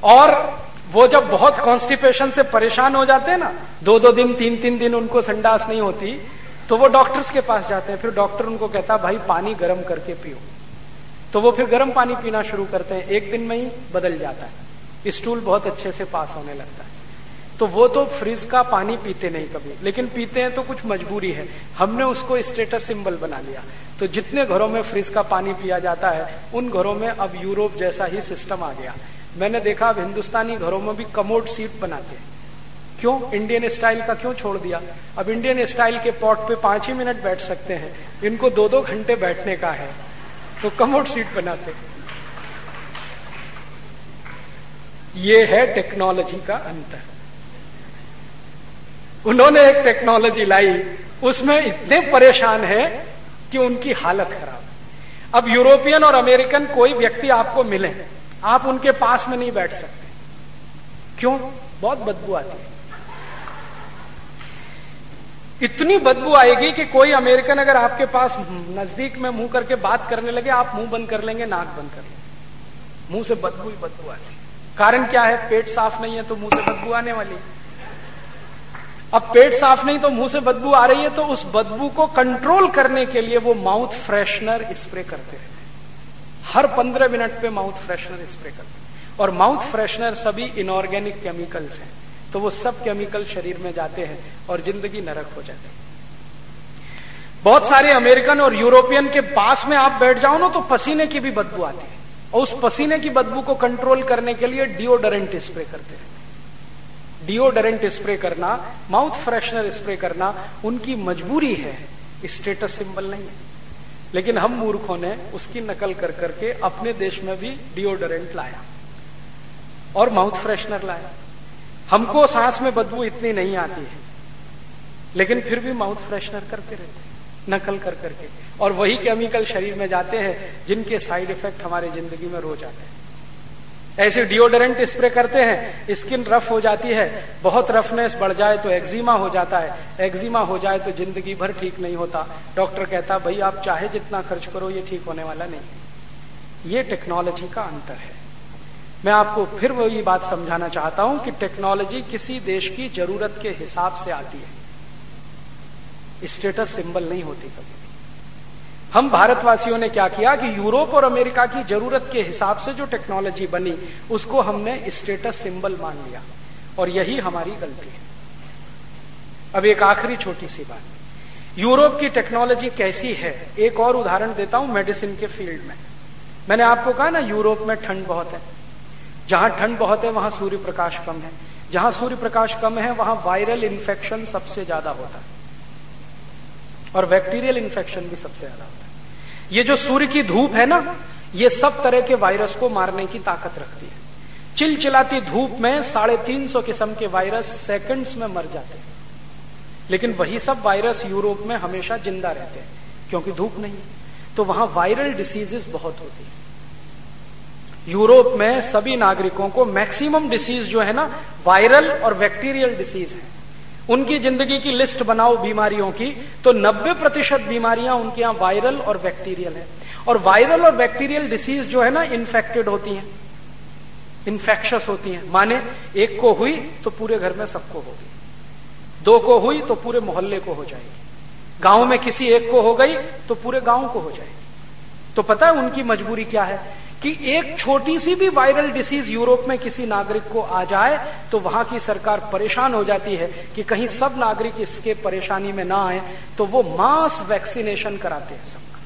और वो जब बहुत कॉन्स्टिपेशन से परेशान हो जाते हैं ना दो दो दिन तीन तीन दिन उनको संडास नहीं होती तो वो डॉक्टर्स के पास जाते हैं, फिर डॉक्टर उनको कहता, भाई, पानी गर्म करके पियो। तो वो फिर गर्म पानी पीना शुरू करते हैं, एक दिन में ही बदल जाता है। स्टूल बहुत अच्छे से पास होने लगता है। तो वो तो फ्रिज का पानी पीते नहीं कभी, लेकिन पीते हैं तो कुछ मजबूरी है। हमने उसको स्टेटस सिंबल बना लिया। तो जितने घरों में फ्रिज का पानी पिया जाता है, उन घरों में अब यूरोप जैसा ही सिस्टम आ गया। मैंने देखा अब हिंदुस्तानी घरों में भी कमोड सीट बनाते हैं। क्यों? इंडियन स्टाइल का क्यों छोड़ दिया? अब इंडियन स्टाइल के पॉट पे पाँच ही मिनट बैठ सकते हैं। इनको दो दो घंटे बैठने का है। तो कमोड सीट बनाते ये है टेक्नोलॉजी का अंतर। उन्होंने एक टेक्नोलॉजी लाई। उसमें इतने परेशान है कि उनकी हालत खराब। अब यूरोपियन और अमेरिकन कोई व्यक्ति आपको मिले आप उनके पास में नहीं बैठ सकते। क्यों? बहुत बदबू आती है। इतनी बदबू आएगी कि कोई अमेरिकन अगर आपके पास नज़दीक में मुँह करके बात करने लगे, आप मुँह बंद कर लेंगे, नाक बंद कर लेंगे। मुँह से बदबू ही बदबू आती कारण क्या है? पेट साफ़ नहीं है तो मुँह से बदबू आने वाली। अब पेट साफ़ नहीं तो मुँह से बदबू आ रही है तो उस बदबू को कंट्रोल करने के लिए वो माउथ फ्रेशनर स्प्रे करते हैं। हर पंद्रह मिनट पे माउथ फ्रेशनर स्प्रे करते हैं। और माउथ फ्रेशनर सभी इनऑर्गेनिक केमिकल्स हैं। तो वो सब केमिकल शरीर में जाते हैं और ज़िंदगी नरक हो जाती है। बहुत सारे अमेरिकन और यूरोपियन के पास में आप बैठ जाओ ना तो पसीने की भी बदबू आती है। और उस पसीने की बदबू को कंट्रोल करने के लिए डिओडरेंट स्प्रे करते हैं। डिओडरेंट स्प्रे करना माउथ फ्रेशनर स्प्रे करना, उनकी मजबूरी है। स्टेटस सिंबल नहीं है। लेकिन हम मूर्खों ने उसकी नकल कर करके अपने देश में भी डिओडरेंट लाया। और माउथ फ्रेशनर लाया। हमको सांस में बदबू इतनी नहीं आती है। लेकिन फिर भी माउथ फ्रेशनर करते रहते नकल कर करके। और वही केमिकल शरीर में जाते हैं जिनके साइड इफ़ेक्ट हमारे ज़िंदगी में रोज आते हैं। ऐसे डिओडरेंट स्प्रे करते हैं स्किन रफ हो जाती है, बहुत रफनेस बढ़ जाए तो एक्जिमा हो जाता है। एक्जिमा हो जाए तो ज़िंदगी भर ठीक नहीं होता। डॉक्टर कहता, भाई, आप चाहे जितना खर्च करो, ये ठीक होने वाला नहीं। ये टेक्नोलॉजी का अंतर है। मैं आपको फिर वही बात समझाना चाहता हूँ कि टेक्नोलॉजी किसी देश की ज़रूरत के हिसाब से आती है। स्टेटस सिंबल नहीं होती कभी। हम भारतवासियों ने क्या किया कि यूरोप और अमेरिका की ज़रूरत के हिसाब से जो टेक्नोलॉजी बनी, उसको हमने स्टेटस सिंबल मान लिया। और यही हमारी गलती है। अब एक आखिरी छोटी सी बात। यूरोप की टेक्नोलॉजी कैसी है? एक और उदाहरण देता हूँ मेडिसिन के फ़ील्ड में। मैंने आपको कहा ना, यूरोप में ठंड बहुत है। जहाँ ठंड बहुत है, वहाँ सूर्य प्रकाश कम है। जहाँ सूर्य प्रकाश कम है, वहाँ वायरल इन्फेक्शन सबसे ज़्यादा होता है। और बैक्टीरियल इन्फेक्शन भी सबसे ज़्यादा होता है। ये जो सूर्य की धूप है ना, ये सब तरह के वायरस को मारने की ताकत रखती है। चिलचिलाती धूप में साढ़े तीन सौ किस्म के वायरस सेकंड्स में मर जाते हैं। लेकिन वही सब वायरस यूरोप में हमेशा ज़िंदा रहते हैं, क्योंकि धूप नहीं तो वहाँ वायरल डिसीजेस बहुत होती है। यूरोप में सभी नागरिकों को मैक्सिमम डिसीज जो है ना वायरल और बैक्टीरियल डिसीज है। उनकी ज़िंदगी की लिस्ट बनाओ बीमारियों की तो 90 प्रतिशत बीमारियाँ उनके यहाँ वायरल और बैक्टीरियल है। और वायरल और बैक्टीरियल डिसीज जो है ना, इन्फेक्टेड होती हैं। इन्फेक्शस होती हैं। माने एक को हुई तो पूरे घर में सबको होगी दो को हुई तो पूरे मोहल्ले को हो जाएगी। गाँव में किसी एक को हो गई तो पूरे गाँव को हो जाएगी। तो पता है उनकी मजबूरी क्या है? कि एक छोटी सी भी वायरल डिसीज यूरोप में किसी नागरिक को आ जाए तो वहाँ की सरकार परेशान हो जाती है कि कहीं सब नागरिक इसके परेशानी में ना आए तो वो मास वैक्सीनेशन कराते हैं सबका।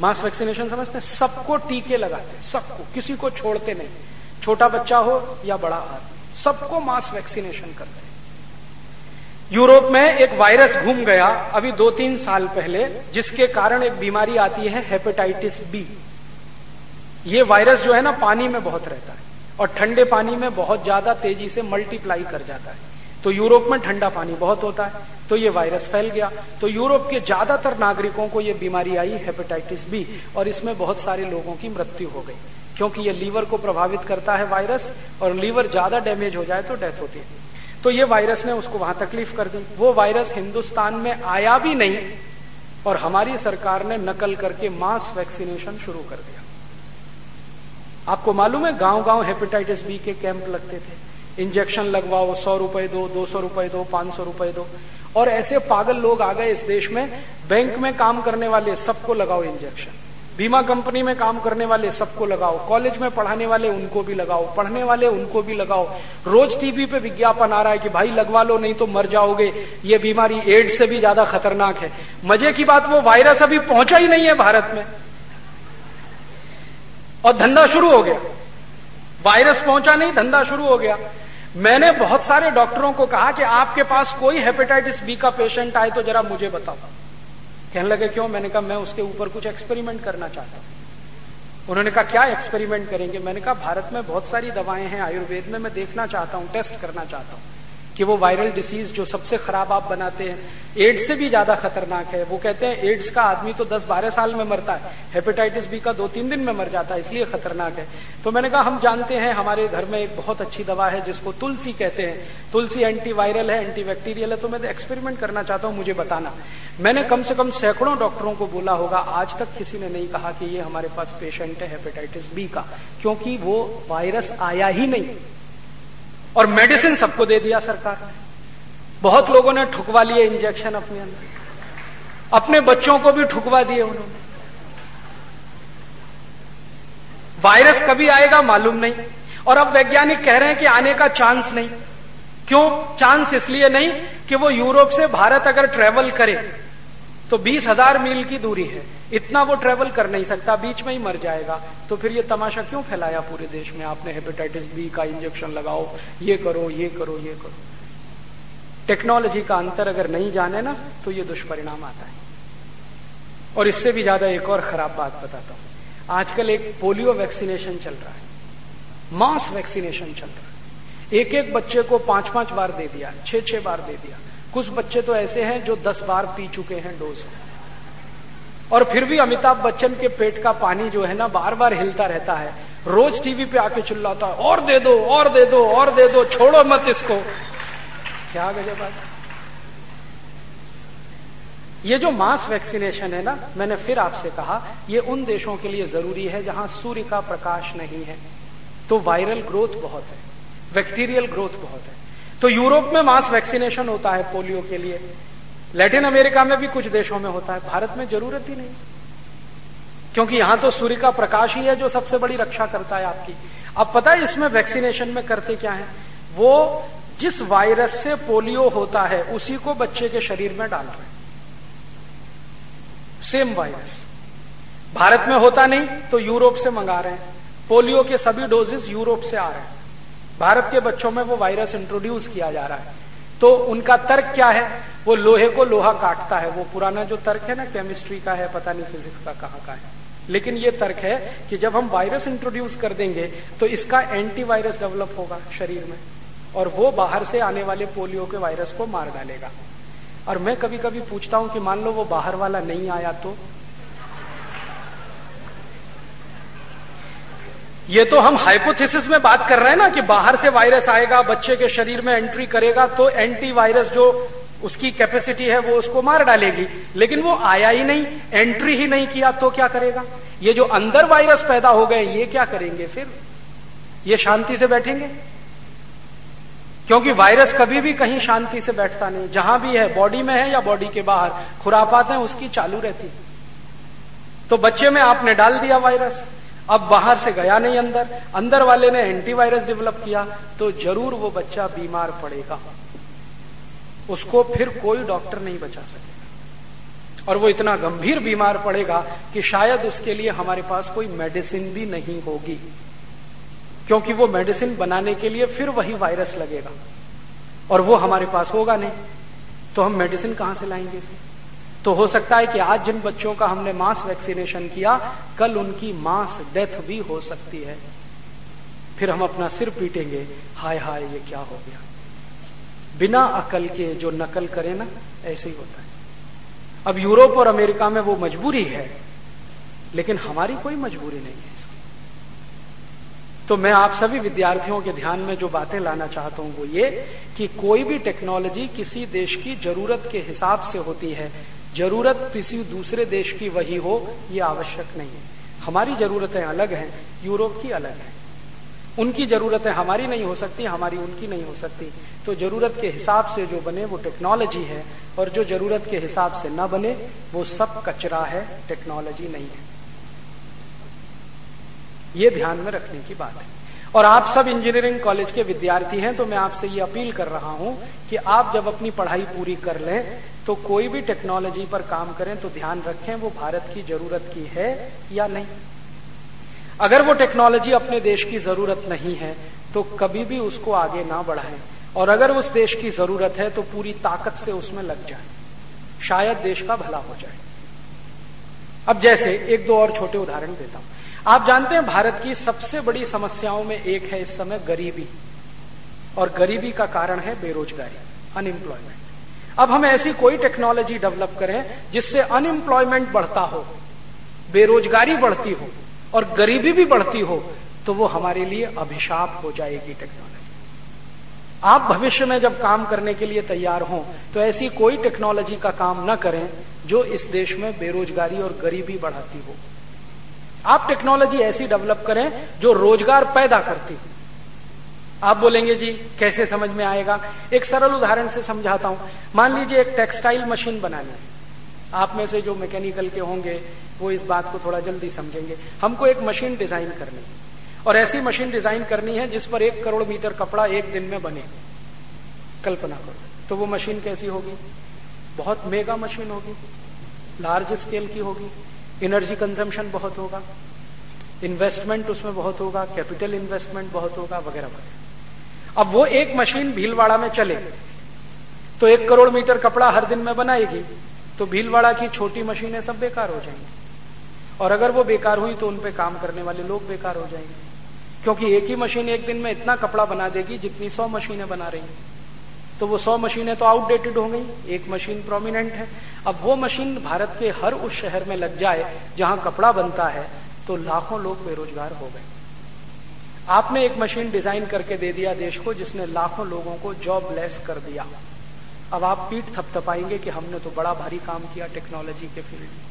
मास वैक्सीनेशन समझते हैं? सबको टीके लगाते हैं, सबको, किसी को छोड़ते नहीं। छोटा बच्चा हो या बड़ा आदमी, सबको मास वैक्सीनेशन करते हैं। यूरोप में एक वायरस घूम गया अभी दो तीन साल पहले, जिसके कारण एक बीमारी आती है हेपेटाइटिस बी ये वायरस जो है ना पानी में बहुत रहता है और ठंडे पानी में बहुत ज़्यादा तेज़ी से मल्टीप्लाई कर जाता है। तो यूरोप में ठंडा पानी बहुत होता है तो ये वायरस फैल गया। तो यूरोप के ज़्यादातर नागरिकों को ये बीमारी आई, हेपेटाइटिस बी, और इसमें बहुत सारे लोगों की मृत्यु हो गई। क्योंकि ये लीवर को प्रभावित करता है वायरस, और लीवर ज़्यादा डैमेज हो जाए तो डेथ होती है। तो ये वायरस ने उसको वहाँ तकलीफ़ कर दी। वो वायरस हिंदुस्तान में आया भी नहीं, और हमारी सरकार ने नकल करके मास वैक्सीनेशन शुरू कर दिया। आपको मालूम है गाँव गाँव हेपेटाइटिस बी के कैंप लगते थे। इंजेक्शन लगवाओ, सौ रुपए दो दो सौ रुपए दो, पाँच सौ रुपए दो। और ऐसे पागल लोग आ गए इस देश में, बैंक में काम करने वाले सबको लगाओ इंजेक्शन बीमा कंपनी में काम करने वाले सबको लगाओ। कॉलेज में पढ़ाने वाले उनको भी लगाओ। पढ़ने वाले उनको भी लगाओ। रोज टीवी पे विज्ञापन आ रहा है कि भाई लगवा लो, नहीं तो मर जाओगे। ये बीमारी एड्स से भी ज़्यादा खतरनाक है। मज़े की बात, वो वायरस अभी पहुँचा ही नहीं है भारत में। और धंधा शुरू हो गया। वायरस पहुँचा नहीं, धंधा शुरू हो गया। मैंने बहुत सारे डॉक्टरों को कहा कि आपके पास कोई हेपेटाइटिस बी का पेशेंट आए तो जरा मुझे बताओ। कहने लगे, क्यों? मैंने कहा, मैं उसके ऊपर कुछ एक्सपेरिमेंट करना चाहता हूँ। उन्होंने कहा, क्या एक्सपेरिमेंट करेंगे? मैंने कहा, भारत में बहुत सारी दवाएँ हैं, आयुर्वेद में मैं देखना चाहता हूँ, टेस्ट करना चाहता हूँ। कि वो वायरल डिसीज जो सबसे खराब आप बनाते हैं एड्स से भी ज़्यादा खतरनाक है। वो कहते हैं एड्स का आदमी तो 10-12 साल में मरता है हेपेटाइटिस बी का दो तीन दिन में मर जाता है, इसलिए खतरनाक है। तो मैंने कहा, हम जानते हैं, हमारे घर में एक बहुत अच्छी दवा है, जिसको तुलसी कहते हैं। तुलसी एंटीवायरल है एंटीबैक्टीरियल है तो मैं एक्सपेरिमेंट करना चाहता हूँ, मुझे बताना। मैंने कम से कम सैकड़ों डॉक्टरों को बोला होगा, आज तक किसी ने नहीं कहा कि ये हमारे पास पेशेंट है हेपेटाइटिस बी का, क्योंकि वो वायरस आया ही नहीं। और मेडिसिन सबको दे दिया सरकार ने। बहुत लोगों ने ठुकवा लिए इंजेक्शन अपने अंदर। अपने बच्चों को भी ठुकवा दिए उन्होंने। वायरस कभी आएगा मालूम नहीं। और अब वैज्ञानिक कह रहे हैं कि आने का चांस नहीं। क्यों? चांस इसलिए नहीं कि वो यूरोप से भारत अगर ट्रेवल करे तो बीस हज़ार मील की दूरी है। इतना वो ट्रेवल कर नहीं सकता, बीच में ही मर जाएगा। तो फिर ये तमाशा क्यों फैलाया पूरे देश में? आपने हेपेटाइटिस बी का इंजेक्शन लगाओ, ये करो ये करो ये करो। टेक्नोलॉजी का अंतर अगर नहीं जाने ना तो ये दुष्परिणाम आता है। और इससे भी ज़्यादा एक और खराब बात बताता हूँ। आजकल एक पोलियो वैक्सीनेशन चल रहा है। मास वैक्सीनेशन चल रहा है। एक एक बच्चे को पाँच पाँच बार दे दिया छह छह बार दे दिया। कुछ बच्चे तो ऐसे हैं जो दस बार पी चुके हैं डोज। और फिर भी अमिताभ बच्चन के पेट का पानी जो है ना बार बार हिलता रहता है। रोज टीवी पे आके चिल्लाता है, और दे दो, और दे दो, और दे दो, छोड़ो मत इसको। क्या गजब बात। ये जो मास वैक्सीनेशन है ना, मैंने फिर आपसे कहा, ये उन देशों के लिए ज़रूरी है जहाँ सूर्य का प्रकाश नहीं है। तो वायरल ग्रोथ बहुत है, बैक्टीरियल ग्रोथ बहुत है। तो यूरोप में मास वैक्सीनेशन होता है पोलियो के लिए। लैटिन अमेरिका में भी कुछ देशों में होता है। भारत में ज़रूरत ही नहीं। क्योंकि यहाँ तो सूर्य का प्रकाश ही है जो सबसे बड़ी रक्षा करता है आपकी। अब पता है इसमें वैक्सीनेशन में करते क्या है? वो जिस वायरस से पोलियो होता है, उसी को बच्चे के शरीर में डाल रहे हैं। Same virus. भारत में होता नहीं तो यूरोप से मंगा रहे हैं। पोलियो के सभी डोजेस यूरोप से आ रहे हैं। भारत के बच्चों में वो वायरस इंट्रोड्यूस किया जा रहा है। तो उनका तर्क क्या है? वो लोहे को लोहा काटता है। वो पुराना जो तर्क है ना केमिस्ट्री का है, पता नहीं फिजिक्स का कहाँ का है। लेकिन ये तर्क है कि जब हम वायरस इंट्रोड्यूस कर देंगे तो इसका एंटीवायरस डेवलप होगा शरीर में। और वो बाहर से आने वाले पोलियो के वायरस को मार डालेगा। और मैं कभी कभी पूछता हूँ कि मान लो वो बाहर वाला नहीं आया तो? ये तो हम हाइपोथेसिस में बात कर रहे हैं ना कि बाहर से वायरस आएगा, बच्चे के शरीर में एंट्री करेगा तो एंटीवायरस जो उसकी कैपेसिटी है वो उसको मार डालेगी। लेकिन वो आया ही नहीं एंट्री ही नहीं किया तो क्या करेगा? ये जो अंदर वायरस पैदा हो गए, ये क्या करेंगे फिर? ये शांति से बैठेंगे? क्योंकि वायरस कभी भी कहीं शांति से बैठता नहीं। जहाँ भी है बॉडी में है या बॉडी के बाहर, खुरापात है, उसकी चालू रहती। तो बच्चे में आपने डाल दिया वायरस अब बाहर से गया नहीं अंदर अंदर वाले ने एंटीवायरस डेवलप किया तो ज़रूर वो बच्चा बीमार पड़ेगा। उसको फिर कोई डॉक्टर नहीं बचा सकेगा। और वो इतना गंभीर बीमार पड़ेगा कि शायद उसके लिए हमारे पास कोई मेडिसिन भी नहीं होगी। क्योंकि वो मेडिसिन बनाने के लिए फिर वही वायरस लगेगा। और वो हमारे पास होगा नहीं तो हम मेडिसिन कहाँ से लाएँगे? तो हो सकता है कि आज जिन बच्चों का हमने मास वैक्सीनेशन किया, कल उनकी मास डेथ भी हो सकती है। फिर हम अपना सिर पीटेंगे, हाय हाय, ये क्या हो गया? बिना अकल के जो नकल करे ना, ऐसे ही होता है। अब यूरोप और अमेरिका में वो मजबूरी है, लेकिन हमारी कोई मजबूरी नहीं है इसकी। तो मैं आप सभी विद्यार्थियों के ध्यान में जो बातें लाना चाहता हूँ वो ये कि कोई भी टेक्नोलॉजी किसी देश की ज़रूरत के हिसाब से होती है ज़रूरत किसी दूसरे देश की वही हो, ये आवश्यक नहीं है। हमारी जरूरतें अलग हैं, यूरोप की अलग है। उनकी जरूरतें हमारी नहीं हो सकती, हमारी उनकी नहीं हो सकती। तो ज़रूरत के हिसाब से जो बने, वो टेक्नोलॉजी है, और जो ज़रूरत के हिसाब से न बने, वो सब कचरा है, टेक्नोलॉजी नहीं है। ये ध्यान में रखने की बात है। और आप सब इंजीनियरिंग कॉलेज के विद्यार्थी हैं तो मैं आपसे ये अपील कर रहा हूँ कि आप जब अपनी पढ़ाई पूरी कर लें तो कोई भी टेक्नोलॉजी पर काम करें तो ध्यान रखें वो भारत की ज़रूरत की है या नहीं। अगर वो टेक्नोलॉजी अपने देश की ज़रूरत नहीं है तो कभी भी उसको आगे ना बढ़ाएँ। और अगर उस देश की ज़रूरत है तो पूरी ताकत से उसमें लग जाए। शायद देश का भला हो जाए। अब जैसे एक दो और छोटे उदाहरण देता हूँ। आप जानते हैं भारत की सबसे बड़ी समस्याओं में एक है इस समय गरीबी। और गरीबी का कारण है बेरोजगारी अनएम्प्लॉयमेंट अब हम ऐसी कोई टेक्नोलॉजी डेवलप करें जिससे अनएम्प्लॉयमेंट बढ़ता हो, बेरोजगारी बढ़ती हो और गरीबी भी बढ़ती हो तो वो हमारे लिए अभिशाप हो जाएगी टेक्नोलॉजी आप भविष्य में जब काम करने के लिए तैयार हों तो ऐसी कोई टेक्नोलॉजी का काम न करें जो इस देश में बेरोजगारी और गरीबी बढ़ाती हो। आप टेक्नोलॉजी ऐसी डेवलप करें जो रोज़गार पैदा करती आप बोलेंगे, जी, कैसे समझ में आएगा? एक सरल उदाहरण से समझाता हूँ। मान लीजिए एक टेक्सटाइल मशीन बनानी है। आप में से जो मैकेनिकल के होंगे, वो इस बात को थोड़ा जल्दी समझेंगे। हमको एक मशीन डिज़ाइन करनी है। और ऐसी मशीन डिज़ाइन करनी है जिस पर एक करोड़ मीटर कपड़ा एक दिन में बने। कल्पना करो। तो वो मशीन कैसी होगी? बहुत मेगा मशीन होगी। लार्ज स्केल की होगी। एनर्जी कंजम्पशन बहुत होगा इन्वेस्टमेंट उसमें बहुत होगा कैपिटल इन्वेस्टमेंट बहुत होगा, वगैरह वगैरह। अब वो एक मशीन भीलवाड़ा में चले तो एक करोड़ मीटर कपड़ा हर दिन में बनाएगी तो भीलवाड़ा की छोटी मशीनें सब बेकार हो जाएँगी। और अगर वो बेकार हुई तो उन पे काम करने वाले लोग बेकार हो जाएँगे। क्योंकि एक ही मशीन एक दिन में इतना कपड़ा बना देगी जितनी सौ मशीनें बना रही हैं। तो वो सौ मशीनें तो आउटडेटेड हो गई, एक मशीन प्रोमिनेंट है। अब वो मशीन भारत के हर उस शहर में लग जाए जहाँ कपड़ा बनता है तो लाखों लोग बेरोजगार हो गए। आपने एक मशीन डिज़ाइन करके दे दिया देश को, जिसने लाखों लोगों को जॉब लेस कर दिया। अब आप पीठ थपथपाएँगे कि हमने तो बड़ा भारी काम किया टेक्नोलॉजी के फ़ील्ड में।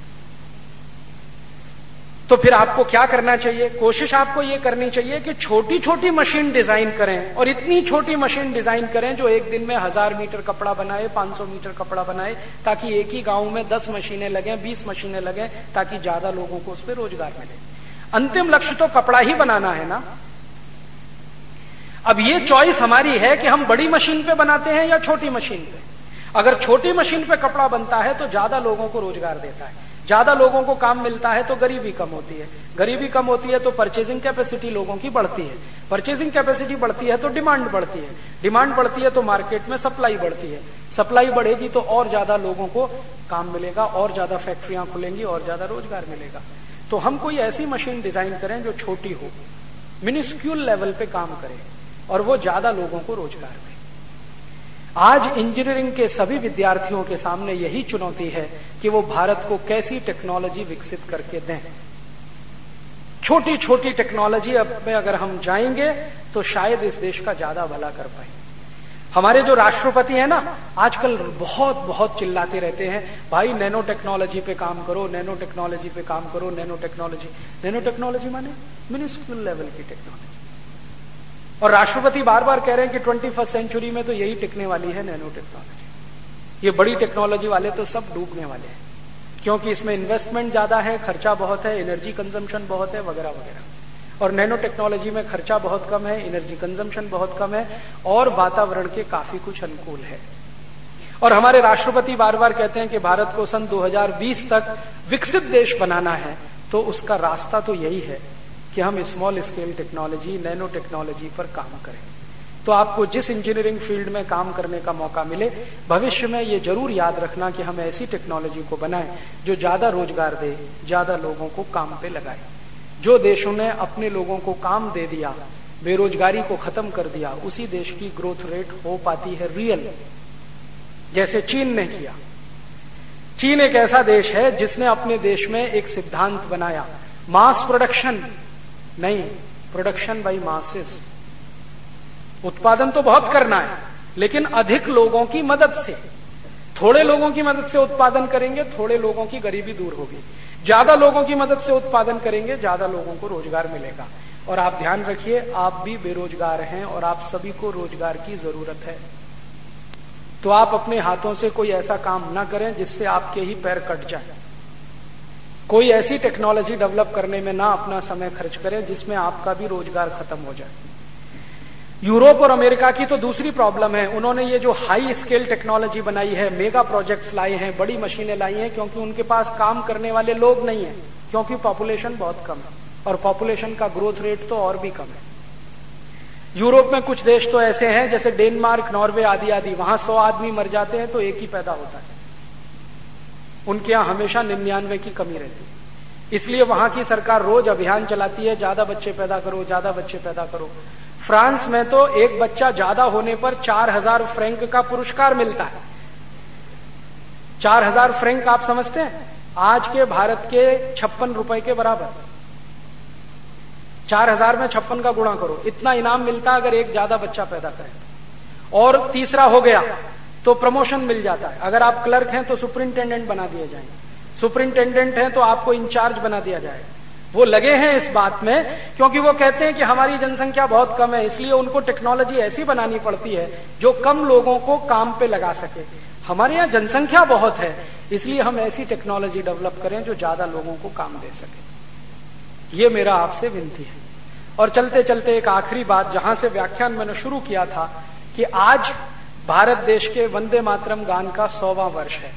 तो फिर आपको क्या करना चाहिए? कोशिश आपको यह करनी चाहिए कि छोटी छोटी मशीन डिज़ाइन करें और इतनी छोटी मशीन डिज़ाइन करें जो एक दिन में हज़ार मीटर कपड़ा बनाए 500 मीटर कपड़ा बनाए, ताकि एक ही गाँव में 10 मशीनें लगें 20 मशीनें लगें, ताकि ज़्यादा लोगों को उस पर रोज़गार मिले। अंतिम लक्ष्य तो कपड़ा ही बनाना है ना? अब ये चॉइस हमारी है कि हम बड़ी मशीन पे बनाते हैं या छोटी मशीन पे। अगर छोटी मशीन पे कपड़ा बनता है तो ज़्यादा लोगों को रोज़गार देता है। ज़्यादा लोगों को काम मिलता है तो गरीबी कम होती है। गरीबी कम होती है तो परचेजिंग कैपेसिटी लोगों की बढ़ती है। परचेजिंग कैपेसिटी बढ़ती है तो डिमांड बढ़ती है। डिमांड बढ़ती है तो मार्केट में सप्लाई बढ़ती है। सप्लाई बढ़ेगी तो और ज़्यादा लोगों को काम मिलेगा, और ज़्यादा फैक्ट्रियाँ खुलेंगी, और ज़्यादा रोज़गार मिलेगा। तो हम कोई ऐसी मशीन डिज़ाइन करें जो छोटी हो मिनिस्क्यूल लेवल पे काम करे, और वो ज़्यादा लोगों को रोज़गार दे। आज इंजीनियरिंग के सभी विद्यार्थियों के सामने यही चुनौती है कि वो भारत को कैसी टेक्नोलॉजी विकसित करके दें। छोटी छोटी टेक्नोलॉजी अब में अगर हम जाएँगे तो शायद इस देश का ज़्यादा भला कर पाए। हमारे जो राष्ट्रपति हैं ना, आजकल बहुत बहुत चिल्लाते रहते हैं, भाई नैनो टेक्नोलॉजी पे काम करो नैनो टेक्नोलॉजी पे काम करो नैनो टेक्नोलॉजी नैनो टेक्नोलॉजी माने मिनिस्क्यूल लेवल की टेक्नोलॉजी और राष्ट्रपति बार बार कह रहे हैं कि ट्वेंटी फ़र्स्ट सेंचुरी में तो यही टिकने वाली है नैनो टेक्नोलॉजी ये बड़ी टेक्नोलॉजी वाले तो सब डूबने वाले हैं। क्योंकि इसमें इन्वेस्टमेंट ज़्यादा है, खर्चा बहुत है एनर्जी कंजम्पशन बहुत है, वगैरह वगैरह। और नैनो टेक्नोलॉजी में खर्चा बहुत कम है एनर्जी कंजम्पशन बहुत कम है, और वातावरण के काफ़ी कुछ अनुकूल है। और हमारे राष्ट्रपति बार बार कहते हैं कि भारत को सन 2020 तक विकसित देश बनाना है तो उसका रास्ता तो यही है। कि हम small scale technology nano technology पर काम करें। तो आपको जिस इंजीनियरिंग फ़ील्ड में काम करने का मौका मिले, भविष्य में ये ज़रूर याद रखना कि हम ऐसी टेक्नोलॉजी को बनाएँ जो ज़्यादा रोज़गार दे, ज़्यादा लोगों को काम पे लगाए। जो देशों ने अपने लोगों को काम दे दिया, बेरोजगारी को खत्म कर दिया, उसी देश की ग्रोथ रेट हो पाती है रियल जैसे चीन ने किया। चीन एक ऐसा देश है जिसने अपने देश में एक सिद्धांत बनाया मास प्रोडक्शन नहीं प्रोडक्शन बाई मासेस उत्पादन तो बहुत करना है, लेकिन अधिक लोगों की मदद से। थोड़े लोगों की मदद से उत्पादन करेंगे, थोड़े लोगों की गरीबी दूर होगी। ज़्यादा लोगों की मदद से उत्पादन करेंगे, ज़्यादा लोगों को रोज़गार मिलेगा। और आप ध्यान रखिए, आप भी बेरोजगार हैं और आप सभी को रोज़गार की ज़रूरत है। तो आप अपने हाथों से कोई ऐसा काम ना करें जिससे आपके ही पैर कट जाए। कोई ऐसी टेक्नोलॉजी डेवलप करने में ना अपना समय खर्च करें जिसमें आपका भी रोज़गार खत्म हो जाए। यूरोप और अमेरिका की तो दूसरी प्रॉब्लम है। उन्होंने ये जो हाई स्केल टेक्नोलॉजी बनाई है मेगा प्रोजेक्ट्स लाए हैं, बड़ी मशीनें लाई हैं, क्योंकि उनके पास काम करने वाले लोग नहीं है, क्योंकि पॉपुलेशन बहुत कम है और पॉपुलेशन का ग्रोथ रेट तो और भी कम है। यूरोप में कुछ देश तो ऐसे हैं, जैसे डेनमार्क, नॉर्वे आदि आदि, वहाँ सौ आदमी मर जाते हैं तो एक ही पैदा होता है। उनके यहाँ हमेशा निन्यानवे की कमी रहती है। इसलिए वहाँ की सरकार रोज अभियान चलाती है, ज़्यादा बच्चे पैदा करो, ज़्यादा बच्चे पैदा करो। फ्रांस में तो एक बच्चा ज़्यादा होने पर चार हज़ार फ्रैंक का पुरस्कार मिलता है। चार हज़ार फ्रैंक आप समझते हैं? आज के भारत के छप्पन रुपए के बराबर। चार हज़ार में छप्पन का गुणा करो। इतना इनाम मिलता अगर एक ज़्यादा बच्चा पैदा करें। और तीसरा हो गया। तो प्रमोशन मिल जाता है। अगर आप क्लर्क हैं तो सुपरिंटेंडेंट बना दिए जाएँगे। सुपरिंटेंडेंट हैं तो आपको इंचार्ज बना दिया जाएगा। वो लगे हैं इस बात में, क्योंकि वो कहते हैं कि हमारी जनसंख्या बहुत कम है, इसलिए उनको टेक्नोलॉजी ऐसी बनानी पड़ती है जो कम लोगों को काम पे लगा सके। हमारे यहाँ जनसंख्या बहुत है, इसलिए हम ऐसी टेक्नोलॉजी डेवलप करें जो ज़्यादा लोगों को काम दे सके। ये मेरा आपसे विनती है। और चलते चलते एक आखिरी बात, जहाँ से व्याख्यान मैंने शुरू किया था कि आज भारत देश के वंदे मातरम गान का सौवा वर्ष है।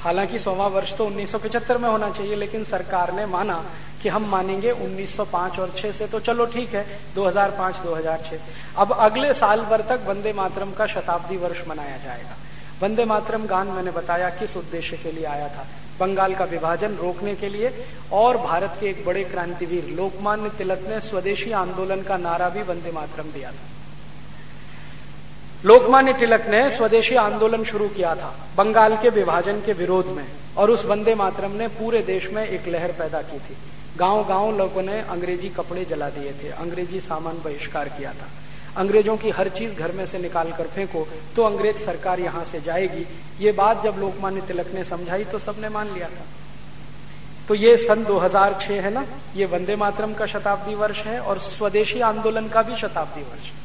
हालाँकि सौवा वर्ष तो 1975 में होना चाहिए, लेकिन सरकार ने माना कि हम मानेंगे 1905 और 6 से तो चलो ठीक है 2005 2006 अब अगले साल भर तक वंदे मातरम का शताब्दी वर्ष मनाया जाएगा। वंदे मातरम गान मैंने बताया किस उद्देश्य के लिए आया था। बंगाल का विभाजन रोकने के लिए और भारत के एक बड़े क्रांतिवीर लोकमान्य तिलक ने स्वदेशी आंदोलन का नारा भी वंदे मातरम दिया था। लोकमान्य तिलक ने स्वदेशी आंदोलन शुरू किया था, बंगाल के विभाजन के विरोध में, और उस वंदे मातरम ने पूरे देश में एक लहर पैदा की थी। गाँव गाँव लोगों ने अंग्रेज़ी कपड़े जला दिए थे, अंग्रेज़ी सामान बहिष्कार किया था। अंग्रेज़ों की हर चीज़ घर में से निकाल कर फेंको तो अंग्रेज़ सरकार यहाँ से जाएगी। ये बात जब लोकमान्य तिलक ने समझाई तो सबने मान लिया था। तो ये सन 2006 है ना? ये वंदे मातरम का शताब्दी वर्ष है, और स्वदेशी आंदोलन का भी शताब्दी वर्ष है।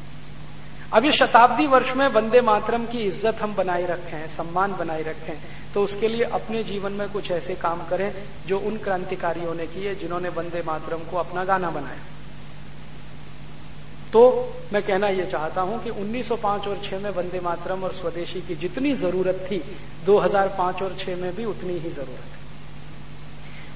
अब ये शताब्दी वर्ष में वंदे मातरम की इज़्ज़त हम बनाए रखें, सम्मान बनाए रखें तो उसके लिए अपने जीवन में कुछ ऐसे काम करें जो उन क्रांतिकारियों ने किए जिन्होंने वंदे मातरम को अपना गाना बनाया। तो मैं कहना यह चाहता हूँ कि 1905 और 6 में वंदे मातरम और स्वदेशी की जितनी ज़रूरत थी 2005 और 6 में भी उतनी ही ज़रूरत है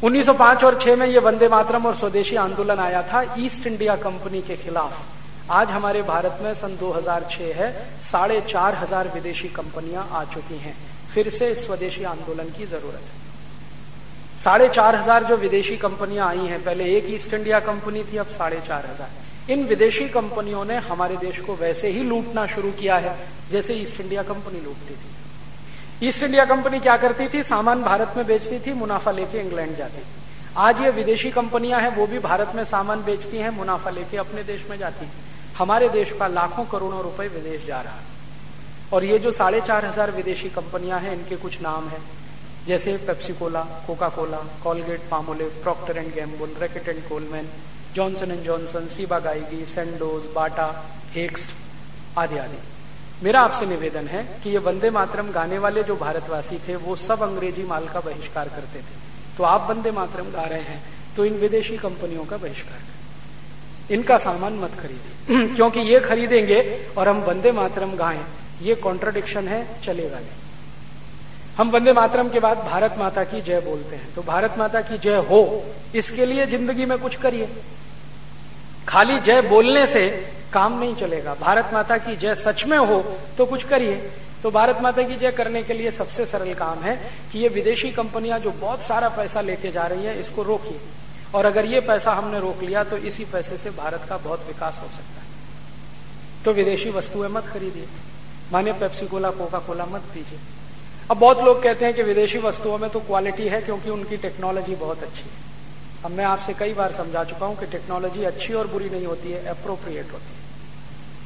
1905 और 6 में यह वंदे मातरम और स्वदेशी आंदोलन आया था ईस्ट इंडिया कंपनी के खिलाफ। आज हमारे भारत में सन 2006 है, साढ़े चार हज़ार विदेशी कंपनियाँ आ चुकी हैं। फिर से स्वदेशी आंदोलन की ज़रूरत है। साढ़े चार हज़ार जो विदेशी कंपनियाँ आई हैं, पहले एक ईस्ट इंडिया कंपनी थी, अब साढ़े चार हज़ार। इन विदेशी कंपनियों ने हमारे देश को वैसे ही लूटना शुरू किया है, जैसे ईस्ट इंडिया कंपनी लूटती थी। ईस्ट इंडिया कंपनी क्या करती थी? सामान भारत में बेचती थी, मुनाफा लेके इंग्लैंड जाती थी। आज ये विदेशी कंपनियाँ हैं, वो भी भारत में सामान बेचती हैं, मुनाफा लेके अपने देश में जाती हैं। हमारे देश का लाखों करोड़ों रुपए विदेश जा रहा है। और ये जो साढ़े चार हज़ार विदेशी कंपनियाँ हैं, इनके कुछ नाम है। जैसे Pepsi Cola Coca Cola Colgate Palmolive Procter and Gamble, Reckitt and Colman, Johnson and Johnson, Ciba Geigy Sandoz, Bata, hex आदि आदि। मेरा आपसे निवेदन है कि ये वंदे मातरम गाने वाले जो भारतवासी थे, वो सब अंग्रेज़ी माल का बहिष्कार करते थे। तो आप वंदे मातरम गा रहे हैं तो इन विदेशी कंपनियों का बहिष्कार करें। इनका सामान मत खरीदिए <clears throat> क्योंकि ये खरीदेंगे और हम वंदे मातरम गाएँ। ये कॉन्ट्रोडिक्शन है, चलेगा नहीं। हम वंदे मातरम के बाद भारत माता की जय बोलते हैं। तो भारत माता की जय हो, इसके लिए ज़िंदगी में कुछ करिए। खाली जय बोलने से काम नहीं चलेगा। भारत माता की जय सच में हो तो कुछ करिए। तो भारत माता की जय करने के लिए सबसे सरल काम है कि ये विदेशी कंपनियाँ जो बहुत सारा पैसा लेके जा रही है, इसको रोकिए। और अगर ये पैसा हमने रोक लिया तो इसी पैसे से भारत का बहुत विकास हो सकता है। तो विदेशी वस्तुएँ मत खरीदिए। माने पेप्सी, कोला कोका कोला मत पीजिए। अब बहुत लोग कहते हैं कि विदेशी वस्तुओं में तो क्वालिटी है, क्योंकि उनकी टेक्नोलॉजी बहुत अच्छी है। अब मैं आपसे कई बार समझा चुका हूँ कि टेक्नोलॉजी अच्छी और बुरी नहीं होती है अप्रोप्रिएट होती है।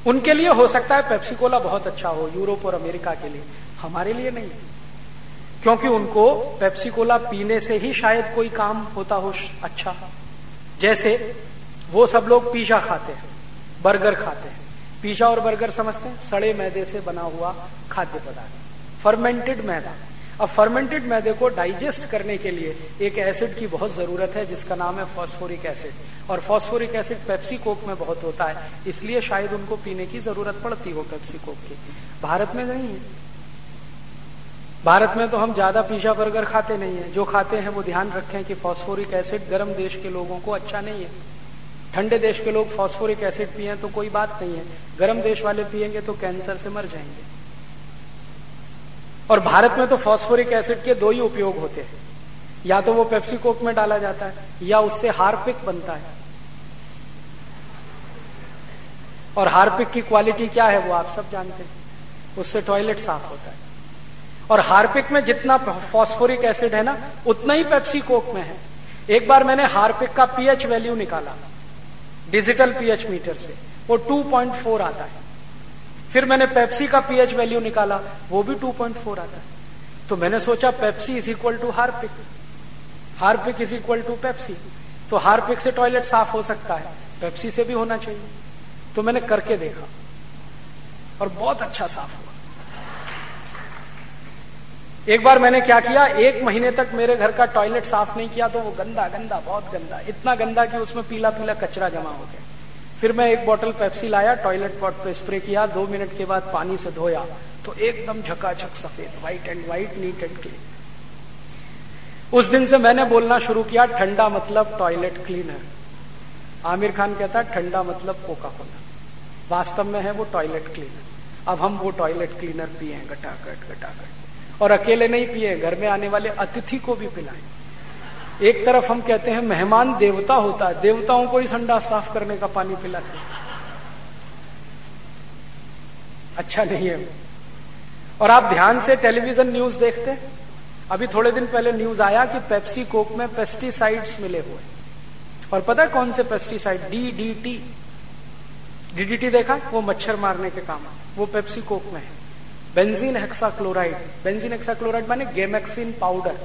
उनके लिए हो सकता है पेप्सिकोला बहुत अच्छा हो, यूरोप और अमेरिका के लिए। हमारे लिए नहीं। क्योंकि उनको पेप्सिकोला पीने से ही शायद कोई काम होता हो अच्छा। जैसे वो सब लोग पिज्जा खाते हैं, बर्गर खाते हैं। पिज्जा और बर्गर समझते हैं, सड़े मैदे से बना हुआ खाद्य पदार्थ, फर्मेंटेड मैदा। अब फर्मेंटेड मैदे को डाइजेस्ट करने के लिए एक एसिड की बहुत ज़रूरत है, जिसका नाम है फॉस्फोरिक एसिड। और फॉस्फोरिक एसिड पेप्सी कोक में बहुत होता है, इसलिए शायद उनको पीने की ज़रूरत पड़ती हो पेप्सी कोक की। भारत में नहीं भारत में तो हम ज़्यादा पिज्जा बर्गर खाते नहीं है। जो खाते हैं वो ध्यान रखें कि फॉस्फोरिक एसिड गर्म देश के लोगों को अच्छा नहीं है। ठंडे देश के लोग फॉस्फोरिक एसिड पिए तो कोई बात नहीं है। गर्म देश वाले पिएँगे तो कैंसर से मर जाएँगे। और भारत में तो फॉस्फोरिक एसिड के दो ही उपयोग होते हैं। या तो वो पेप्सी कोक में डाला जाता है, या उससे हार्पिक बनता है। और हार्पिक की क्वालिटी क्या है वो आप सब जानते हैं। उससे टॉयलेट साफ़ होता है। और हार्पिक में जितना फॉस्फोरिक एसिड है ना, उतना ही पेप्सी कोक में है। एक बार मैंने हार्पिक का पीएच वैल्यू निकाला, डिजिटल पीएच मीटर से, वो 2.4 आता है। फिर मैंने पेप्सी का पीएच वैल्यू निकाला, वो भी 2.4 आता है। तो मैंने सोचा Pepsi is equal to Harpic. Harpic is equal to Pepsi. तो हार्पिक से टॉयलेट साफ़ हो सकता है, पेप्सी से भी होना चाहिए। तो मैंने करके देखा और बहुत अच्छा साफ़ हुआ। एक बार मैंने क्या किया? एक महीने तक मेरे घर का टॉयलेट साफ़ नहीं किया तो वो गंदा गंदा, बहुत गंदा, इतना गंदा कि उसमें पीला पीला कचरा जमा हो गया। फिर मैं एक बोतल पेप्सी लाया टॉयलेट पॉट पे स्प्रे किया, दो मिनट के बाद पानी से धोया तो एकदम झकाझक सफ़ेद white and white neat and clean उस दिन से मैंने बोलना शुरू किया, ठंडा मतलब टॉयलेट क्लीनर आमिर खान कहता ठंडा मतलब कोका कोला वास्तव में है वो टॉयलेट क्लीनर अब हम वो टॉयलेट क्लीनर पिए, गटागट गटागट। और अकेले नहीं पिए, घर में आने वाले अतिथि को भी पिलाएँ। एक तरफ़ हम कहते हैं, मेहमान देवता होता है, देवताओं को ही संडा साफ़ करने का पानी पिलाते अच्छा नहीं है। और आप ध्यान से टेलीविज़न न्यूज़ देखते अभी थोड़े दिन पहले न्यूज़ आया कि पेप्सी कोक में पेस्टिसाइड्स मिले हुए और पता कौन से पेस्टिसाइड? डीडीटी डीडीटी देखा? वो मच्छर मारने के काम वो पेप्सी कोक में है। बेंजीन हेक्साक्लोराइड बेंजीन हेक्साक्लोराइड माने गेमेक्सिन पाउडर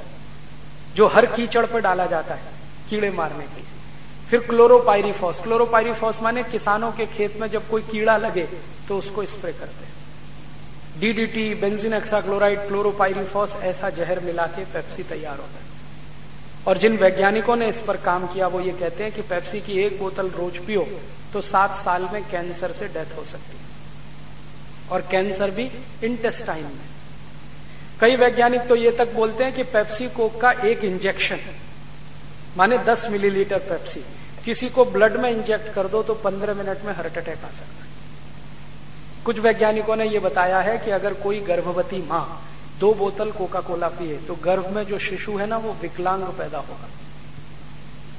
जो हर कीचड़ पर डाला जाता है कीड़े मारने के लिए। फिर क्लोरोपायरीफॉस क्लोरोपायरीफॉस माने किसानों के खेत में जब कोई कीड़ा लगे तो उसको स्प्रे करते हैं। डीडीटी बेंजीन एक्साक्लोराइड क्लोरोपायरीफॉस ऐसा जहर मिला के पेप्सी तैयार होता है। और जिन वैज्ञानिकों ने इस पर काम किया, वो ये कहते हैं कि पेप्सी की एक बोतल रोज पियो तो सात साल में कैंसर से डेथ हो सकती है। और कैंसर भी इंटेस्टाइन में। कई वैज्ञानिक तो ये तक बोलते हैं कि पेप्सी कोक का एक इंजेक्शन, माने 10 मिलीलीटर पेप्सी, किसी को ब्लड में इंजेक्ट कर दो तो 15 मिनट में हार्ट अटैक आ सकता है। कुछ वैज्ञानिकों ने यह बताया है कि अगर कोई गर्भवती माँ दो बोतल कोका कोला पिए तो गर्भ में जो शिशु है ना, वो विकलांग पैदा होगा।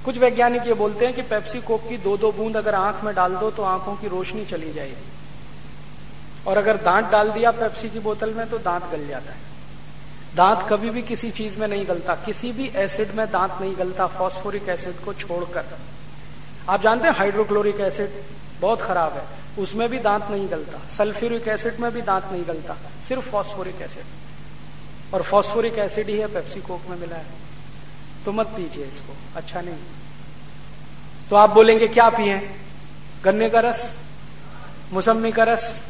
कुछ वैज्ञानिक ये बोलते हैं कि पेप्सी कोक की दो दो बूंद अगर आँख में डाल दो तो आँखों की रोशनी चली जाएगी। और अगर दांत डाल दिया पेप्सी की बोतल में तो दांत गल जाता है। दांत कभी भी किसी चीज़ में नहीं गलता। किसी भी एसिड में दांत नहीं गलता। फॉस्फोरिक एसिड को छोड़कर। आप जानते हैं, हाइड्रोक्लोरिक एसिड बहुत खराब है। उसमें भी दांत नहीं गलता। सल्फ्यूरिक एसिड में भी दांत नहीं गलता। सिर्फ़ फॉस्फोरिक एसिड। और फॉस्फोरिक एसिड ही है, पेप्सी कोक में मिला है। तो मत पीजिए इसको। अच्छा नहीं। तो आप बोलेंगे, क्या पिए गन्ने का रस? मौसमी का रस?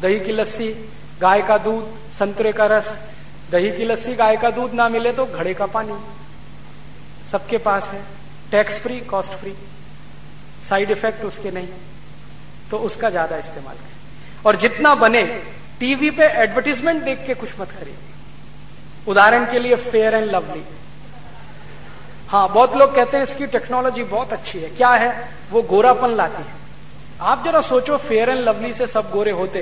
दही की लस्सी, गाय का दूध, संतरे का रस। दही की लस्सी, गाय का दूध ना मिले तो घड़े का पानी। सबके पास है। Tax free cost free side effect उसके नहीं। तो उसका ज़्यादा इस्तेमाल करें। और जितना बने टीवी पे एडवर्टीजमेंट देख के कुछ मत खरीदिए उदाहरण के लिए फेयर एंड लवली हाँ बहुत लोग कहते हैं इसकी टेक्नोलॉजी बहुत अच्छी है। क्या है? वो गोरापन लाती है। आप जरा सोचो फेयर एंड लवली से सब गोरे होते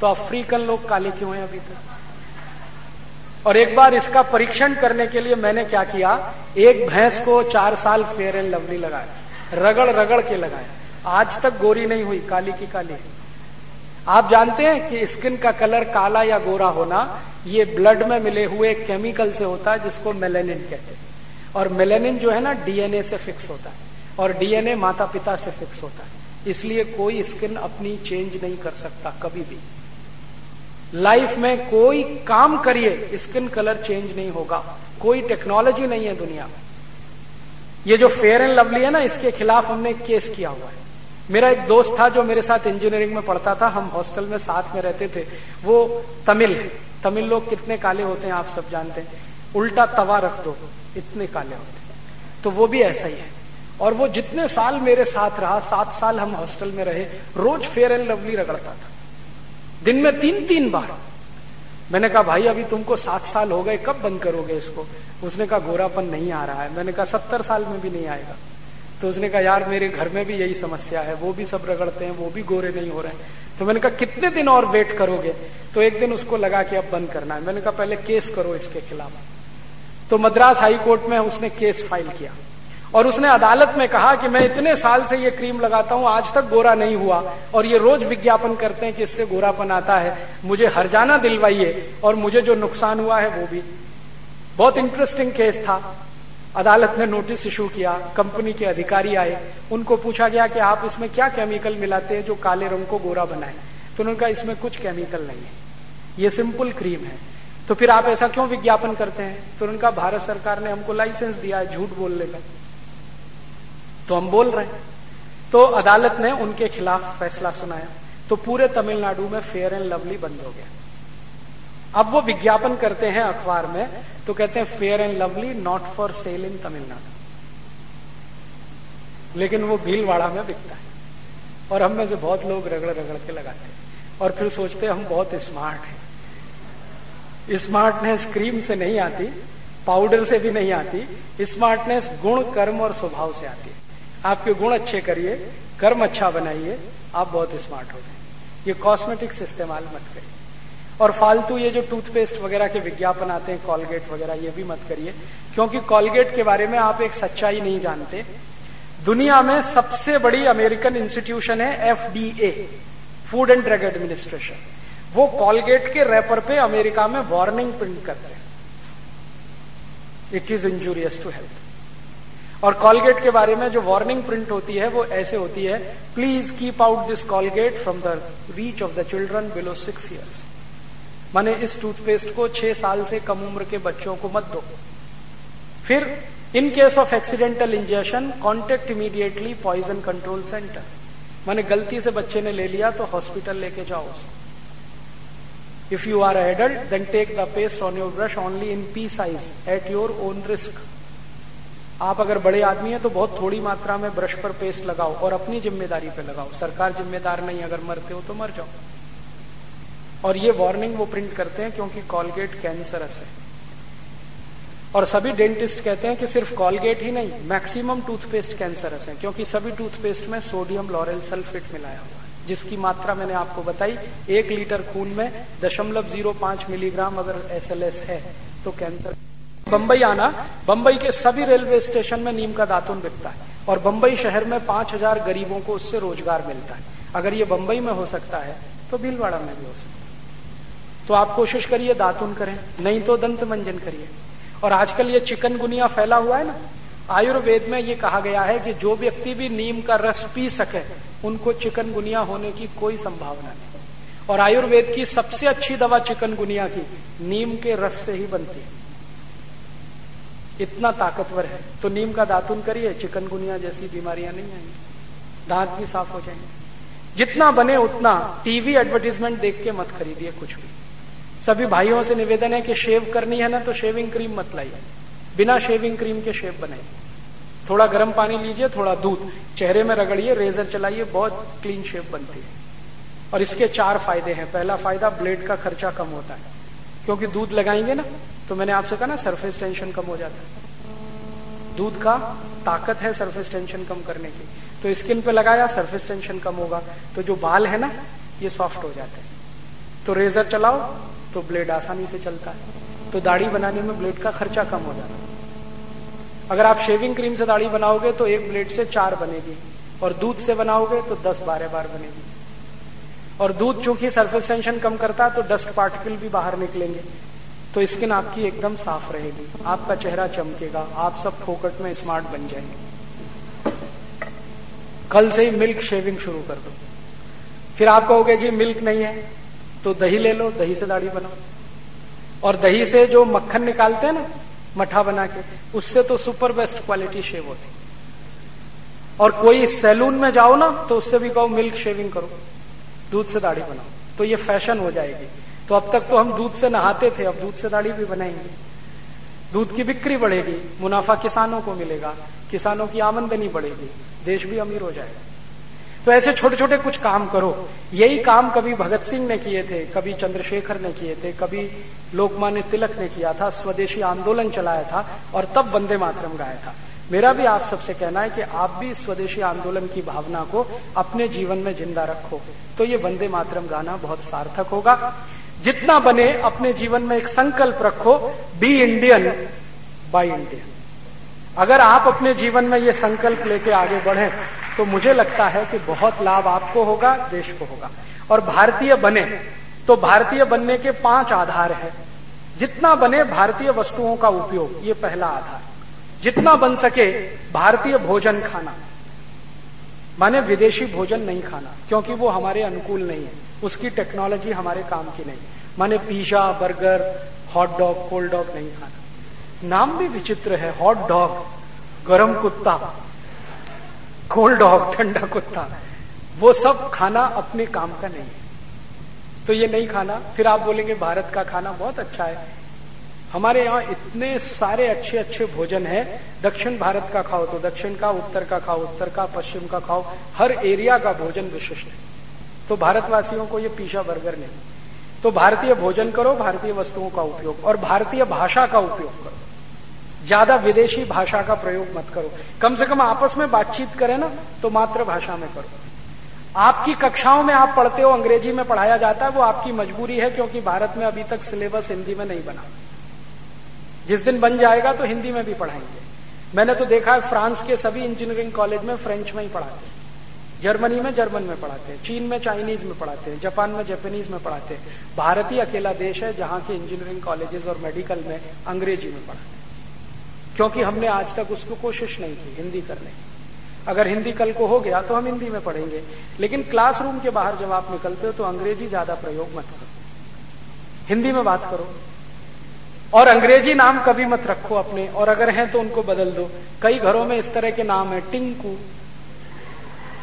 तो अफ्रीकन लोग काले क्यों हैं अभी तक? और एक बार इसका परीक्षण करने के लिए मैंने क्या किया, एक भैंस को चार साल फेयर एंड लवली लगाया रगड़ रगड़ के लगाया आज तक गोरी नहीं हुई, काली की काली। आप जानते हैं कि स्किन का कलर काला या गोरा होना, ये ब्लड में मिले हुए केमिकल से होता है, जिसको मेलेनिन कहते हैं। और मेलेनिन जो है ना डीएनए से फिक्स होता है, और डीएनए माता पिता से फिक्स होता है। इसलिए कोई स्किन अपनी चेंज नहीं कर सकता कभी भी। लाइफ में कोई काम करिए, स्किन कलर चेंज नहीं होगा। कोई टेक्नोलॉजी नहीं है दुनिया में। ये जो फेयर एंड लवली है ना, इसके खिलाफ हमने केस किया हुआ है। मेरा एक दोस्त था जो मेरे साथ इंजीनियरिंग में पढ़ता था, हम हॉस्टल में साथ में रहते थे। वो तमिल है। तमिल लोग कितने काले होते हैं, आप सब जानते हैं। उल्टा तवा रख दो, इतने काले होते हैं। तो वो भी ऐसा ही है। और वो जितने साल मेरे साथ रहा, सात साल हम हॉस्टल में रहे, रोज फेयर एंड लवली रगड़ता था। दिन में तीन तीन बार। मैंने कहा, भाई, अभी तुमको सात साल हो गए, कब बंद करोगे इसको? उसने कहा, गोरापन नहीं आ रहा है। मैंने कहा, सत्तर साल में भी नहीं आएगा। तो उसने कहा, यार, मेरे घर में भी यही समस्या है, वो भी सब रगड़ते हैं, वो भी गोरे नहीं हो रहे हैं। तो मैंने कहा, कितने दिन और वेट करोगे? तो एक दिन उसको लगा कि अब बंद करना है। मैंने कहा, पहले केस करो इसके खिलाफ। तो मद्रास हाई कोर्ट में उसने केस फ़ाइल किया। और उसने अदालत में कहा कि मैं इतने साल से ये क्रीम लगाता हूँ, आज तक गोरा नहीं हुआ। और ये रोज विज्ञापन करते हैं कि इससे गोरापन आता है। मुझे हरजाना दिलवाइए और मुझे जो नुकसान हुआ है वो भी। बहुत इंटरेस्टिंग केस था। अदालत ने नोटिस इशू किया। कंपनी के अधिकारी आए। उनको पूछा गया कि आप इसमें क्या केमिकल मिलाते हैं जो काले रंग को गोरा बनाए? तो उन्होंने कहा, इसमें कुछ केमिकल नहीं है। ये सिंपल क्रीम है। तो फिर आप ऐसा क्यों विज्ञापन करते हैं? तो उनका भारत सरकार ने हमको लाइसेंस दिया है झूठ बोलने का। तो हम बोल रहे हैं। तो अदालत ने उनके खिलाफ फैसला सुनाया। तो पूरे तमिलनाडु में फेयर एंड लवली बंद हो गया। अब वो विज्ञापन करते हैं अखबार में तो कहते हैं Fair and Lovely not for sale in Tamil Nadu. लेकिन वो भीलवाड़ा में बिकता है। और हम में से बहुत लोग रगड़ रगड़ के लगाते हैं। और फिर सोचते हैं हम बहुत स्मार्ट हैं। स्मार्टनेस क्रीम से नहीं आती, पाउडर से भी नहीं आती। स्मार्टनेस गुण, कर्म और स्वभाव से आती है। आपके गुण अच्छे करिए, कर्म अच्छा बनाइए, आप बहुत स्मार्ट हो गए ये कॉस्मेटिक्स इस्तेमाल मत करिए। और फालतू ये जो टूथपेस्ट वगैरह के विज्ञापन आते हैं कॉलगेट वगैरह, ये भी मत करिए। क्योंकि कॉलगेट के बारे में आप एक सच्चाई नहीं जानते। दुनिया में सबसे बड़ी अमेरिकन इंस्टीट्यूशन है FDA food and drug administration वो कॉलगेट के रैपर पे अमेरिका में वार्निंग प्रिंट करते हैं। It is injurious to health और कॉलगेट के बारे में जो वार्निंग प्रिंट होती है वो ऐसे होती है please keep out this Colgate from the reach of the children below six years माने इस टूथपेस्ट को छह साल से कम उम्र के बच्चों को मत दो। फिर in case of accidental injection contact immediately poison control centre माने गलती से बच्चे ने ले लिया तो हॉस्पिटल लेके जाओ उसको। If you are adult adult, take the paste on your brush brush in pea size at your own risk. आप अगर बड़े आदमी हैं तो बहुत थोड़ी मात्रा में ब्रश पर पेस्ट लगाओ और अपनी ज़िम्मेदारी पे लगाओ। सरकार जिम्मेदार नहीं, अगर मरते हो तो मर जाओ। और ये वार्निंग वो प्रिंट करते हैं क्योंकि कॉलगेट कैंसरस है। और सभी डेंटिस्ट कहते हैं कि सिर्फ़ कॉलगेट ही नहीं मैक्सिमम टूथपेस्ट कैंसरस है, क्योंकि सभी टूथपेस्ट में सोडियम लॉरेल सल्फेट मिलाया हुआ है, जिसकी मात्रा मैंने आपको बताई, एक लीटर खून में दशमलव ज़ीरो पाँच मिलीग्राम अगर एसएलएस है तो कैंसर बंबई आना, बंबई के सभी रेलवे स्टेशन में नीम का दातुन बिकता है और बंबई शहर में पाँच हज़ार गरीबों को उससे रोज़गार मिलता है। अगर ये बंबई में हो सकता है तो भीलवाड़ा में भी हो सकता है। तो आप कोशिश करिए दातुन करें, नहीं तो दंत मंजन करिए। और आजकल ये चिकनगुनिया फैला हुआ है ना, आयुर्वेद में ये कहा गया है कि जो व्यक्ति भी नीम का रस पी सके, उनको चिकनगुनिया होने की कोई संभावना नहीं। और आयुर्वेद की सबसे अच्छी दवा चिकनगुनिया की नीम के रस से ही बनती है। इतना ताकतवर है। तो नीम का दातुन करिए चिकनगुनिया जैसी बीमारियाँ नहीं आएँगी। दांत भी साफ़ हो जाएँगे। जितना बने उतना टीवी एडवर्टीजमेंट देख के मत खरीदिए कुछ भी। सभी भाइयों से निवेदन है कि शेव करनी है ना तो शेविंग क्रीम मत लाइए। बिना शेविंग क्रीम के शेव बनाइए। थोड़ा गर्म पानी लीजिए, थोड़ा दूध। चेहरे में रगड़िए रेजर चलाइए, बहुत क्लीन शेप बनती है। और इसके चार फ़ायदे हैं। पहला फ़ायदा ब्लेड का खर्चा कम होता है। क्योंकि दूध लगाएँगे ना तो मैंने आपसे कहा ना सरफेस टेंशन कम हो जाता है। दूध का ताकत है सरफेस टेंशन कम करने की। तो स्किन पे लगाया सरफेस टेंशन कम होगा। तो जो बाल है ना, ये सॉफ्ट हो जाते हैं। तो रेजर चलाओ तो ब्लेड आसानी से चलता है। तो दाढ़ी बनाने में ब्लेड का खर्चा कम हो जाता है। अगर आप शेविंग क्रीम से दाढ़ी बनाओगे तो एक ब्लेड से चार बनेगी। और दूध से बनाओगे तो दस बारह बार बनेगी। और दूध चूँकि सरफेस टेंशन कम करता है तो डस्ट पार्टिकल भी बाहर निकलेंगे। तो स्किन आपकी एकदम साफ़ रहेगी। आपका चेहरा चमकेगा। आप सब फोकट में स्मार्ट बन जाएँगे। कल से ही मिल्क शेविंग शुरू कर दो। फिर आप कहोगे, जी, मिल्क नहीं है। तो दही ले लो, दही से दाढ़ी बनाओ। और दही से जो मक्खन निकालते हैं ना, मठा बना के, उससे तो सुपर बेस्ट क्वालिटी शेव होती। और कोई सैलून में जाओ ना तो उससे भी कहो, मिल्क शेविंग करो। दूध से दाढ़ी बनाओ। तो ये फ़ैशन हो जाएगी। तो अब तक तो हम दूध से नहाते थे, अब दूध से दाढ़ी भी बनाएँगे। दूध की बिक्री बढ़ेगी, मुनाफा किसानों को मिलेगा, किसानों की आमदनी बढ़ेगी, देश भी अमीर हो जाएगा। तो ऐसे छोटे छोटे कुछ काम करो। यही काम कभी भगत सिंह ने किए थे, कभी चंद्रशेखर ने किए थे, कभी लोकमान्य तिलक ने किया था, स्वदेशी आंदोलन चलाया था और तब वंदे मातरम गाया था। मेरा भी आप सबसे कहना है कि आप भी स्वदेशी आंदोलन की भावना को अपने जीवन में ज़िंदा रखो। तो ये वंदे मातरम गाना बहुत सार्थक होगा। जितना बने अपने जीवन में एक संकल्प रखो बी इंडियन बाई इंडियन अगर आप अपने जीवन में ये संकल्प लेके आगे बढ़े तो मुझे लगता है कि बहुत लाभ आपको होगा, देश को होगा। और भारतीय बने तो भारतीय बनने के पाँच आधार है। जितना बने भारतीय वस्तुओं का उपयोग, ये पहला आधार। जितना बन सके भारतीय भोजन खाना। माने विदेशी भोजन नहीं खाना, क्योंकि वो हमारे अनुकूल नहीं है। उसकी टेक्नोलॉजी हमारे काम की नहीं। माने pizza burger hot dog cold dog नहीं खाना। नाम भी विचित्र है हॉट डॉग गरम कुत्ता कोल्ड डॉग ठंडा कुत्ता, वो सब खाना अपने काम का नहीं है। तो ये नहीं खाना, फिर आप बोलेंगे भारत का खाना बहुत अच्छा है। हमारे यहाँ इतने सारे अच्छे अच्छे भोजन है, दक्षिण भारत का खाओ तो दक्षिण का, उत्तर का खाओ, उत्तर का, पश्चिम का खाओ, हर एरिया का भोजन विशिष्ट है। तो भारतवासियों को ये पीछा बर्गर नहीं। तो भारतीय भोजन करो, भारतीय वस्तुओं का उपयोग, और भारतीय भाषा का उपयोग करो। ज़्यादा विदेशी भाषा का प्रयोग मत करो। कम से कम आपस में बातचीत करें ना तो मातृभाषा में करो। आपकी कक्षाओं में आप पढ़ते हो, अंग्रेज़ी में पढ़ाया जाता है, वो आपकी मजबूरी है, क्योंकि भारत में अभी तक सिलेबस हिंदी में नहीं बना। जिस दिन बन जाएगा तो हिंदी में भी पढ़ाएँगे। मैंने तो देखा है, फ्रांस के सभी इंजीनियरिंग कॉलेज में फ्रेंच में ही पढ़ाते हैं। जर्मनी में जर्मन में पढ़ाते हैं, चीन में चाइनीज़ में पढ़ाते हैं, जापान में जापानीज में पढ़ाते हैं। भारत ही अकेला देश है जहाँ के इंजीनियरिंग कॉलेजेस और मेडिकल में अंग्रेज़ी में पढ़ाते हैं। क्योंकि हमने आज तक उसको कोशिश नहीं की, हिंदी करने की। अगर हिंदी कल को हो गया तो हम हिंदी में पढ़ेंगे। लेकिन क्लासरूम के बाहर जब आप निकलते हो तो अंग्रेज़ी ज़्यादा प्रयोग मत करो। हिंदी में बात करो। और अंग्रेज़ी नाम कभी मत रखो अपने, और अगर हैं तो उनको बदल दो। कई घरों में इस तरह के नाम है, टिंकू।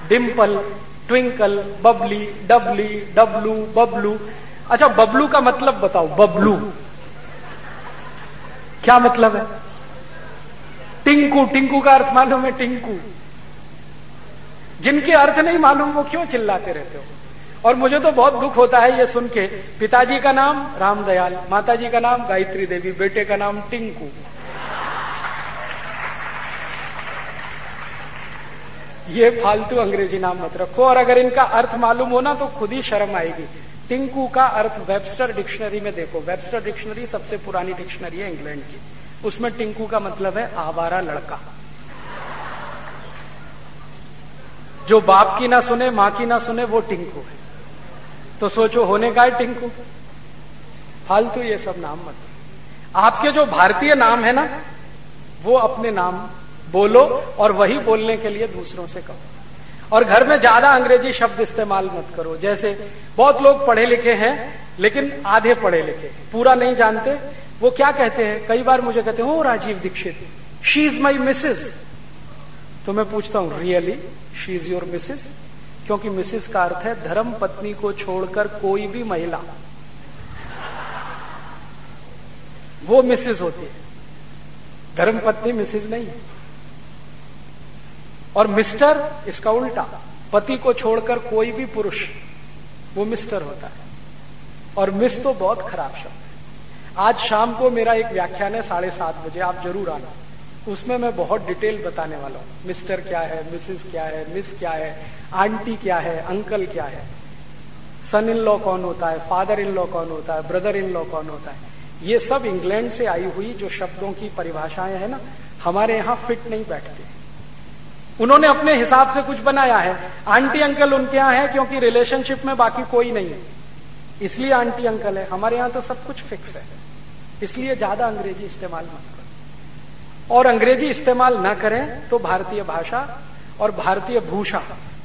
डिम्पल ट्विंकल बबली डबली डब्लू बबलू अच्छा बबलू का मतलब बताओ बबलू क्या मतलब है? टिंकू टिंकू का अर्थ मालूम है टिंकू. जिनके अर्थ नहीं मालूम, वो क्यों चिल्लाते रहते हो? और मुझे तो बहुत दुख होता है ये सुन के। पिताजी का नाम रामदयाल, माताजी का नाम गायत्री देवी, बेटे का नाम टिंकू. ये फालतू अंग्रेज़ी नाम मत रखो। और अगर इनका अर्थ मालूम हो ना तो खुद ही शर्म आएगी। टिंकू का अर्थ वेबस्टर डिक्शनरी में देखो। वेबस्टर डिक्शनरी सबसे पुरानी डिक्शनरी है इंग्लैंड की। उसमें टिंकू का मतलब है आवारा लड़का। जो बाप की ना सुने, माँ की ना सुने, वो टिंकू है। तो सोचो, होने का है टिंकू? फालतू ये सब नाम मत। आपके जो भारतीय नाम है ना, वो अपने नाम बोलो और वही बोलने के लिए दूसरों से कहो। और घर में ज़्यादा अंग्रेज़ी शब्द इस्तेमाल मत करो। जैसे बहुत लोग पढ़े लिखे हैं, लेकिन आधे पढ़े लिखे पूरा नहीं जानते। वो क्या कहते हैं? कई बार मुझे कहते हैं Rajiv Dixit she is my missus तो मैं पूछता हूँ really she is your missus क्योंकि मिसेस का अर्थ है, धर्म पत्नी को छोड़कर कोई भी महिला। वो मिसेस होती है। धर्म पत्नी मिसेस नहीं है। और मिस्टर इसका उल्टा, पति को छोड़कर कोई भी पुरुष, वो मिस्टर होता है। और मिस तो बहुत खराब शब्द है। आज शाम को मेरा एक व्याख्यान है साढ़े सात बजे, आप ज़रूर आना। उसमें मैं बहुत डिटेल बताने वाला हूँ। मिस्टर क्या है, मिसेस क्या है, मिस क्या है, आंटी क्या है, अंकल क्या है, सन इन लॉ कौन होता है, फादर इन लॉ कौन होता है, ब्रदर इन लॉ कौन होता है। ये सब इंग्लैंड से आई हुई जो शब्दों की परिभाषाएँ हैं ना, हमारे यहाँ फिट नहीं बैठते। उन्होंने अपने हिसाब से कुछ बनाया है। आंटी, अंकल उनके यहाँ है क्योंकि रिलेशनशिप में बाकी कोई नहीं है। इसलिए आंटी, अंकल है। हमारे यहाँ तो सब कुछ फिक्स है। इसलिए ज़्यादा अंग्रेज़ी इस्तेमाल मत करो। और अंग्रेज़ी इस्तेमाल ना करें तो भारतीय भाषा और भारतीय भूषा,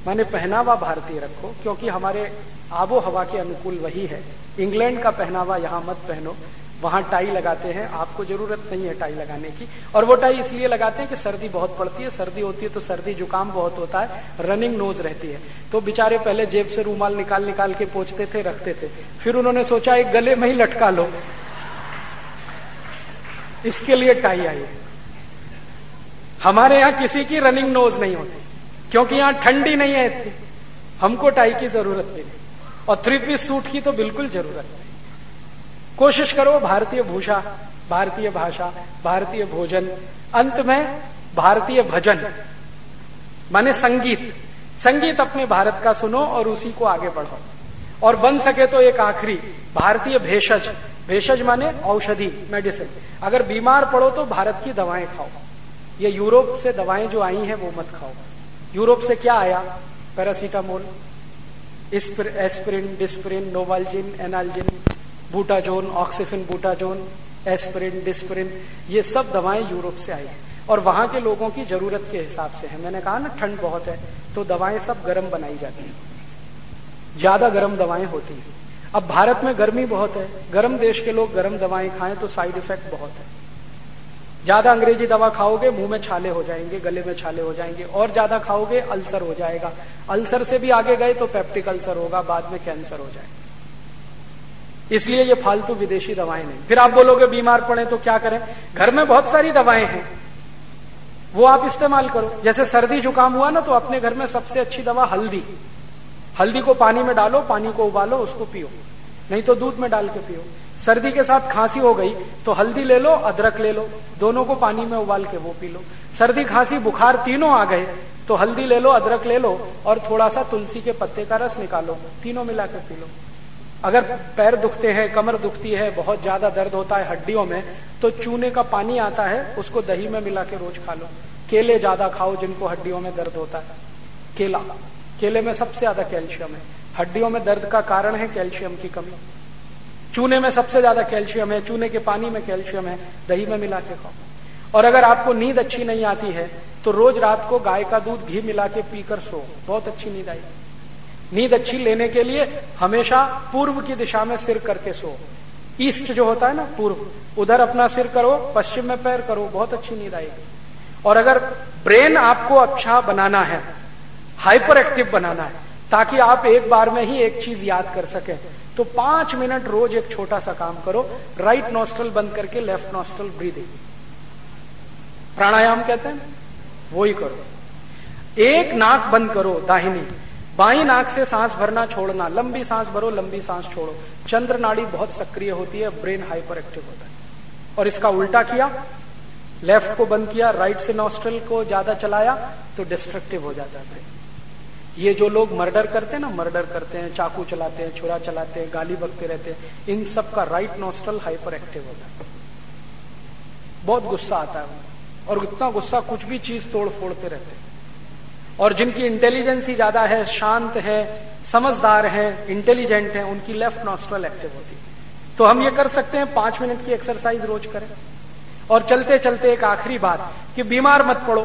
माने पहनावा भारतीय रखो, क्योंकि हमारे आबो हवा के अनुकूल वही है। इंग्लैंड का पहनावा यहाँ मत पहनो। वहाँ टाई लगाते हैं, आपको ज़रूरत नहीं है टाई लगाने की। और वो टाई इसलिए लगाते हैं कि सर्दी बहुत पड़ती है, सर्दी होती है तो सर्दी जुकाम बहुत होता है रनिंग नोज़ रहती है। तो बेचारे पहले जेब से रूमाल निकाल निकाल के पोछते थे, रखते थे। फिर उन्होंने सोचा, एक गले में ही लटका लो। इसके लिए टाई आई। हमारे यहाँ किसी की रनिंग नोज़ नहीं होती, क्योंकि यहाँ ठंडी नहीं है इतनी। हमको टाई की ज़रूरत नहीं। और थ्री पीस सूट की तो बिल्कुल ज़रूरत नहीं। कोशिश करो भारतीय भूषा, भारतीय भाषा, भारतीय भोजन। अंत में भारतीय भजन, माने संगीत। संगीत अपने भारत का सुनो और उसी को आगे बढ़ाओ। और बन सके तो एक आखिरी, भारतीय भेषज। भेषज माने औषधि मेडिसिन अगर बीमार पड़ो तो भारत की दवाएँ खाओ। ये यूरोप से दवाएँ जो आई हैं वो मत खाओ। यूरोप से क्या आया? Paracetamol aspirin Disprin Novalgin analgin butazone, oxyphenbutazone, aspirin, Disprin, ये सब दवाएँ यूरोप से आई और वहाँ के लोगों की ज़रूरत के हिसाब से है। मैंने कहा ना, ठंड बहुत है तो दवाएँ सब गर्म बनाई जाती हैं। ज़्यादा गर्म दवाएँ होती हैं। अब भारत में गर्मी बहुत है, गर्म देश के लोग गर्म दवाएँ खाएँ तो साइड इफ़ेक्ट बहुत है। ज़्यादा अंग्रेज़ी दवा खाओगे, मुँह में छाले हो जाएँगे, गले में छाले हो जाएँगे, और ज़्यादा खाओगे, अल्सर हो जाएगा। अल्सर से भी आगे गए तो पेप्टिक अल्सर होगा, बाद में कैंसर हो जाएगा। इसलिए ये फालतू विदेशी दवाएँ नहीं। फिर आप बोलोगे, बीमार पड़े तो क्या करें? घर में बहुत सारी दवाएँ हैं। वो आप इस्तेमाल करो। जैसे सर्दी जुकाम हुआ ना तो अपने घर में सबसे अच्छी दवा हल्दी। हल्दी को पानी में डालो, पानी को उबालो, उसको पियो। नहीं तो दूध में डाल के पियो। सर्दी के साथ खांसी हो गई तो हल्दी ले लो, अदरक ले लो, दोनों को पानी में उबाल के वो पी लो। सर्दी, खांसी, बुखार तीनों आ गए तो हल्दी ले लो, अदरक ले लो, और थोड़ा सा तुलसी के पत्ते का रस निकालो, तीनों मिलाकर पी लो। अगर पैर दुखते हैं, कमर दुखती है, बहुत ज़्यादा दर्द होता है हड्डियों में तो चूने का पानी आता है, उसको दही में मिला के रोज खा लो। केले ज़्यादा खाओ जिनको हड्डियों में दर्द होता है। केला। केले में सबसे ज़्यादा कैल्शियम है। हड्डियों में दर्द का कारण है कैल्शियम की कमी। चूने में सबसे ज़्यादा कैल्शियम है, चूने के पानी में कैल्शियम है, दही में मिला के खाओ। और अगर आपको नींद अच्छी नहीं आती है तो रोज रात को गाय का दूध घी मिला के पीकर सो। बहुत अच्छी नींद आएगी नींद अच्छी लेने के लिए हमेशा पूर्व की दिशा में सिर करके सो। ईस्ट जो होता है ना, पूर्व, उधर अपना सिर करो, पश्चिम में पैर करो, बहुत अच्छी नींद आएगी। और अगर ब्रेन आपको अच्छा बनाना है हाइपर एक्टिव बनाना है, ताकि आप एक बार में ही एक चीज़ याद कर सके तो पाँच मिनट रोज एक छोटा सा काम करो, राइट नॉस्ट्रल बंद करके लेफ़्ट नॉस्ट्रल ब्रीदिंग। प्राणायाम कहते हैं वो ही करो। एक नाक बंद करो, दाहिनी। बाई नाक से सांस भरना छोड़ना, लंबी सांस भरो, लंबी सांस छोड़ो। चंद्र नाड़ी बहुत सक्रिय होती है, ब्रेन हाइपर एक्टिव होता है। और इसका उल्टा किया, लेफ़्ट को बंद किया, राइट से नॉस्ट्रल को ज़्यादा चलाया तो डिस्ट्रक्टिव हो जाता है। ये जो लोग मर्डर करते हैं ना, मर्डर करते हैं, चाकू चलाते हैं, छुरा चलाते हैं, गाली बकते रहते हैं, इन सब का राइट नॉस्ट्रल हाइपर एक्टिव होता है। बहुत गुस्सा आता है और इतना गुस्सा कुछ भी चीज़ तोड़ फोड़ते रहते हैं। और जिनकी इंटेलिजेंस ज़्यादा है, शांत है, समझदार है इंटेलिजेंट है, उनकी लेफ़्ट नॉस्ट्रल एक्टिव होती है। तो हम ये कर सकते हैं, पाँच मिनट की एक्सरसाइज रोज करें। और चलते चलते एक आखिरी बात कि बीमार मत पड़ो,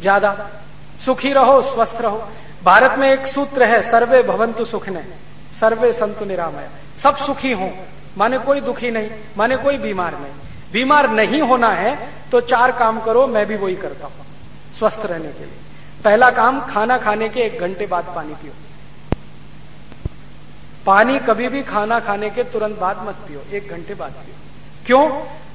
ज़्यादा। सुखी रहो, स्वस्थ रहो। भारत में एक सूत्र है, सर्वे भवंतु सुख ने सर्वे संतु निरामय। सब सुखी हो, माने कोई दुखी नहीं, माने कोई बीमार नहीं। बीमार नहीं होना है तो चार काम करो, मैं भी वही करता हूँ, स्वस्थ रहने के लिए। पहला काम खाना खाने के एक घंटे बाद पानी पियो। पानी कभी भी खाना खाने के तुरंत बाद मत पियो, एक घंटे बाद पियो। क्यों?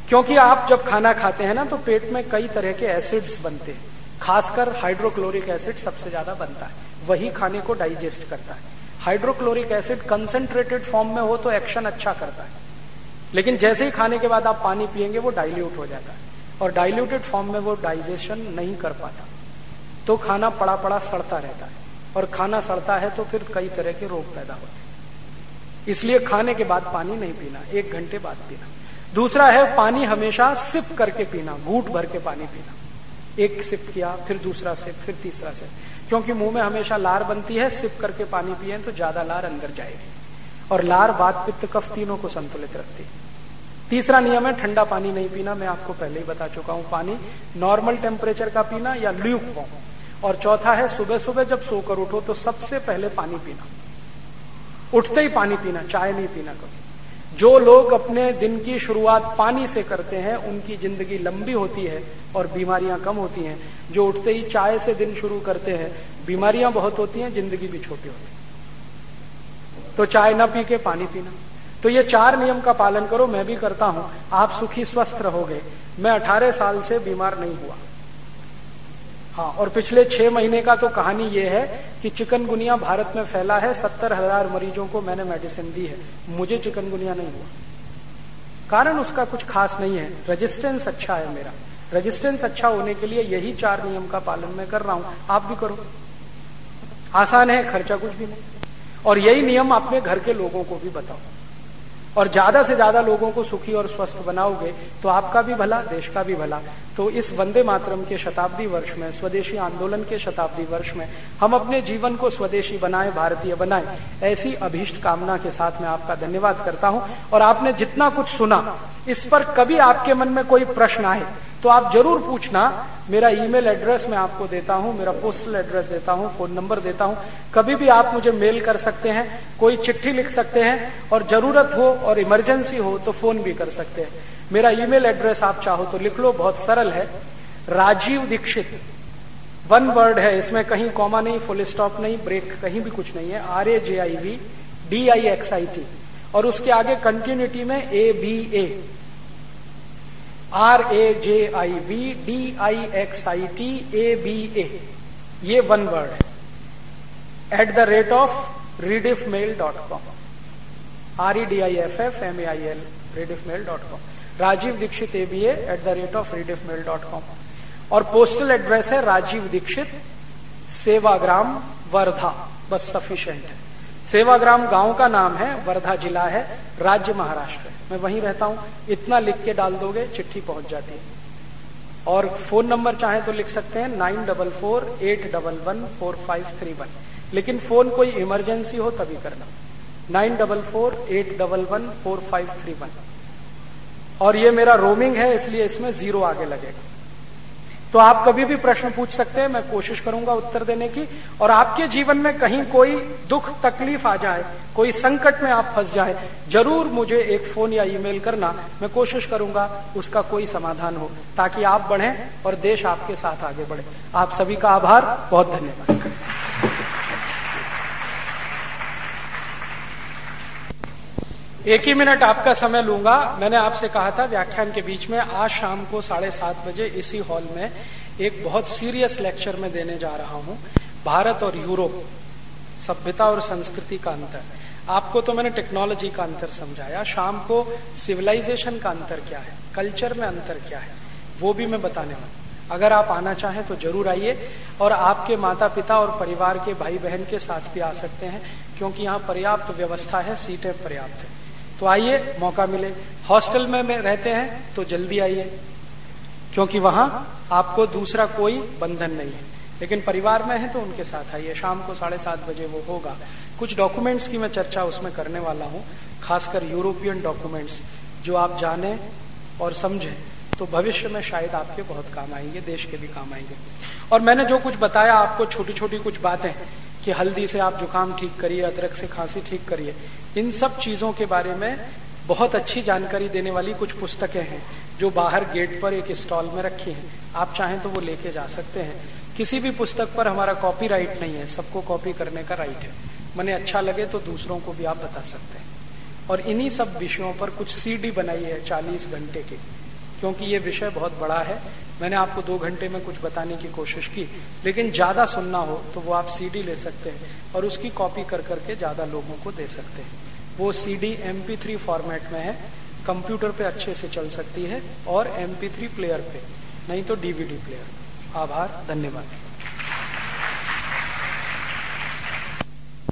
क्योंकि आप जब खाना खाते हैं ना तो पेट में कई तरह के एसिड्स बनते हैं। खासकर हाइड्रोक्लोरिक एसिड सबसे ज़्यादा बनता है। वही खाने को डाइजेस्ट करता है। हाइड्रोक्लोरिक एसिड कंसेंट्रेटेड फॉर्म में हो तो एक्शन अच्छा करता है। लेकिन जैसे ही खाने के बाद आप पानी पिएँगे वो डाइल्यूट हो जाता है। और डाइल्यूटेड फॉर्म में वो डाइजेशन नहीं कर पाता। तो खाना पड़ा पड़ा सड़ता रहता है। और खाना सड़ता है तो फिर कई तरह के रोग पैदा होते हैं। इसलिए खाने के बाद पानी नहीं पीना, एक घंटे बाद पीना। दूसरा है, पानी हमेशा सिप करके पीना, घूट भर के पानी पीना। एक सिप किया, फिर दूसरा सिप, फिर तीसरा सिप। क्योंकि मुँह में हमेशा लार बनती है, सिप करके पानी पिए तो ज़्यादा लार अंदर जाएगी। और लार बात पित्त कफ तीनों को संतुलित रखती है। तीसरा नियम है, ठंडा पानी नहीं पीना। मैं आपको पहले ही बता चुका हूँ, पानी नॉर्मल टेम्परेचर का पीना या ल्यूक फॉर्म और चौथा है सुबह सुबह जब सोकर उठो तो सबसे पहले पानी पीना। उठते ही पानी पीना, चाय नहीं पीना कभी। जो लोग अपने दिन की शुरुआत पानी से करते हैं, उनकी ज़िंदगी लंबी होती है और बीमारियाँ कम होती हैं। जो उठते ही चाय से दिन शुरू करते हैं, बीमारियाँ बहुत होती हैं, ज़िंदगी भी छोटी होती है। तो चाय ना पी के पानी पीना। तो ये चार नियम का पालन करो, मैं भी करता हूँ। आप सुखी स्वस्थ रहोगे। मैं 18 साल से बीमार नहीं हुआ। हाँ और पिछले छह महीने का तो कहानी ये है कि चिकनगुनिया भारत में फैला है, सत्तर हज़ार मरीजों को मैंने मेडिसिन दी है। मुझे चिकनगुनिया नहीं हुआ। कारण उसका कुछ खास नहीं है। रेजिस्टेंस अच्छा है मेरा। रेजिस्टेंस अच्छा होने के लिए यही चार नियम का पालन मैं कर रहा हूँ। आप भी करो। आसान है, खर्चा कुछ भी नहीं। और यही नियम अपने घर के लोगों को भी बताओ। और ज़्यादा से ज़्यादा लोगों को सुखी और स्वस्थ बनाओगे तो आपका भी भला, देश का भी भला। तो इस वंदे मातरम के शताब्दी वर्ष में, स्वदेशी आंदोलन के शताब्दी वर्ष में, हम अपने जीवन को स्वदेशी बनाए, भारतीय बनाए, ऐसी अभीष्ट कामना के साथ मैं आपका धन्यवाद करता हूँ। और आपने जितना कुछ सुना, इस पर कभी आपके मन में कोई प्रश्न आए तो आप ज़रूर पूछना। मेरा ईमेल एड्रेस मैं आपको देता हूँ, मेरा पोस्टल एड्रेस देता हूँ, फ़ोन नंबर देता हूँ। कभी भी आप मुझे मेल कर सकते हैं, कोई चिट्ठी लिख सकते हैं, और ज़रूरत हो और इमरजेंसी हो तो फ़ोन भी कर सकते हैं। मेरा ईमेल एड्रेस आप चाहो तो लिख लो, बहुत सरल है। राजीव दीक्षित। वन वर्ड है, इसमें कहीं कॉमा नहीं फुल स्टॉप नहीं ब्रेक कहीं भी कुछ नहीं है। R A J I V D I X I T और उसके आगे कंटिन्यूटी में A B A R A J I V D I X I T A B A ये वन वर्ड है। At the rate of Rediff mail dot com R E D I F F M A I L Rediff mail dot com Rajiv Dixit ABA at the rate of Rediff mail dot com और postal address है राजीव दीक्षित, सेवाग्राम, वर्धा. बस sufficient है. सेवाग्राम गाँव का नाम है, वर्धा जिला है, राज्य महाराष्ट्र मैं वहीं रहता हूँ, इतना लिख के डाल दोगे, चिट्ठी पहुँच जाती है. और फ़ोन नंबर चाहे तो लिख सकते हैं nine double four eight double one four five three one लेकिन फ़ोन कोई इमरजेंसी हो तभी करना. Nine double four eight double one four five three one और ये मेरा रोमिंग है, इसलिए इसमें ज़ीरो आगे लगेगा। तो आप कभी भी प्रश्न पूछ सकते हैं, मैं कोशिश करूँगा उत्तर देने की। और आपके जीवन में कहीं कोई दुख, तकलीफ़ आ जाए, कोई संकट में आप फंस जाए, ज़रूर मुझे एक फ़ोन या ईमेल करना, मैं कोशिश करूँगा उसका कोई समाधान हो, ताकि आप बढ़ें और देश आपके साथ आगे बढ़े। आप सभी का आभार, बहुत धन्यवाद। एक ही मिनट आपका समय लूँगा। मैंने आपसे कहा था व्याख्यान के बीच में, आज शाम को साढ़े सात बजे इसी हॉल में एक बहुत सीरियस लेक्चर में देने जा रहा हूँ। भारत और यूरोप, सभ्यता और संस्कृति का अंतर। आपको तो मैंने टेक्नोलॉजी का अंतर समझाया। शाम को सिविलाइजेशन का अंतर क्या है? कल्चर में अंतर क्या है? वो भी मैं बताने वाला अगर आप आना चाहें तो ज़रूर आइए और आपके माता पिता और परिवार के भाई बहन के साथ भी आ सकते हैं, क्योंकि यहाँ पर्याप्त व्यवस्था है, सीटें पर्याप्त है। तो आइए मौका मिले। हॉस्टल में, में रहते हैं तो जल्दी आइए। क्योंकि वहाँ आपको दूसरा कोई बंधन नहीं है। लेकिन परिवार में है तो उनके साथ आइए। शाम को साढ़े सात बजे वो होगा। कुछ डॉक्यूमेंट्स की मैं चर्चा उसमें करने वाला हूँ खासकर यूरोपियन डॉक्यूमेंट्स जो आप जाने और समझें। तो भविष्य में शायद आपके बहुत काम आएँगे देश के भी काम आएँगे। और मैंने जो कुछ बताया आपको छोटी छोटी कुछ बातें कि हल्दी से आप जुकाम ठीक करिए, अदरक से खांसी ठीक करिए। इन सब चीज़ों के बारे में बहुत अच्छी जानकारी देने वाली कुछ पुस्तकें हैं, जो बाहर गेट पर एक स्टॉल में रखी हैं। आप चाहें तो वो लेके जा सकते हैं। किसी भी पुस्तक पर हमारा कॉपी राइट नहीं है, सबको कॉपी करने का राइट है। मैंने अच्छा लगे तो दूसरों को भी आप बता सकते हैं। और इन्हीं सब विषयों पर कुछ सीडी बनाई है चालीस घंटे की, क्योंकि ये विषय बहुत बड़ा है। मैंने आपको दो घंटे में कुछ बताने की कोशिश की, लेकिन ज़्यादा सुनना हो तो वो आप सीडी ले सकते हैं और उसकी कॉपी कर करके ज़्यादा लोगों को दे सकते हैं। वो सीडी एमपी थ्री फॉर्मेट में है, कंप्यूटर पे अच्छे से चल सकती है और एमपी थ्री प्लेयर पे, नहीं तो डीवीडी प्लेयर आभार, धन्यवाद।